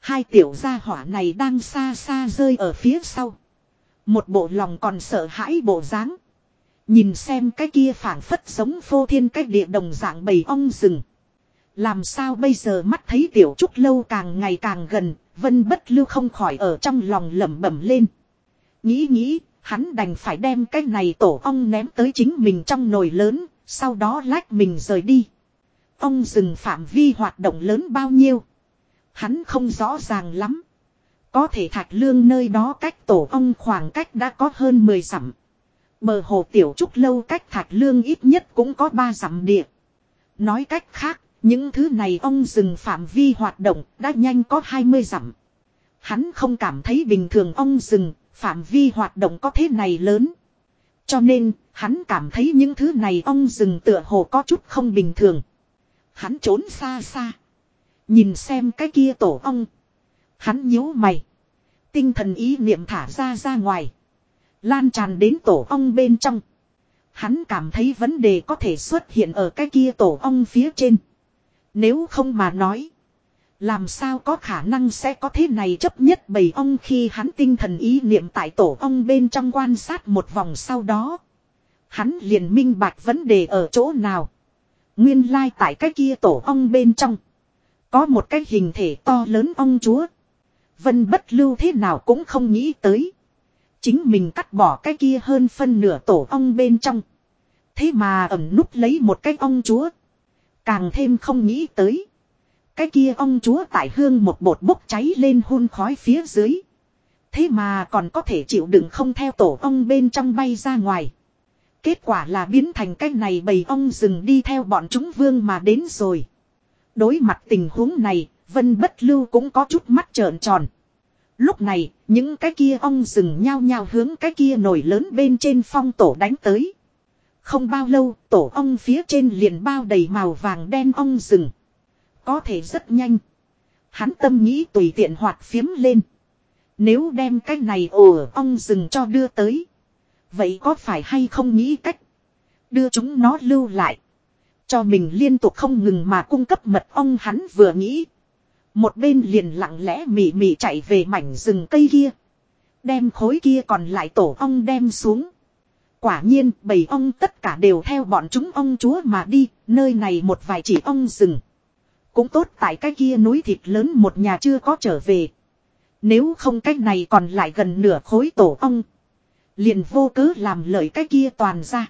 Hai tiểu gia hỏa này đang xa xa rơi ở phía sau. Một bộ lòng còn sợ hãi bộ dáng. Nhìn xem cái kia phảng phất giống phô thiên cách địa đồng dạng bầy ong rừng. Làm sao bây giờ mắt thấy tiểu trúc lâu càng ngày càng gần, vân bất lưu không khỏi ở trong lòng lẩm bẩm lên. Nghĩ nghĩ, hắn đành phải đem cái này tổ ong ném tới chính mình trong nồi lớn, sau đó lách mình rời đi. Ong rừng phạm vi hoạt động lớn bao nhiêu? Hắn không rõ ràng lắm. Có thể thạch lương nơi đó cách tổ ong khoảng cách đã có hơn 10 dặm. Bờ hồ tiểu trúc lâu cách thạch lương ít nhất cũng có 3 dặm địa. Nói cách khác, những thứ này ông rừng phạm vi hoạt động đã nhanh có 20 dặm. Hắn không cảm thấy bình thường ông rừng, phạm vi hoạt động có thế này lớn. Cho nên, hắn cảm thấy những thứ này ông rừng tựa hồ có chút không bình thường. Hắn trốn xa xa. Nhìn xem cái kia tổ ong. Hắn nhíu mày. Tinh thần ý niệm thả ra ra ngoài. Lan tràn đến tổ ong bên trong. Hắn cảm thấy vấn đề có thể xuất hiện ở cái kia tổ ong phía trên. Nếu không mà nói. Làm sao có khả năng sẽ có thế này chấp nhất bầy ong khi hắn tinh thần ý niệm tại tổ ong bên trong quan sát một vòng sau đó. Hắn liền minh bạch vấn đề ở chỗ nào. Nguyên lai like tại cái kia tổ ong bên trong. Có một cái hình thể to lớn ong chúa. Vân bất lưu thế nào cũng không nghĩ tới. Chính mình cắt bỏ cái kia hơn phân nửa tổ ong bên trong. Thế mà ẩm núp lấy một cái ong chúa. Càng thêm không nghĩ tới. Cái kia ông chúa tại hương một bột bốc cháy lên hun khói phía dưới. Thế mà còn có thể chịu đựng không theo tổ ong bên trong bay ra ngoài. Kết quả là biến thành cái này bầy ong rừng đi theo bọn chúng vương mà đến rồi. Đối mặt tình huống này, Vân Bất Lưu cũng có chút mắt trợn tròn. Lúc này, những cái kia ong rừng nhao nhao hướng cái kia nổi lớn bên trên phong tổ đánh tới. Không bao lâu, tổ ong phía trên liền bao đầy màu vàng đen ong rừng. Có thể rất nhanh. Hắn tâm nghĩ tùy tiện hoạt phiếm lên. Nếu đem cái này ồ ong rừng cho đưa tới. Vậy có phải hay không nghĩ cách. Đưa chúng nó lưu lại. Cho mình liên tục không ngừng mà cung cấp mật ong hắn vừa nghĩ. Một bên liền lặng lẽ mỉ mỉ chạy về mảnh rừng cây kia. Đem khối kia còn lại tổ ong đem xuống. Quả nhiên bầy ong tất cả đều theo bọn chúng ong chúa mà đi, nơi này một vài chỉ ong rừng. Cũng tốt tại cái kia núi thịt lớn một nhà chưa có trở về. Nếu không cách này còn lại gần nửa khối tổ ong. Liền vô cớ làm lợi cái kia toàn ra.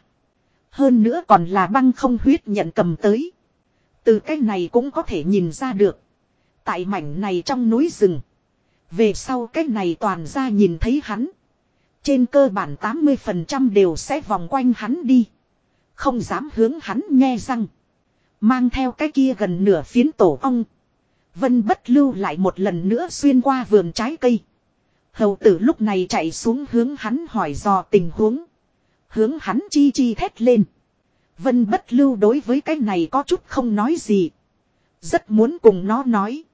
Hơn nữa còn là băng không huyết nhận cầm tới. Từ cái này cũng có thể nhìn ra được. Tại mảnh này trong núi rừng. Về sau cái này toàn ra nhìn thấy hắn. Trên cơ bản 80% đều sẽ vòng quanh hắn đi. Không dám hướng hắn nghe răng. Mang theo cái kia gần nửa phiến tổ ong. Vân bất lưu lại một lần nữa xuyên qua vườn trái cây. Hầu tử lúc này chạy xuống hướng hắn hỏi dò tình huống. Hướng hắn chi chi thét lên. Vân bất lưu đối với cái này có chút không nói gì. Rất muốn cùng nó nói.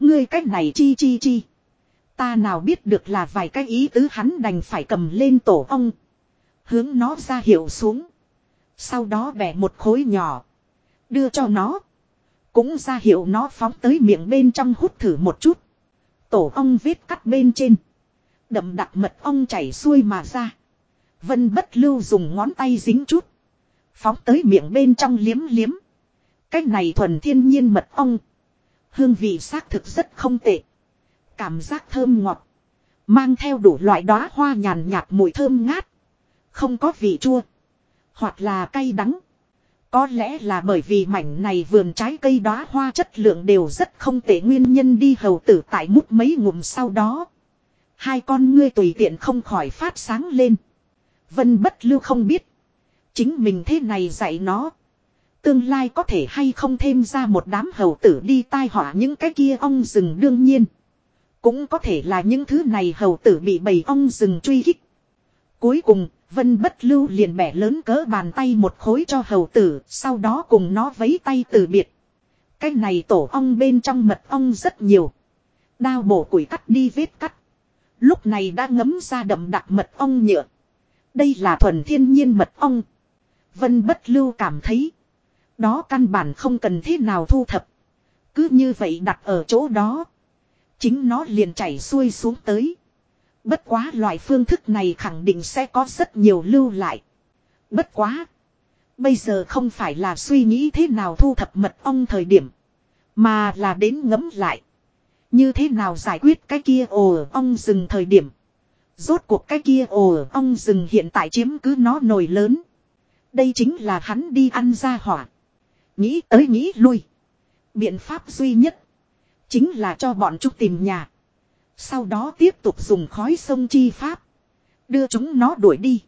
Ngươi cái này chi chi chi. Ta nào biết được là vài cái ý tứ hắn đành phải cầm lên tổ ong. Hướng nó ra hiệu xuống. Sau đó bẻ một khối nhỏ. Đưa cho nó. Cũng ra hiệu nó phóng tới miệng bên trong hút thử một chút. Tổ ong vết cắt bên trên. Đậm đặc mật ong chảy xuôi mà ra. Vân bất lưu dùng ngón tay dính chút. Phóng tới miệng bên trong liếm liếm. Cách này thuần thiên nhiên mật ong. Hương vị xác thực rất không tệ. Cảm giác thơm ngọt. Mang theo đủ loại đóa hoa nhàn nhạt mùi thơm ngát. Không có vị chua. Hoặc là cay đắng. Có lẽ là bởi vì mảnh này vườn trái cây đóa hoa chất lượng đều rất không tệ nguyên nhân đi hầu tử tại mút mấy ngụm sau đó. Hai con ngươi tùy tiện không khỏi phát sáng lên. Vân bất lưu không biết. Chính mình thế này dạy nó. Tương lai có thể hay không thêm ra một đám hầu tử đi tai họa những cái kia ong rừng đương nhiên. Cũng có thể là những thứ này hầu tử bị bầy ong rừng truy kích. Cuối cùng, Vân bất lưu liền bẻ lớn cỡ bàn tay một khối cho hầu tử, sau đó cùng nó vấy tay từ biệt. Cái này tổ ong bên trong mật ong rất nhiều. Đao bổ củi cắt đi vết cắt. Lúc này đã ngấm ra đậm đặc mật ong nhựa. Đây là thuần thiên nhiên mật ong. Vân bất lưu cảm thấy. Đó căn bản không cần thế nào thu thập. Cứ như vậy đặt ở chỗ đó. Chính nó liền chảy xuôi xuống tới. Bất quá loại phương thức này khẳng định sẽ có rất nhiều lưu lại. Bất quá. Bây giờ không phải là suy nghĩ thế nào thu thập mật ong thời điểm. Mà là đến ngấm lại. Như thế nào giải quyết cái kia ồ ong rừng thời điểm. Rốt cuộc cái kia ồ ong rừng hiện tại chiếm cứ nó nổi lớn. Đây chính là hắn đi ăn ra hỏa. Nghĩ tới nghĩ lui. Biện pháp duy nhất. Chính là cho bọn chúng tìm nhà. Sau đó tiếp tục dùng khói sông chi pháp. Đưa chúng nó đuổi đi.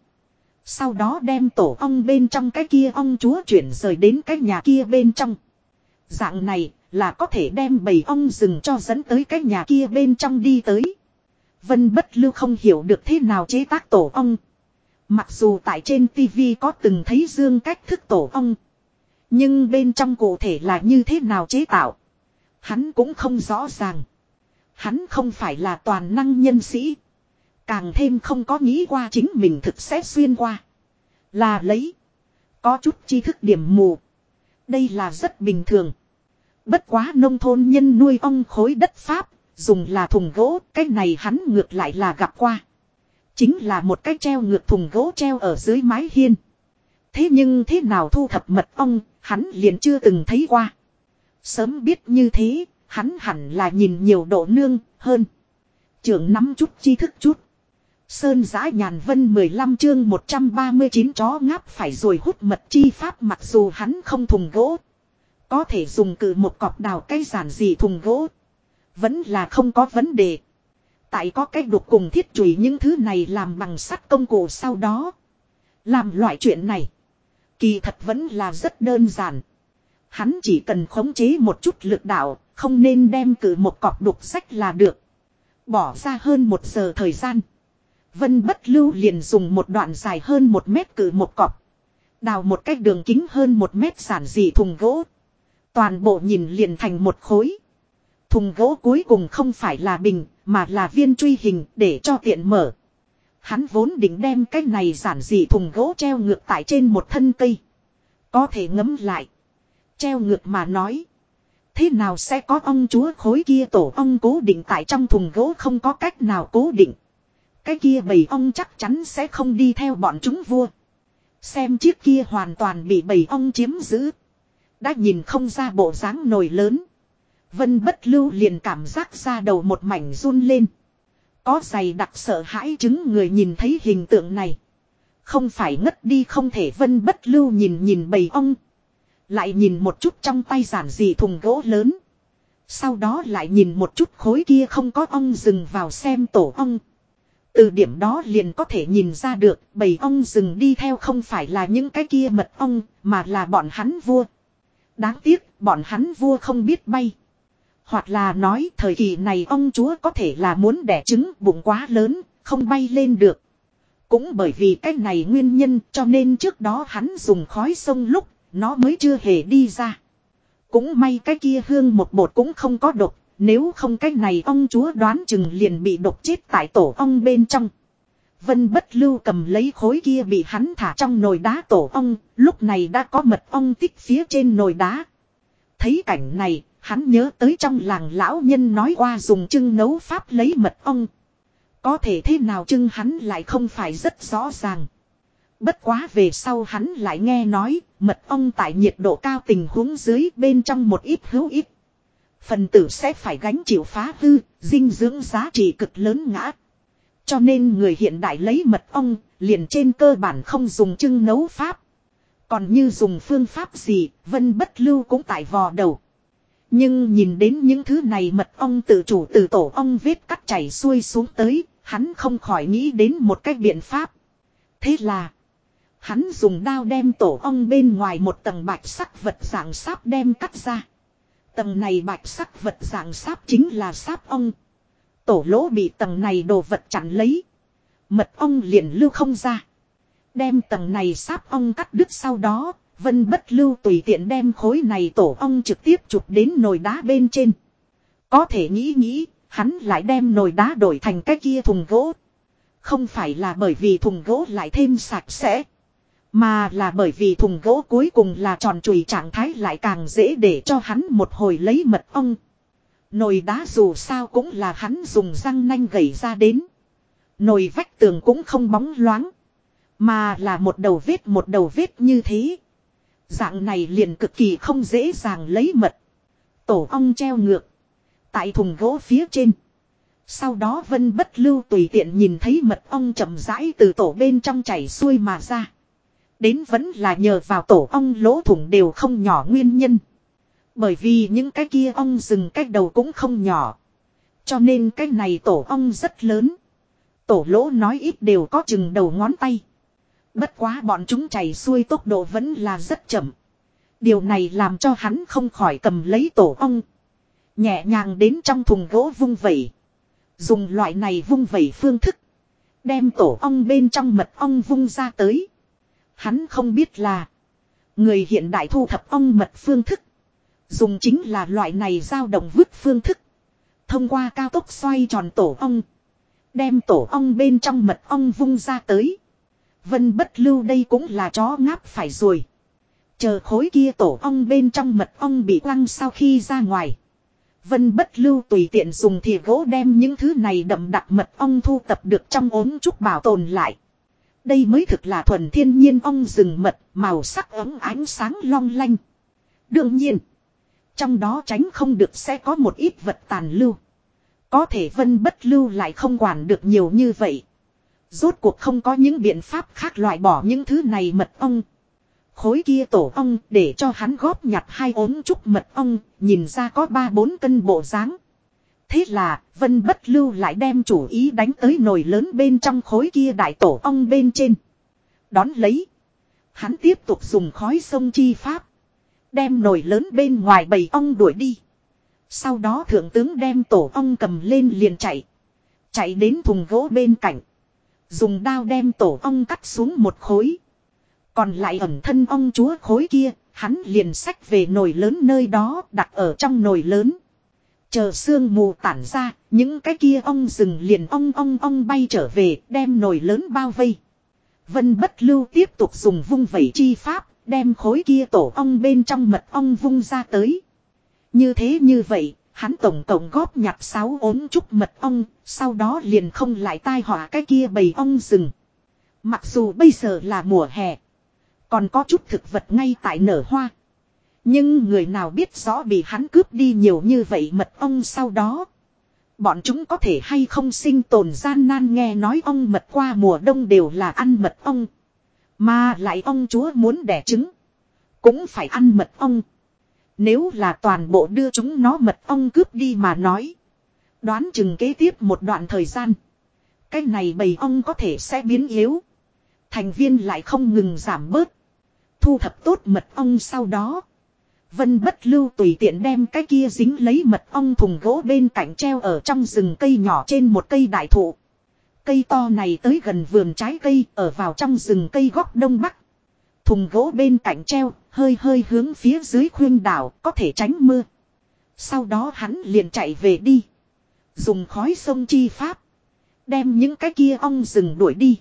Sau đó đem tổ ong bên trong cái kia ong chúa chuyển rời đến cái nhà kia bên trong. Dạng này là có thể đem bầy ong rừng cho dẫn tới cái nhà kia bên trong đi tới. Vân bất lưu không hiểu được thế nào chế tác tổ ong. Mặc dù tại trên TV có từng thấy dương cách thức tổ ong. Nhưng bên trong cụ thể là như thế nào chế tạo. Hắn cũng không rõ ràng. Hắn không phải là toàn năng nhân sĩ. Càng thêm không có nghĩ qua chính mình thực sẽ xuyên qua. Là lấy. Có chút tri thức điểm mù. Đây là rất bình thường. Bất quá nông thôn nhân nuôi ong khối đất Pháp. Dùng là thùng gỗ. Cái này hắn ngược lại là gặp qua. Chính là một cái treo ngược thùng gỗ treo ở dưới mái hiên. Thế nhưng thế nào thu thập mật ong, hắn liền chưa từng thấy qua. Sớm biết như thế, hắn hẳn là nhìn nhiều độ nương hơn. Trưởng nắm chút tri thức chút. Sơn giã nhàn vân 15 chương 139 chó ngáp phải rồi hút mật chi pháp mặc dù hắn không thùng gỗ. Có thể dùng cử một cọp đào cây giản dị thùng gỗ. Vẫn là không có vấn đề. Tại có cách đục cùng thiết chùy những thứ này làm bằng sắt công cụ sau đó. Làm loại chuyện này. Kỳ thật vẫn là rất đơn giản. Hắn chỉ cần khống chế một chút lực đạo, không nên đem cử một cọc đục sách là được. Bỏ ra hơn một giờ thời gian. Vân bất lưu liền dùng một đoạn dài hơn một mét cử một cọc, Đào một cách đường kính hơn một mét sản dị thùng gỗ. Toàn bộ nhìn liền thành một khối. Thùng gỗ cuối cùng không phải là bình, mà là viên truy hình để cho tiện mở. Hắn vốn định đem cái này giản dị thùng gỗ treo ngược tại trên một thân cây. Có thể ngấm lại. Treo ngược mà nói. Thế nào sẽ có ông chúa khối kia tổ ông cố định tại trong thùng gỗ không có cách nào cố định. Cái kia bầy ong chắc chắn sẽ không đi theo bọn chúng vua. Xem chiếc kia hoàn toàn bị bầy ong chiếm giữ. Đã nhìn không ra bộ dáng nổi lớn. Vân bất lưu liền cảm giác ra đầu một mảnh run lên. Có giày đặc sợ hãi chứng người nhìn thấy hình tượng này. Không phải ngất đi không thể vân bất lưu nhìn nhìn bầy ong. Lại nhìn một chút trong tay giản dị thùng gỗ lớn. Sau đó lại nhìn một chút khối kia không có ong dừng vào xem tổ ong. Từ điểm đó liền có thể nhìn ra được bầy ong rừng đi theo không phải là những cái kia mật ong mà là bọn hắn vua. Đáng tiếc bọn hắn vua không biết bay. Hoặc là nói thời kỳ này ông chúa có thể là muốn đẻ trứng bụng quá lớn, không bay lên được. Cũng bởi vì cái này nguyên nhân cho nên trước đó hắn dùng khói sông lúc nó mới chưa hề đi ra. Cũng may cái kia hương một bột cũng không có độc, nếu không cái này ông chúa đoán chừng liền bị độc chết tại tổ ong bên trong. Vân bất lưu cầm lấy khối kia bị hắn thả trong nồi đá tổ ong, lúc này đã có mật ong tích phía trên nồi đá. Thấy cảnh này, hắn nhớ tới trong làng lão nhân nói qua dùng chưng nấu pháp lấy mật ong. Có thể thế nào chưng hắn lại không phải rất rõ ràng. Bất quá về sau hắn lại nghe nói, mật ong tại nhiệt độ cao tình huống dưới bên trong một ít hữu ít. Phần tử sẽ phải gánh chịu phá hư, dinh dưỡng giá trị cực lớn ngã. Cho nên người hiện đại lấy mật ong, liền trên cơ bản không dùng trưng nấu pháp. Còn như dùng phương pháp gì, vân bất lưu cũng tại vò đầu. Nhưng nhìn đến những thứ này mật ong tự chủ từ tổ ong vết cắt chảy xuôi xuống tới, hắn không khỏi nghĩ đến một cách biện pháp. Thế là, hắn dùng đao đem tổ ong bên ngoài một tầng bạch sắc vật dạng sáp đem cắt ra. Tầng này bạch sắc vật dạng sáp chính là sáp ong. Tổ lỗ bị tầng này đồ vật chặn lấy. Mật ong liền lưu không ra. Đem tầng này sáp ong cắt đứt sau đó, vân bất lưu tùy tiện đem khối này tổ ong trực tiếp chụp đến nồi đá bên trên. Có thể nghĩ nghĩ, hắn lại đem nồi đá đổi thành cái kia thùng gỗ. Không phải là bởi vì thùng gỗ lại thêm sạch sẽ. Mà là bởi vì thùng gỗ cuối cùng là tròn chùi trạng thái lại càng dễ để cho hắn một hồi lấy mật ong. Nồi đá dù sao cũng là hắn dùng răng nanh gẩy ra đến. Nồi vách tường cũng không bóng loáng. Mà là một đầu vết một đầu vết như thế. Dạng này liền cực kỳ không dễ dàng lấy mật. Tổ ong treo ngược. Tại thùng gỗ phía trên. Sau đó vân bất lưu tùy tiện nhìn thấy mật ong chậm rãi từ tổ bên trong chảy xuôi mà ra. Đến vẫn là nhờ vào tổ ong lỗ thủng đều không nhỏ nguyên nhân. Bởi vì những cái kia ong rừng cách đầu cũng không nhỏ. Cho nên cái này tổ ong rất lớn. Tổ lỗ nói ít đều có chừng đầu ngón tay. Bất quá bọn chúng chảy xuôi tốc độ vẫn là rất chậm. Điều này làm cho hắn không khỏi cầm lấy tổ ong. Nhẹ nhàng đến trong thùng gỗ vung vẩy. Dùng loại này vung vẩy phương thức. Đem tổ ong bên trong mật ong vung ra tới. Hắn không biết là. Người hiện đại thu thập ong mật phương thức. Dùng chính là loại này dao động vứt phương thức. Thông qua cao tốc xoay tròn tổ ong. Đem tổ ong bên trong mật ong vung ra tới. Vân bất lưu đây cũng là chó ngáp phải rồi. Chờ khối kia tổ ong bên trong mật ong bị quăng sau khi ra ngoài. Vân bất lưu tùy tiện dùng thìa gỗ đem những thứ này đậm đặc mật ong thu tập được trong ốm trúc bảo tồn lại. Đây mới thực là thuần thiên nhiên ong rừng mật, màu sắc ấm ánh sáng long lanh. Đương nhiên, trong đó tránh không được sẽ có một ít vật tàn lưu. Có thể vân bất lưu lại không quản được nhiều như vậy. Rốt cuộc không có những biện pháp khác loại bỏ những thứ này mật ong. Khối kia tổ ong để cho hắn góp nhặt hai ốm trúc mật ong, nhìn ra có ba bốn cân bộ dáng. Thế là, Vân Bất Lưu lại đem chủ ý đánh tới nồi lớn bên trong khối kia đại tổ ong bên trên. Đón lấy. Hắn tiếp tục dùng khói sông chi pháp. Đem nồi lớn bên ngoài bầy ong đuổi đi. Sau đó thượng tướng đem tổ ong cầm lên liền chạy. Chạy đến thùng gỗ bên cạnh. Dùng đao đem tổ ong cắt xuống một khối. Còn lại ẩn thân ong chúa khối kia, hắn liền sách về nồi lớn nơi đó đặt ở trong nồi lớn. Chờ sương mù tản ra, những cái kia ong rừng liền ong ong ong bay trở về, đem nồi lớn bao vây. Vân bất lưu tiếp tục dùng vung vẩy chi pháp, đem khối kia tổ ong bên trong mật ong vung ra tới. Như thế như vậy, hắn tổng tổng góp nhặt sáu ốm trúc mật ong, sau đó liền không lại tai họa cái kia bầy ong rừng. Mặc dù bây giờ là mùa hè, còn có chút thực vật ngay tại nở hoa. Nhưng người nào biết rõ bị hắn cướp đi nhiều như vậy mật ong sau đó. Bọn chúng có thể hay không sinh tồn gian nan nghe nói ong mật qua mùa đông đều là ăn mật ong. Mà lại ong chúa muốn đẻ trứng. Cũng phải ăn mật ong. Nếu là toàn bộ đưa chúng nó mật ong cướp đi mà nói. Đoán chừng kế tiếp một đoạn thời gian. Cái này bầy ong có thể sẽ biến yếu. Thành viên lại không ngừng giảm bớt. Thu thập tốt mật ong sau đó. Vân bất lưu tùy tiện đem cái kia dính lấy mật ong thùng gỗ bên cạnh treo ở trong rừng cây nhỏ trên một cây đại thụ. Cây to này tới gần vườn trái cây ở vào trong rừng cây góc đông bắc. Thùng gỗ bên cạnh treo, hơi hơi hướng phía dưới khuyên đảo, có thể tránh mưa. Sau đó hắn liền chạy về đi. Dùng khói sông chi pháp. Đem những cái kia ong rừng đuổi đi.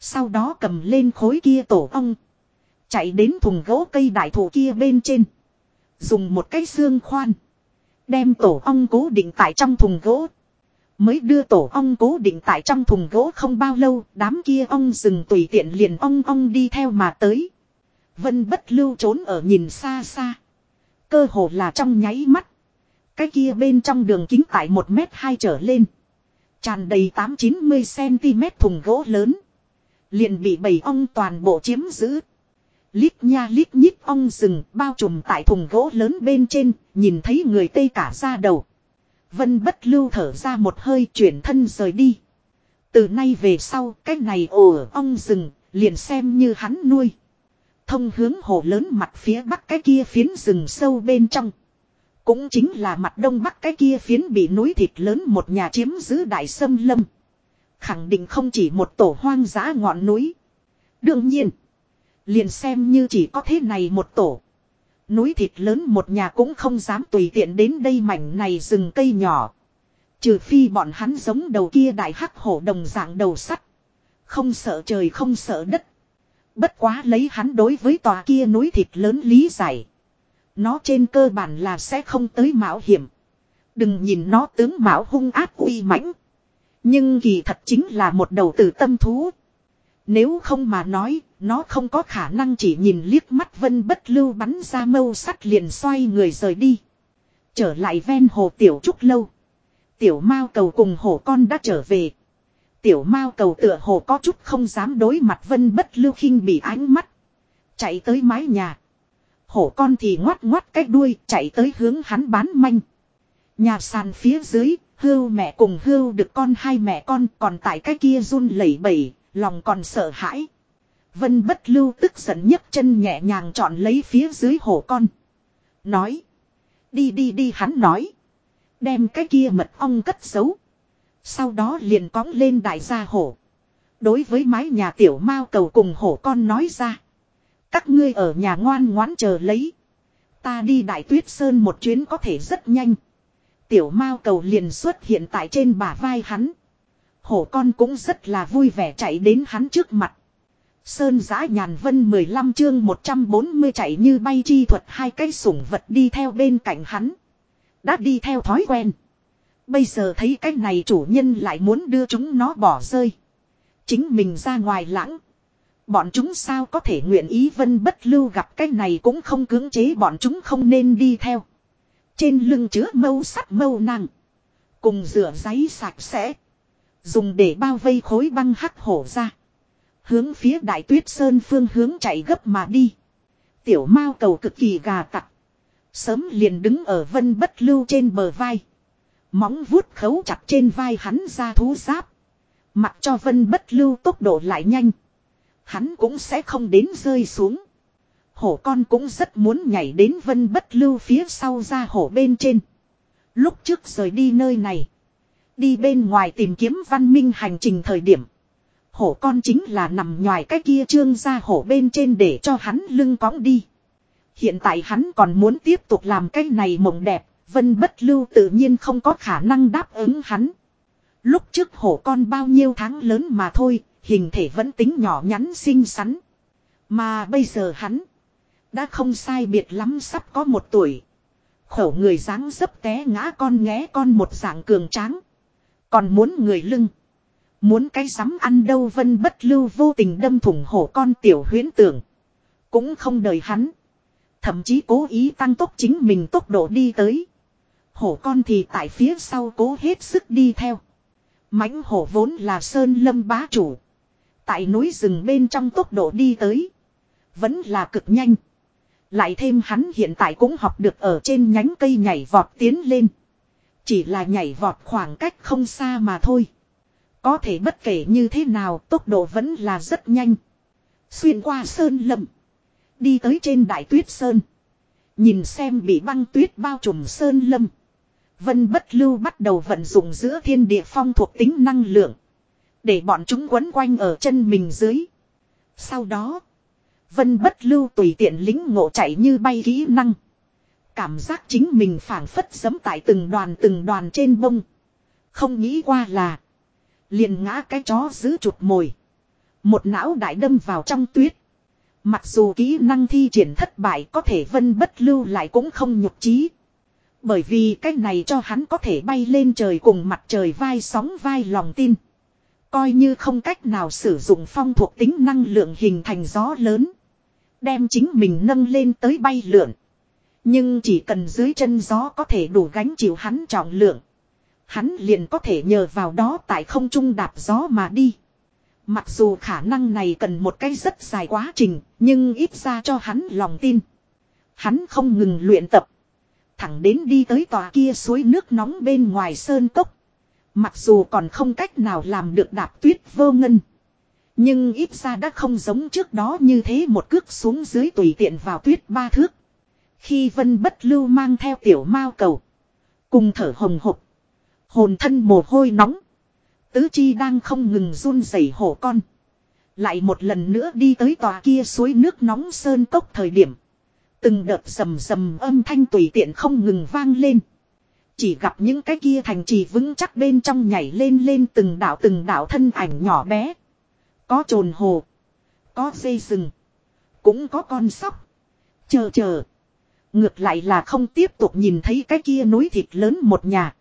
Sau đó cầm lên khối kia tổ ong. Chạy đến thùng gỗ cây đại thụ kia bên trên. Dùng một cái xương khoan. Đem tổ ong cố định tại trong thùng gỗ. Mới đưa tổ ong cố định tại trong thùng gỗ không bao lâu, đám kia ong rừng tùy tiện liền ong ong đi theo mà tới. Vân bất lưu trốn ở nhìn xa xa. Cơ hồ là trong nháy mắt. Cái kia bên trong đường kính tại 1 mét 2 trở lên. Tràn đầy 8-90cm thùng gỗ lớn. Liền bị bầy ong toàn bộ chiếm giữ. Lít nha lít nhít ong rừng bao trùm tại thùng gỗ lớn bên trên, nhìn thấy người tây cả ra đầu. Vân bất lưu thở ra một hơi chuyển thân rời đi. Từ nay về sau, cái này ồ ong rừng, liền xem như hắn nuôi. Thông hướng hồ lớn mặt phía bắc cái kia phiến rừng sâu bên trong. Cũng chính là mặt đông bắc cái kia phiến bị núi thịt lớn một nhà chiếm giữ đại sâm lâm. Khẳng định không chỉ một tổ hoang dã ngọn núi. Đương nhiên, liền xem như chỉ có thế này một tổ. Núi thịt lớn một nhà cũng không dám tùy tiện đến đây mảnh này rừng cây nhỏ. Trừ phi bọn hắn giống đầu kia đại hắc hổ đồng dạng đầu sắt. Không sợ trời không sợ đất. Bất quá lấy hắn đối với tòa kia núi thịt lớn lý giải. Nó trên cơ bản là sẽ không tới mạo hiểm. Đừng nhìn nó tướng mạo hung ác uy mãnh. Nhưng kỳ thật chính là một đầu tử tâm thú. Nếu không mà nói, nó không có khả năng chỉ nhìn liếc mắt vân bất lưu bắn ra mâu sắt liền xoay người rời đi. Trở lại ven hồ tiểu trúc lâu. Tiểu mao cầu cùng hổ con đã trở về. Tiểu mao cầu tựa hồ có chút không dám đối mặt vân bất lưu khinh bị ánh mắt. Chạy tới mái nhà. Hổ con thì ngoắt ngoắt cái đuôi chạy tới hướng hắn bán manh. Nhà sàn phía dưới, hưu mẹ cùng hưu được con hai mẹ con còn tại cái kia run lẩy bẩy, lòng còn sợ hãi. Vân bất lưu tức giận nhấc chân nhẹ nhàng chọn lấy phía dưới hổ con. Nói. Đi đi đi hắn nói. Đem cái kia mật ong cất giấu. Sau đó liền cõng lên đại gia hổ. Đối với mái nhà tiểu mao cầu cùng hổ con nói ra. Các ngươi ở nhà ngoan ngoãn chờ lấy. Ta đi đại tuyết sơn một chuyến có thể rất nhanh. Tiểu mao cầu liền xuất hiện tại trên bả vai hắn. Hổ con cũng rất là vui vẻ chạy đến hắn trước mặt. Sơn giã nhàn vân 15 chương 140 chạy như bay chi thuật hai cái sủng vật đi theo bên cạnh hắn. Đã đi theo thói quen. Bây giờ thấy cái này chủ nhân lại muốn đưa chúng nó bỏ rơi. Chính mình ra ngoài lãng. Bọn chúng sao có thể nguyện ý vân bất lưu gặp cái này cũng không cưỡng chế bọn chúng không nên đi theo. Trên lưng chứa mâu sắt mâu năng. Cùng rửa giấy sạch sẽ. Dùng để bao vây khối băng hắc hổ ra. Hướng phía đại tuyết sơn phương hướng chạy gấp mà đi. Tiểu mao cầu cực kỳ gà tặc. Sớm liền đứng ở vân bất lưu trên bờ vai. Móng vuốt khấu chặt trên vai hắn ra thú giáp. Mặc cho vân bất lưu tốc độ lại nhanh. Hắn cũng sẽ không đến rơi xuống. Hổ con cũng rất muốn nhảy đến vân bất lưu phía sau ra hổ bên trên. Lúc trước rời đi nơi này. Đi bên ngoài tìm kiếm văn minh hành trình thời điểm. Hổ con chính là nằm ngoài cái kia trương ra hổ bên trên để cho hắn lưng cõng đi. Hiện tại hắn còn muốn tiếp tục làm cái này mộng đẹp, vân bất lưu tự nhiên không có khả năng đáp ứng hắn. Lúc trước hổ con bao nhiêu tháng lớn mà thôi, hình thể vẫn tính nhỏ nhắn xinh xắn. Mà bây giờ hắn, đã không sai biệt lắm sắp có một tuổi. khẩu người dáng dấp té ngã con nghé con một dạng cường tráng. Còn muốn người lưng. Muốn cái sắm ăn đâu vân bất lưu vô tình đâm thủng hổ con tiểu huyến tưởng. Cũng không đợi hắn. Thậm chí cố ý tăng tốc chính mình tốc độ đi tới. Hổ con thì tại phía sau cố hết sức đi theo. mãnh hổ vốn là sơn lâm bá chủ. Tại núi rừng bên trong tốc độ đi tới. Vẫn là cực nhanh. Lại thêm hắn hiện tại cũng học được ở trên nhánh cây nhảy vọt tiến lên. Chỉ là nhảy vọt khoảng cách không xa mà thôi. Có thể bất kể như thế nào, tốc độ vẫn là rất nhanh. Xuyên qua sơn lâm. Đi tới trên đại tuyết sơn. Nhìn xem bị băng tuyết bao trùm sơn lâm. Vân bất lưu bắt đầu vận dụng giữa thiên địa phong thuộc tính năng lượng. Để bọn chúng quấn quanh ở chân mình dưới. Sau đó. Vân bất lưu tùy tiện lính ngộ chạy như bay kỹ năng. Cảm giác chính mình phảng phất giẫm tại từng đoàn từng đoàn trên bông. Không nghĩ qua là. Liền ngã cái chó giữ chuột mồi. Một não đại đâm vào trong tuyết. Mặc dù kỹ năng thi triển thất bại có thể vân bất lưu lại cũng không nhục trí. Bởi vì cái này cho hắn có thể bay lên trời cùng mặt trời vai sóng vai lòng tin. Coi như không cách nào sử dụng phong thuộc tính năng lượng hình thành gió lớn. Đem chính mình nâng lên tới bay lượn. Nhưng chỉ cần dưới chân gió có thể đủ gánh chịu hắn trọng lượng. Hắn liền có thể nhờ vào đó tại không trung đạp gió mà đi. Mặc dù khả năng này cần một cái rất dài quá trình, nhưng ít ra cho hắn lòng tin. Hắn không ngừng luyện tập. Thẳng đến đi tới tòa kia suối nước nóng bên ngoài sơn cốc. Mặc dù còn không cách nào làm được đạp tuyết vô ngân. Nhưng ít ra đã không giống trước đó như thế một cước xuống dưới tùy tiện vào tuyết ba thước. Khi vân bất lưu mang theo tiểu mao cầu. Cùng thở hồng hộc. Hồn thân mồ hôi nóng. Tứ chi đang không ngừng run rẩy hổ con. Lại một lần nữa đi tới tòa kia suối nước nóng sơn cốc thời điểm. Từng đợt rầm rầm âm thanh tùy tiện không ngừng vang lên. Chỉ gặp những cái kia thành trì vững chắc bên trong nhảy lên lên từng đảo từng đảo thân ảnh nhỏ bé. Có trồn hồ. Có dây rừng. Cũng có con sóc. Chờ chờ. Ngược lại là không tiếp tục nhìn thấy cái kia núi thịt lớn một nhà.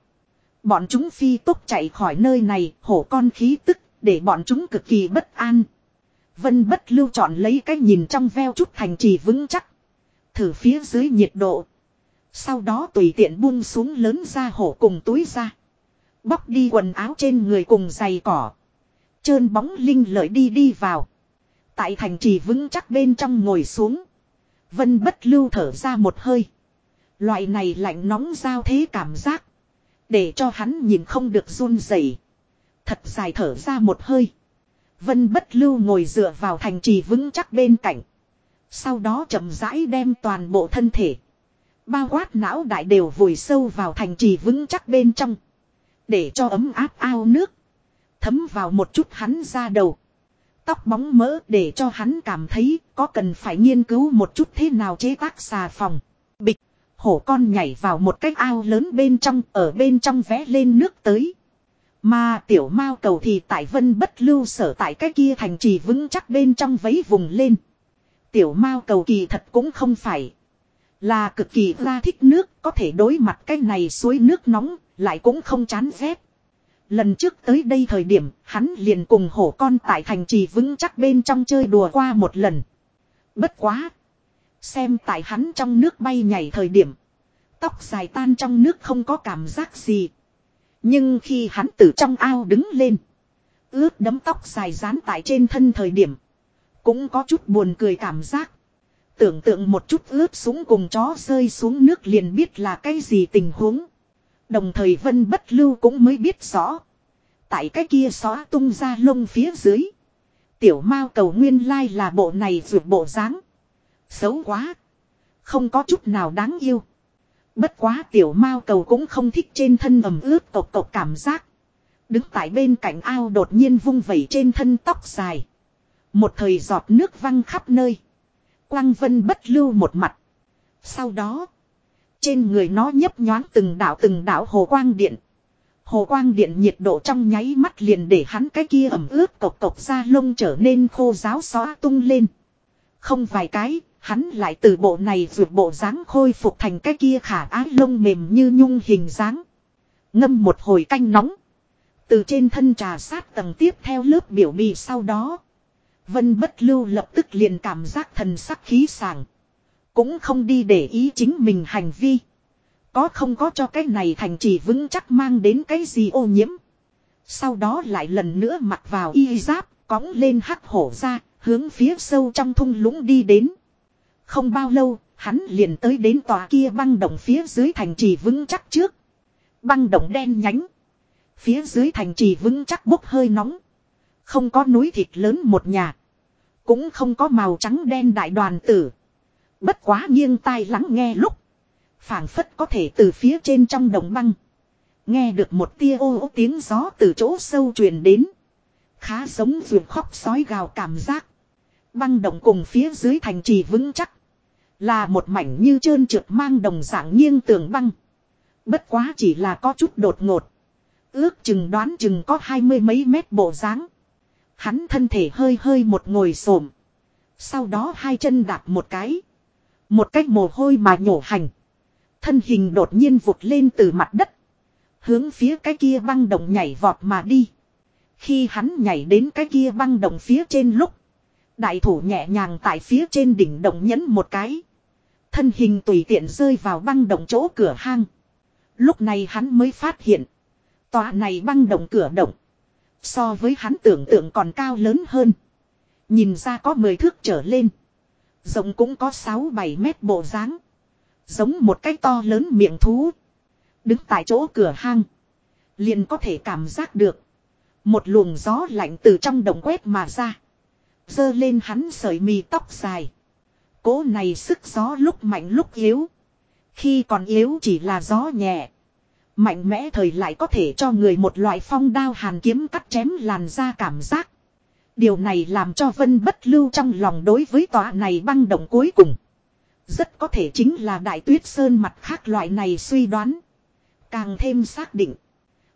Bọn chúng phi tốc chạy khỏi nơi này, hổ con khí tức, để bọn chúng cực kỳ bất an. Vân bất lưu chọn lấy cái nhìn trong veo chút thành trì vững chắc. Thử phía dưới nhiệt độ. Sau đó tùy tiện buông xuống lớn ra hổ cùng túi ra. Bóc đi quần áo trên người cùng giày cỏ. Trơn bóng linh lợi đi đi vào. Tại thành trì vững chắc bên trong ngồi xuống. Vân bất lưu thở ra một hơi. Loại này lạnh nóng giao thế cảm giác. Để cho hắn nhìn không được run rẩy. Thật dài thở ra một hơi. Vân bất lưu ngồi dựa vào thành trì vững chắc bên cạnh. Sau đó chậm rãi đem toàn bộ thân thể. Bao quát não đại đều vùi sâu vào thành trì vững chắc bên trong. Để cho ấm áp ao nước. Thấm vào một chút hắn ra đầu. Tóc bóng mỡ để cho hắn cảm thấy có cần phải nghiên cứu một chút thế nào chế tác xà phòng. Bịch. Hổ con nhảy vào một cái ao lớn bên trong, ở bên trong vẽ lên nước tới. Mà tiểu mao cầu thì tại vân bất lưu sở tại cái kia thành trì vững chắc bên trong vấy vùng lên. Tiểu mao cầu kỳ thật cũng không phải. Là cực kỳ ra thích nước, có thể đối mặt cái này suối nước nóng, lại cũng không chán ghét. Lần trước tới đây thời điểm, hắn liền cùng hổ con tại thành trì vững chắc bên trong chơi đùa qua một lần. Bất quá. Xem tại hắn trong nước bay nhảy thời điểm. Tóc dài tan trong nước không có cảm giác gì. Nhưng khi hắn từ trong ao đứng lên. Ướt đấm tóc dài dán tại trên thân thời điểm. Cũng có chút buồn cười cảm giác. Tưởng tượng một chút ướt súng cùng chó rơi xuống nước liền biết là cái gì tình huống. Đồng thời vân bất lưu cũng mới biết rõ. Tại cái kia xóa tung ra lông phía dưới. Tiểu mao cầu nguyên lai là bộ này ruột bộ dáng Xấu quá. Không có chút nào đáng yêu. Bất quá tiểu mao cầu cũng không thích trên thân ẩm ướt cộc cộc cảm giác. Đứng tại bên cạnh ao đột nhiên vung vẩy trên thân tóc dài. Một thời giọt nước văng khắp nơi. Quang vân bất lưu một mặt. Sau đó. Trên người nó nhấp nhoáng từng đảo từng đảo hồ quang điện. Hồ quang điện nhiệt độ trong nháy mắt liền để hắn cái kia ẩm ướt cộc cộc ra lông trở nên khô ráo xóa tung lên. Không vài cái, hắn lại từ bộ này vượt bộ dáng khôi phục thành cái kia khả ái lông mềm như nhung hình dáng. Ngâm một hồi canh nóng. Từ trên thân trà sát tầng tiếp theo lớp biểu bì sau đó. Vân bất lưu lập tức liền cảm giác thần sắc khí sàng. Cũng không đi để ý chính mình hành vi. Có không có cho cái này thành trì vững chắc mang đến cái gì ô nhiễm. Sau đó lại lần nữa mặc vào y giáp, cõng lên hắc hổ ra, hướng phía sâu trong thung lũng đi đến. Không bao lâu, hắn liền tới đến tòa kia băng động phía dưới thành trì vững chắc trước. Băng động đen nhánh. Phía dưới thành trì vững chắc bốc hơi nóng. Không có núi thịt lớn một nhà. Cũng không có màu trắng đen đại đoàn tử. Bất quá nghiêng tai lắng nghe lúc phảng phất có thể từ phía trên trong đồng băng. Nghe được một tia ô ô tiếng gió từ chỗ sâu truyền đến. Khá giống ruột khóc sói gào cảm giác. Băng động cùng phía dưới thành trì vững chắc. Là một mảnh như trơn trượt mang đồng dạng nghiêng tường băng. Bất quá chỉ là có chút đột ngột. Ước chừng đoán chừng có hai mươi mấy mét bộ dáng. Hắn thân thể hơi hơi một ngồi xổm Sau đó hai chân đạp một cái. Một cách mồ hôi mà nhổ hành. Thân hình đột nhiên vụt lên từ mặt đất. Hướng phía cái kia băng động nhảy vọt mà đi. Khi hắn nhảy đến cái kia băng động phía trên lúc. Đại thủ nhẹ nhàng tại phía trên đỉnh động nhấn một cái. Thân hình tùy tiện rơi vào băng động chỗ cửa hang. Lúc này hắn mới phát hiện. Tòa này băng động cửa động. So với hắn tưởng tượng còn cao lớn hơn. Nhìn ra có 10 thước trở lên. Rộng cũng có 6-7 mét bộ dáng Giống một cái to lớn miệng thú. Đứng tại chỗ cửa hang. Liền có thể cảm giác được. Một luồng gió lạnh từ trong đồng quét mà ra. Dơ lên hắn sợi mì tóc dài. Cố này sức gió lúc mạnh lúc yếu. Khi còn yếu chỉ là gió nhẹ. Mạnh mẽ thời lại có thể cho người một loại phong đao hàn kiếm cắt chém làn ra cảm giác. Điều này làm cho Vân bất lưu trong lòng đối với tòa này băng động cuối cùng. Rất có thể chính là đại tuyết sơn mặt khác loại này suy đoán. Càng thêm xác định.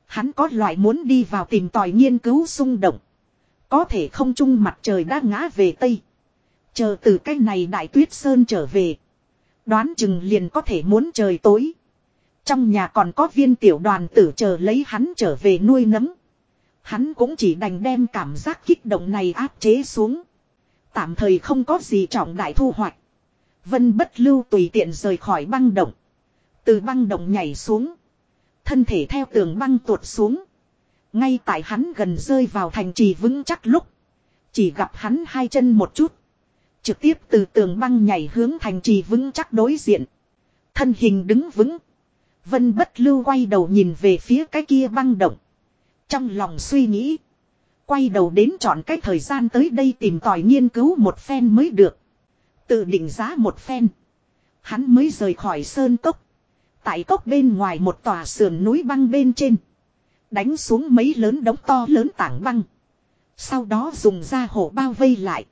Hắn có loại muốn đi vào tìm tòi nghiên cứu xung động. Có thể không chung mặt trời đã ngã về Tây. Chờ từ cái này đại tuyết sơn trở về. Đoán chừng liền có thể muốn trời tối. Trong nhà còn có viên tiểu đoàn tử chờ lấy hắn trở về nuôi nấng. Hắn cũng chỉ đành đem cảm giác kích động này áp chế xuống. Tạm thời không có gì trọng đại thu hoạch. Vân bất lưu tùy tiện rời khỏi băng động. Từ băng động nhảy xuống. Thân thể theo tường băng tuột xuống. Ngay tại hắn gần rơi vào thành trì vững chắc lúc. Chỉ gặp hắn hai chân một chút. Trực tiếp từ tường băng nhảy hướng thành trì vững chắc đối diện. Thân hình đứng vững. Vân bất lưu quay đầu nhìn về phía cái kia băng động. Trong lòng suy nghĩ. Quay đầu đến chọn cái thời gian tới đây tìm tòi nghiên cứu một phen mới được. Tự định giá một phen. Hắn mới rời khỏi sơn cốc. Tại cốc bên ngoài một tòa sườn núi băng bên trên. Đánh xuống mấy lớn đống to lớn tảng băng. Sau đó dùng ra hổ bao vây lại.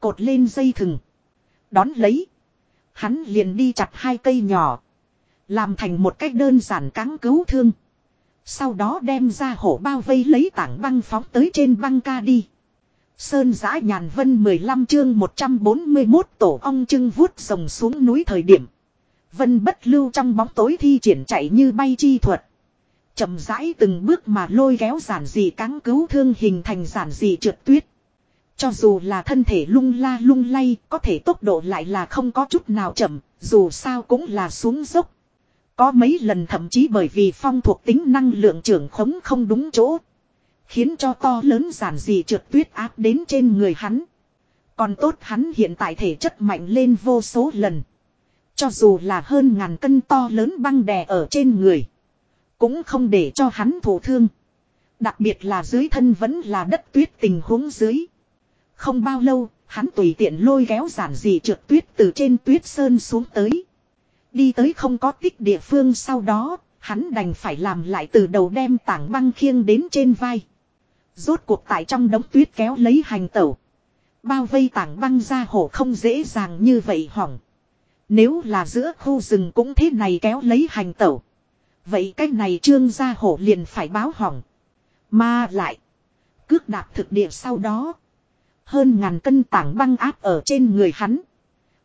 Cột lên dây thừng. Đón lấy. Hắn liền đi chặt hai cây nhỏ. Làm thành một cách đơn giản cáng cứu thương. Sau đó đem ra hổ bao vây lấy tảng băng phóng tới trên băng ca đi. Sơn giã nhàn vân 15 chương 141 tổ ong trưng vuốt rồng xuống núi thời điểm. Vân bất lưu trong bóng tối thi triển chạy như bay chi thuật. chậm rãi từng bước mà lôi kéo giản dị cáng cứu thương hình thành giản dị trượt tuyết. Cho dù là thân thể lung la lung lay, có thể tốc độ lại là không có chút nào chậm, dù sao cũng là xuống dốc. Có mấy lần thậm chí bởi vì phong thuộc tính năng lượng trưởng khống không đúng chỗ. Khiến cho to lớn giản dị trượt tuyết áp đến trên người hắn. Còn tốt hắn hiện tại thể chất mạnh lên vô số lần. Cho dù là hơn ngàn cân to lớn băng đè ở trên người. Cũng không để cho hắn thổ thương. Đặc biệt là dưới thân vẫn là đất tuyết tình huống dưới. Không bao lâu, hắn tùy tiện lôi kéo giản dị trượt tuyết từ trên tuyết sơn xuống tới. Đi tới không có tích địa phương sau đó, Hắn đành phải làm lại từ đầu đem tảng băng khiêng đến trên vai. Rốt cuộc tại trong đống tuyết kéo lấy hành tẩu. Bao vây tảng băng ra hổ không dễ dàng như vậy hỏng. Nếu là giữa khu rừng cũng thế này kéo lấy hành tẩu. Vậy cái này trương gia hổ liền phải báo hỏng. Mà lại. Cước đạp thực địa sau đó. Hơn ngàn cân tảng băng áp ở trên người hắn.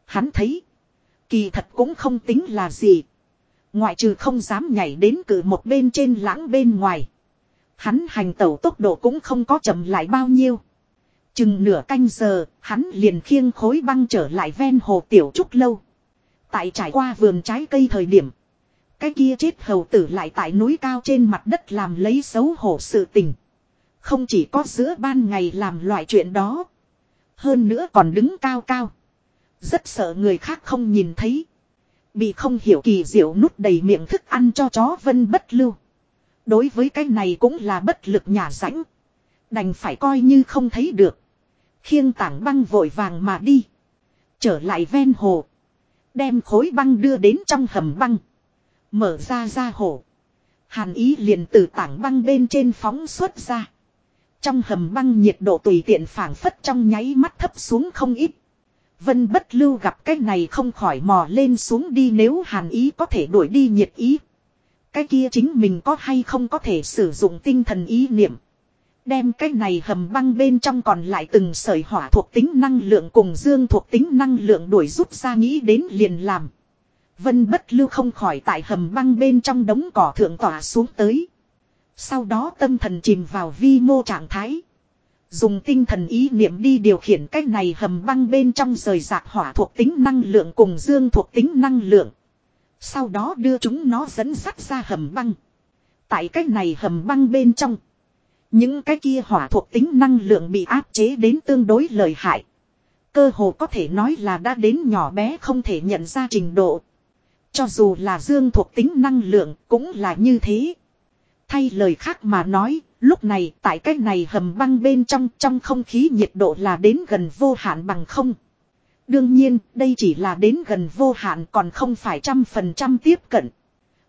Hắn thấy. Kỳ thật cũng không tính là gì. Ngoại trừ không dám nhảy đến cử một bên trên lãng bên ngoài. Hắn hành tẩu tốc độ cũng không có chậm lại bao nhiêu. Chừng nửa canh giờ, hắn liền khiêng khối băng trở lại ven hồ tiểu trúc lâu. Tại trải qua vườn trái cây thời điểm. Cái kia chết hầu tử lại tại núi cao trên mặt đất làm lấy xấu hổ sự tình. Không chỉ có giữa ban ngày làm loại chuyện đó. Hơn nữa còn đứng cao cao. Rất sợ người khác không nhìn thấy. Bị không hiểu kỳ diệu nút đầy miệng thức ăn cho chó vân bất lưu. Đối với cái này cũng là bất lực nhà rãnh. Đành phải coi như không thấy được. Khiêng tảng băng vội vàng mà đi. Trở lại ven hồ. Đem khối băng đưa đến trong hầm băng. Mở ra ra hồ. Hàn ý liền từ tảng băng bên trên phóng xuất ra. Trong hầm băng nhiệt độ tùy tiện phảng phất trong nháy mắt thấp xuống không ít. Vân bất lưu gặp cái này không khỏi mò lên xuống đi nếu hàn ý có thể đuổi đi nhiệt ý. Cái kia chính mình có hay không có thể sử dụng tinh thần ý niệm. Đem cái này hầm băng bên trong còn lại từng sợi hỏa thuộc tính năng lượng cùng dương thuộc tính năng lượng đuổi rút ra nghĩ đến liền làm. Vân bất lưu không khỏi tại hầm băng bên trong đống cỏ thượng tỏa xuống tới. Sau đó tâm thần chìm vào vi mô trạng thái. Dùng tinh thần ý niệm đi điều khiển cái này hầm băng bên trong rời rạc hỏa thuộc tính năng lượng cùng dương thuộc tính năng lượng. Sau đó đưa chúng nó dẫn sắt ra hầm băng. Tại cái này hầm băng bên trong. Những cái kia hỏa thuộc tính năng lượng bị áp chế đến tương đối lợi hại. Cơ hồ có thể nói là đã đến nhỏ bé không thể nhận ra trình độ. Cho dù là dương thuộc tính năng lượng cũng là như thế. Thay lời khác mà nói, lúc này tại cái này hầm băng bên trong trong không khí nhiệt độ là đến gần vô hạn bằng không. Đương nhiên, đây chỉ là đến gần vô hạn còn không phải trăm phần trăm tiếp cận.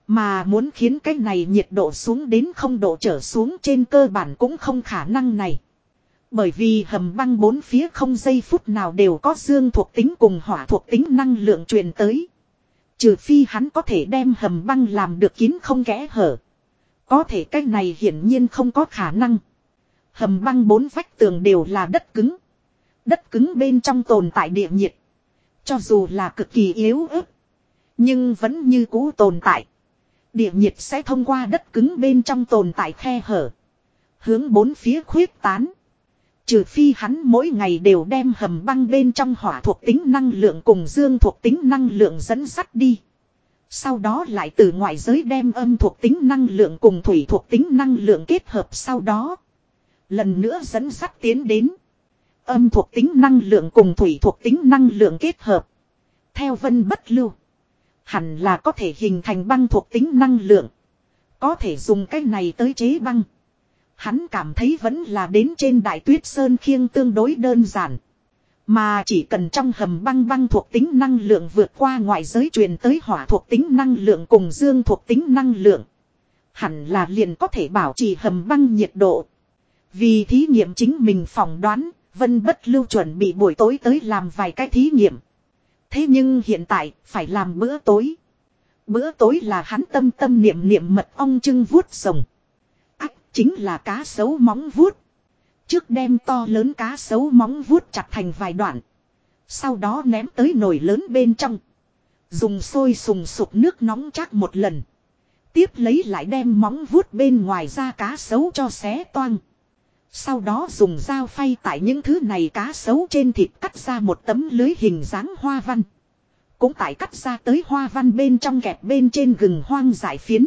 Mà muốn khiến cái này nhiệt độ xuống đến không độ trở xuống trên cơ bản cũng không khả năng này. Bởi vì hầm băng bốn phía không giây phút nào đều có dương thuộc tính cùng hỏa thuộc tính năng lượng truyền tới. Trừ phi hắn có thể đem hầm băng làm được kín không kẽ hở. Có thể cái này hiển nhiên không có khả năng. Hầm băng bốn vách tường đều là đất cứng. Đất cứng bên trong tồn tại địa nhiệt. Cho dù là cực kỳ yếu ớt. Nhưng vẫn như cũ tồn tại. Địa nhiệt sẽ thông qua đất cứng bên trong tồn tại khe hở. Hướng bốn phía khuyết tán. Trừ phi hắn mỗi ngày đều đem hầm băng bên trong hỏa thuộc tính năng lượng cùng dương thuộc tính năng lượng dẫn sắt đi. Sau đó lại từ ngoại giới đem âm thuộc tính năng lượng cùng thủy thuộc tính năng lượng kết hợp sau đó. Lần nữa dẫn sắt tiến đến. Âm thuộc tính năng lượng cùng thủy thuộc tính năng lượng kết hợp. Theo vân bất lưu. Hẳn là có thể hình thành băng thuộc tính năng lượng. Có thể dùng cái này tới chế băng. Hắn cảm thấy vẫn là đến trên đại tuyết sơn khiêng tương đối đơn giản. Mà chỉ cần trong hầm băng băng thuộc tính năng lượng vượt qua ngoại giới truyền tới hỏa thuộc tính năng lượng cùng dương thuộc tính năng lượng. Hẳn là liền có thể bảo trì hầm băng nhiệt độ. Vì thí nghiệm chính mình phỏng đoán, Vân Bất Lưu chuẩn bị buổi tối tới làm vài cái thí nghiệm. Thế nhưng hiện tại, phải làm bữa tối. Bữa tối là hắn tâm tâm niệm niệm mật ong trưng vuốt rồng. Ách, chính là cá sấu móng vuốt. Trước đem to lớn cá sấu móng vuốt chặt thành vài đoạn. Sau đó ném tới nồi lớn bên trong. Dùng sôi sùng sục nước nóng chắc một lần. Tiếp lấy lại đem móng vuốt bên ngoài ra cá sấu cho xé toang. Sau đó dùng dao phay tại những thứ này cá sấu trên thịt cắt ra một tấm lưới hình dáng hoa văn. Cũng tại cắt ra tới hoa văn bên trong kẹp bên trên gừng hoang giải phiến.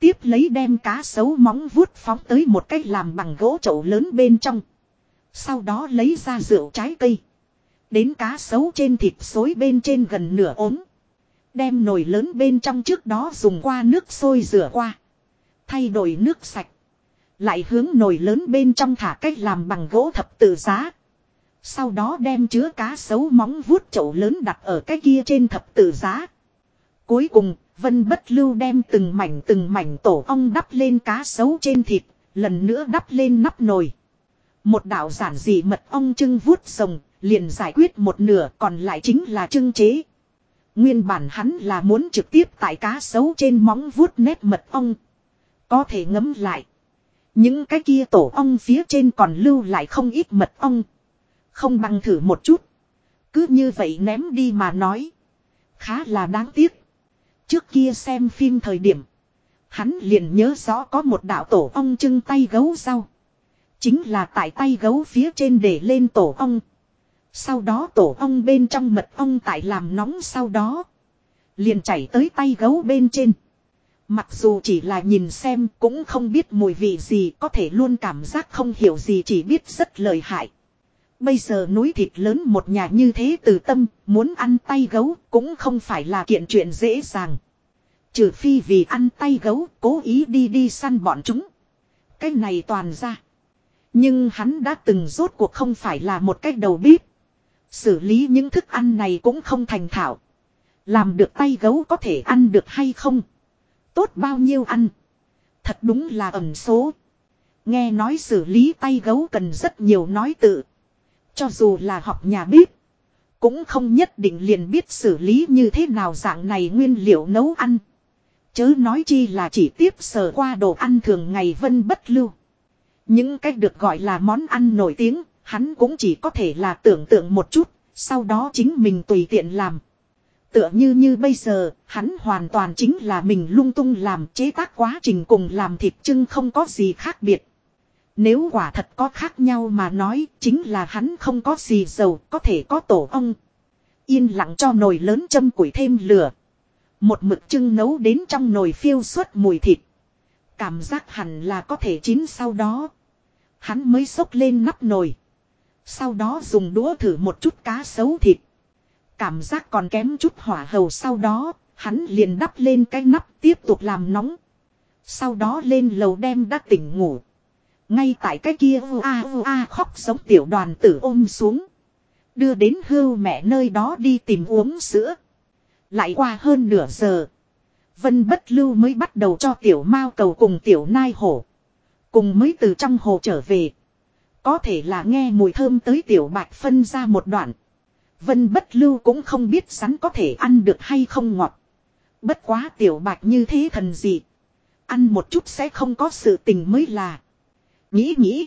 Tiếp lấy đem cá sấu móng vuốt phóng tới một cái làm bằng gỗ chậu lớn bên trong. Sau đó lấy ra rượu trái cây. Đến cá sấu trên thịt xối bên trên gần nửa ốm. Đem nồi lớn bên trong trước đó dùng qua nước sôi rửa qua. Thay đổi nước sạch. Lại hướng nồi lớn bên trong thả cách làm bằng gỗ thập tự giá. Sau đó đem chứa cá sấu móng vuốt chậu lớn đặt ở cái kia trên thập tự giá. Cuối cùng, Vân bất lưu đem từng mảnh từng mảnh tổ ong đắp lên cá sấu trên thịt, lần nữa đắp lên nắp nồi. Một đạo giản dị mật ong trưng vuốt rồng, liền giải quyết một nửa còn lại chính là trưng chế. Nguyên bản hắn là muốn trực tiếp tại cá sấu trên móng vuốt nét mật ong. Có thể ngấm lại. Những cái kia tổ ong phía trên còn lưu lại không ít mật ong. Không bằng thử một chút. Cứ như vậy ném đi mà nói. Khá là đáng tiếc. Trước kia xem phim thời điểm. Hắn liền nhớ rõ có một đạo tổ ong trưng tay gấu rau. Chính là tại tay gấu phía trên để lên tổ ong. Sau đó tổ ong bên trong mật ong tại làm nóng sau đó. Liền chảy tới tay gấu bên trên. Mặc dù chỉ là nhìn xem cũng không biết mùi vị gì, có thể luôn cảm giác không hiểu gì, chỉ biết rất lợi hại. Bây giờ núi thịt lớn một nhà như thế từ tâm, muốn ăn tay gấu cũng không phải là kiện chuyện dễ dàng. Trừ phi vì ăn tay gấu, cố ý đi đi săn bọn chúng. Cái này toàn ra. Nhưng hắn đã từng rốt cuộc không phải là một cách đầu bếp. Xử lý những thức ăn này cũng không thành thạo. Làm được tay gấu có thể ăn được hay không? Tốt bao nhiêu ăn? Thật đúng là ẩn số. Nghe nói xử lý tay gấu cần rất nhiều nói tự. Cho dù là học nhà bếp. Cũng không nhất định liền biết xử lý như thế nào dạng này nguyên liệu nấu ăn. Chớ nói chi là chỉ tiếp sờ qua đồ ăn thường ngày vân bất lưu. Những cách được gọi là món ăn nổi tiếng, hắn cũng chỉ có thể là tưởng tượng một chút, sau đó chính mình tùy tiện làm. Tựa như như bây giờ, hắn hoàn toàn chính là mình lung tung làm chế tác quá trình cùng làm thịt chưng không có gì khác biệt. Nếu quả thật có khác nhau mà nói, chính là hắn không có gì giàu có thể có tổ ong. Yên lặng cho nồi lớn châm củi thêm lửa. Một mực trưng nấu đến trong nồi phiêu suốt mùi thịt. Cảm giác hẳn là có thể chín sau đó. Hắn mới xốc lên nắp nồi. Sau đó dùng đũa thử một chút cá sấu thịt. Cảm giác còn kém chút hỏa hầu sau đó, hắn liền đắp lên cái nắp tiếp tục làm nóng. Sau đó lên lầu đem đã tỉnh ngủ. Ngay tại cái kia u a u a khóc giống tiểu đoàn tử ôm xuống. Đưa đến hưu mẹ nơi đó đi tìm uống sữa. Lại qua hơn nửa giờ. Vân bất lưu mới bắt đầu cho tiểu mao cầu cùng tiểu nai hổ. Cùng mới từ trong hồ trở về. Có thể là nghe mùi thơm tới tiểu bạch phân ra một đoạn. Vân bất lưu cũng không biết sắn có thể ăn được hay không ngọt. Bất quá tiểu bạch như thế thần gì. Ăn một chút sẽ không có sự tình mới là. Nghĩ nghĩ.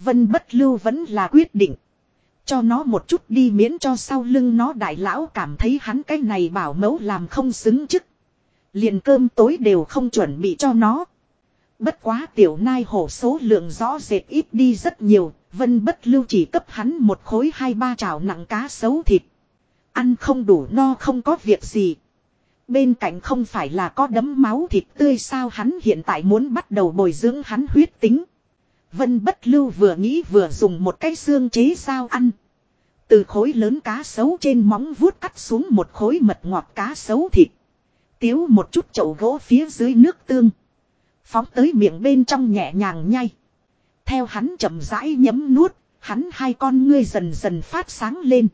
Vân bất lưu vẫn là quyết định. Cho nó một chút đi miễn cho sau lưng nó đại lão cảm thấy hắn cái này bảo mẫu làm không xứng chức. Liền cơm tối đều không chuẩn bị cho nó. Bất quá tiểu nai hổ số lượng rõ rệt ít đi rất nhiều, vân bất lưu chỉ cấp hắn một khối hai ba chảo nặng cá xấu thịt. Ăn không đủ no không có việc gì. Bên cạnh không phải là có đấm máu thịt tươi sao hắn hiện tại muốn bắt đầu bồi dưỡng hắn huyết tính. Vân bất lưu vừa nghĩ vừa dùng một cái xương chế sao ăn. Từ khối lớn cá sấu trên móng vuốt cắt xuống một khối mật ngọt cá sấu thịt. Tiếu một chút chậu gỗ phía dưới nước tương. Phóng tới miệng bên trong nhẹ nhàng nhai. Theo hắn chậm rãi nhấm nuốt, hắn hai con ngươi dần dần phát sáng lên.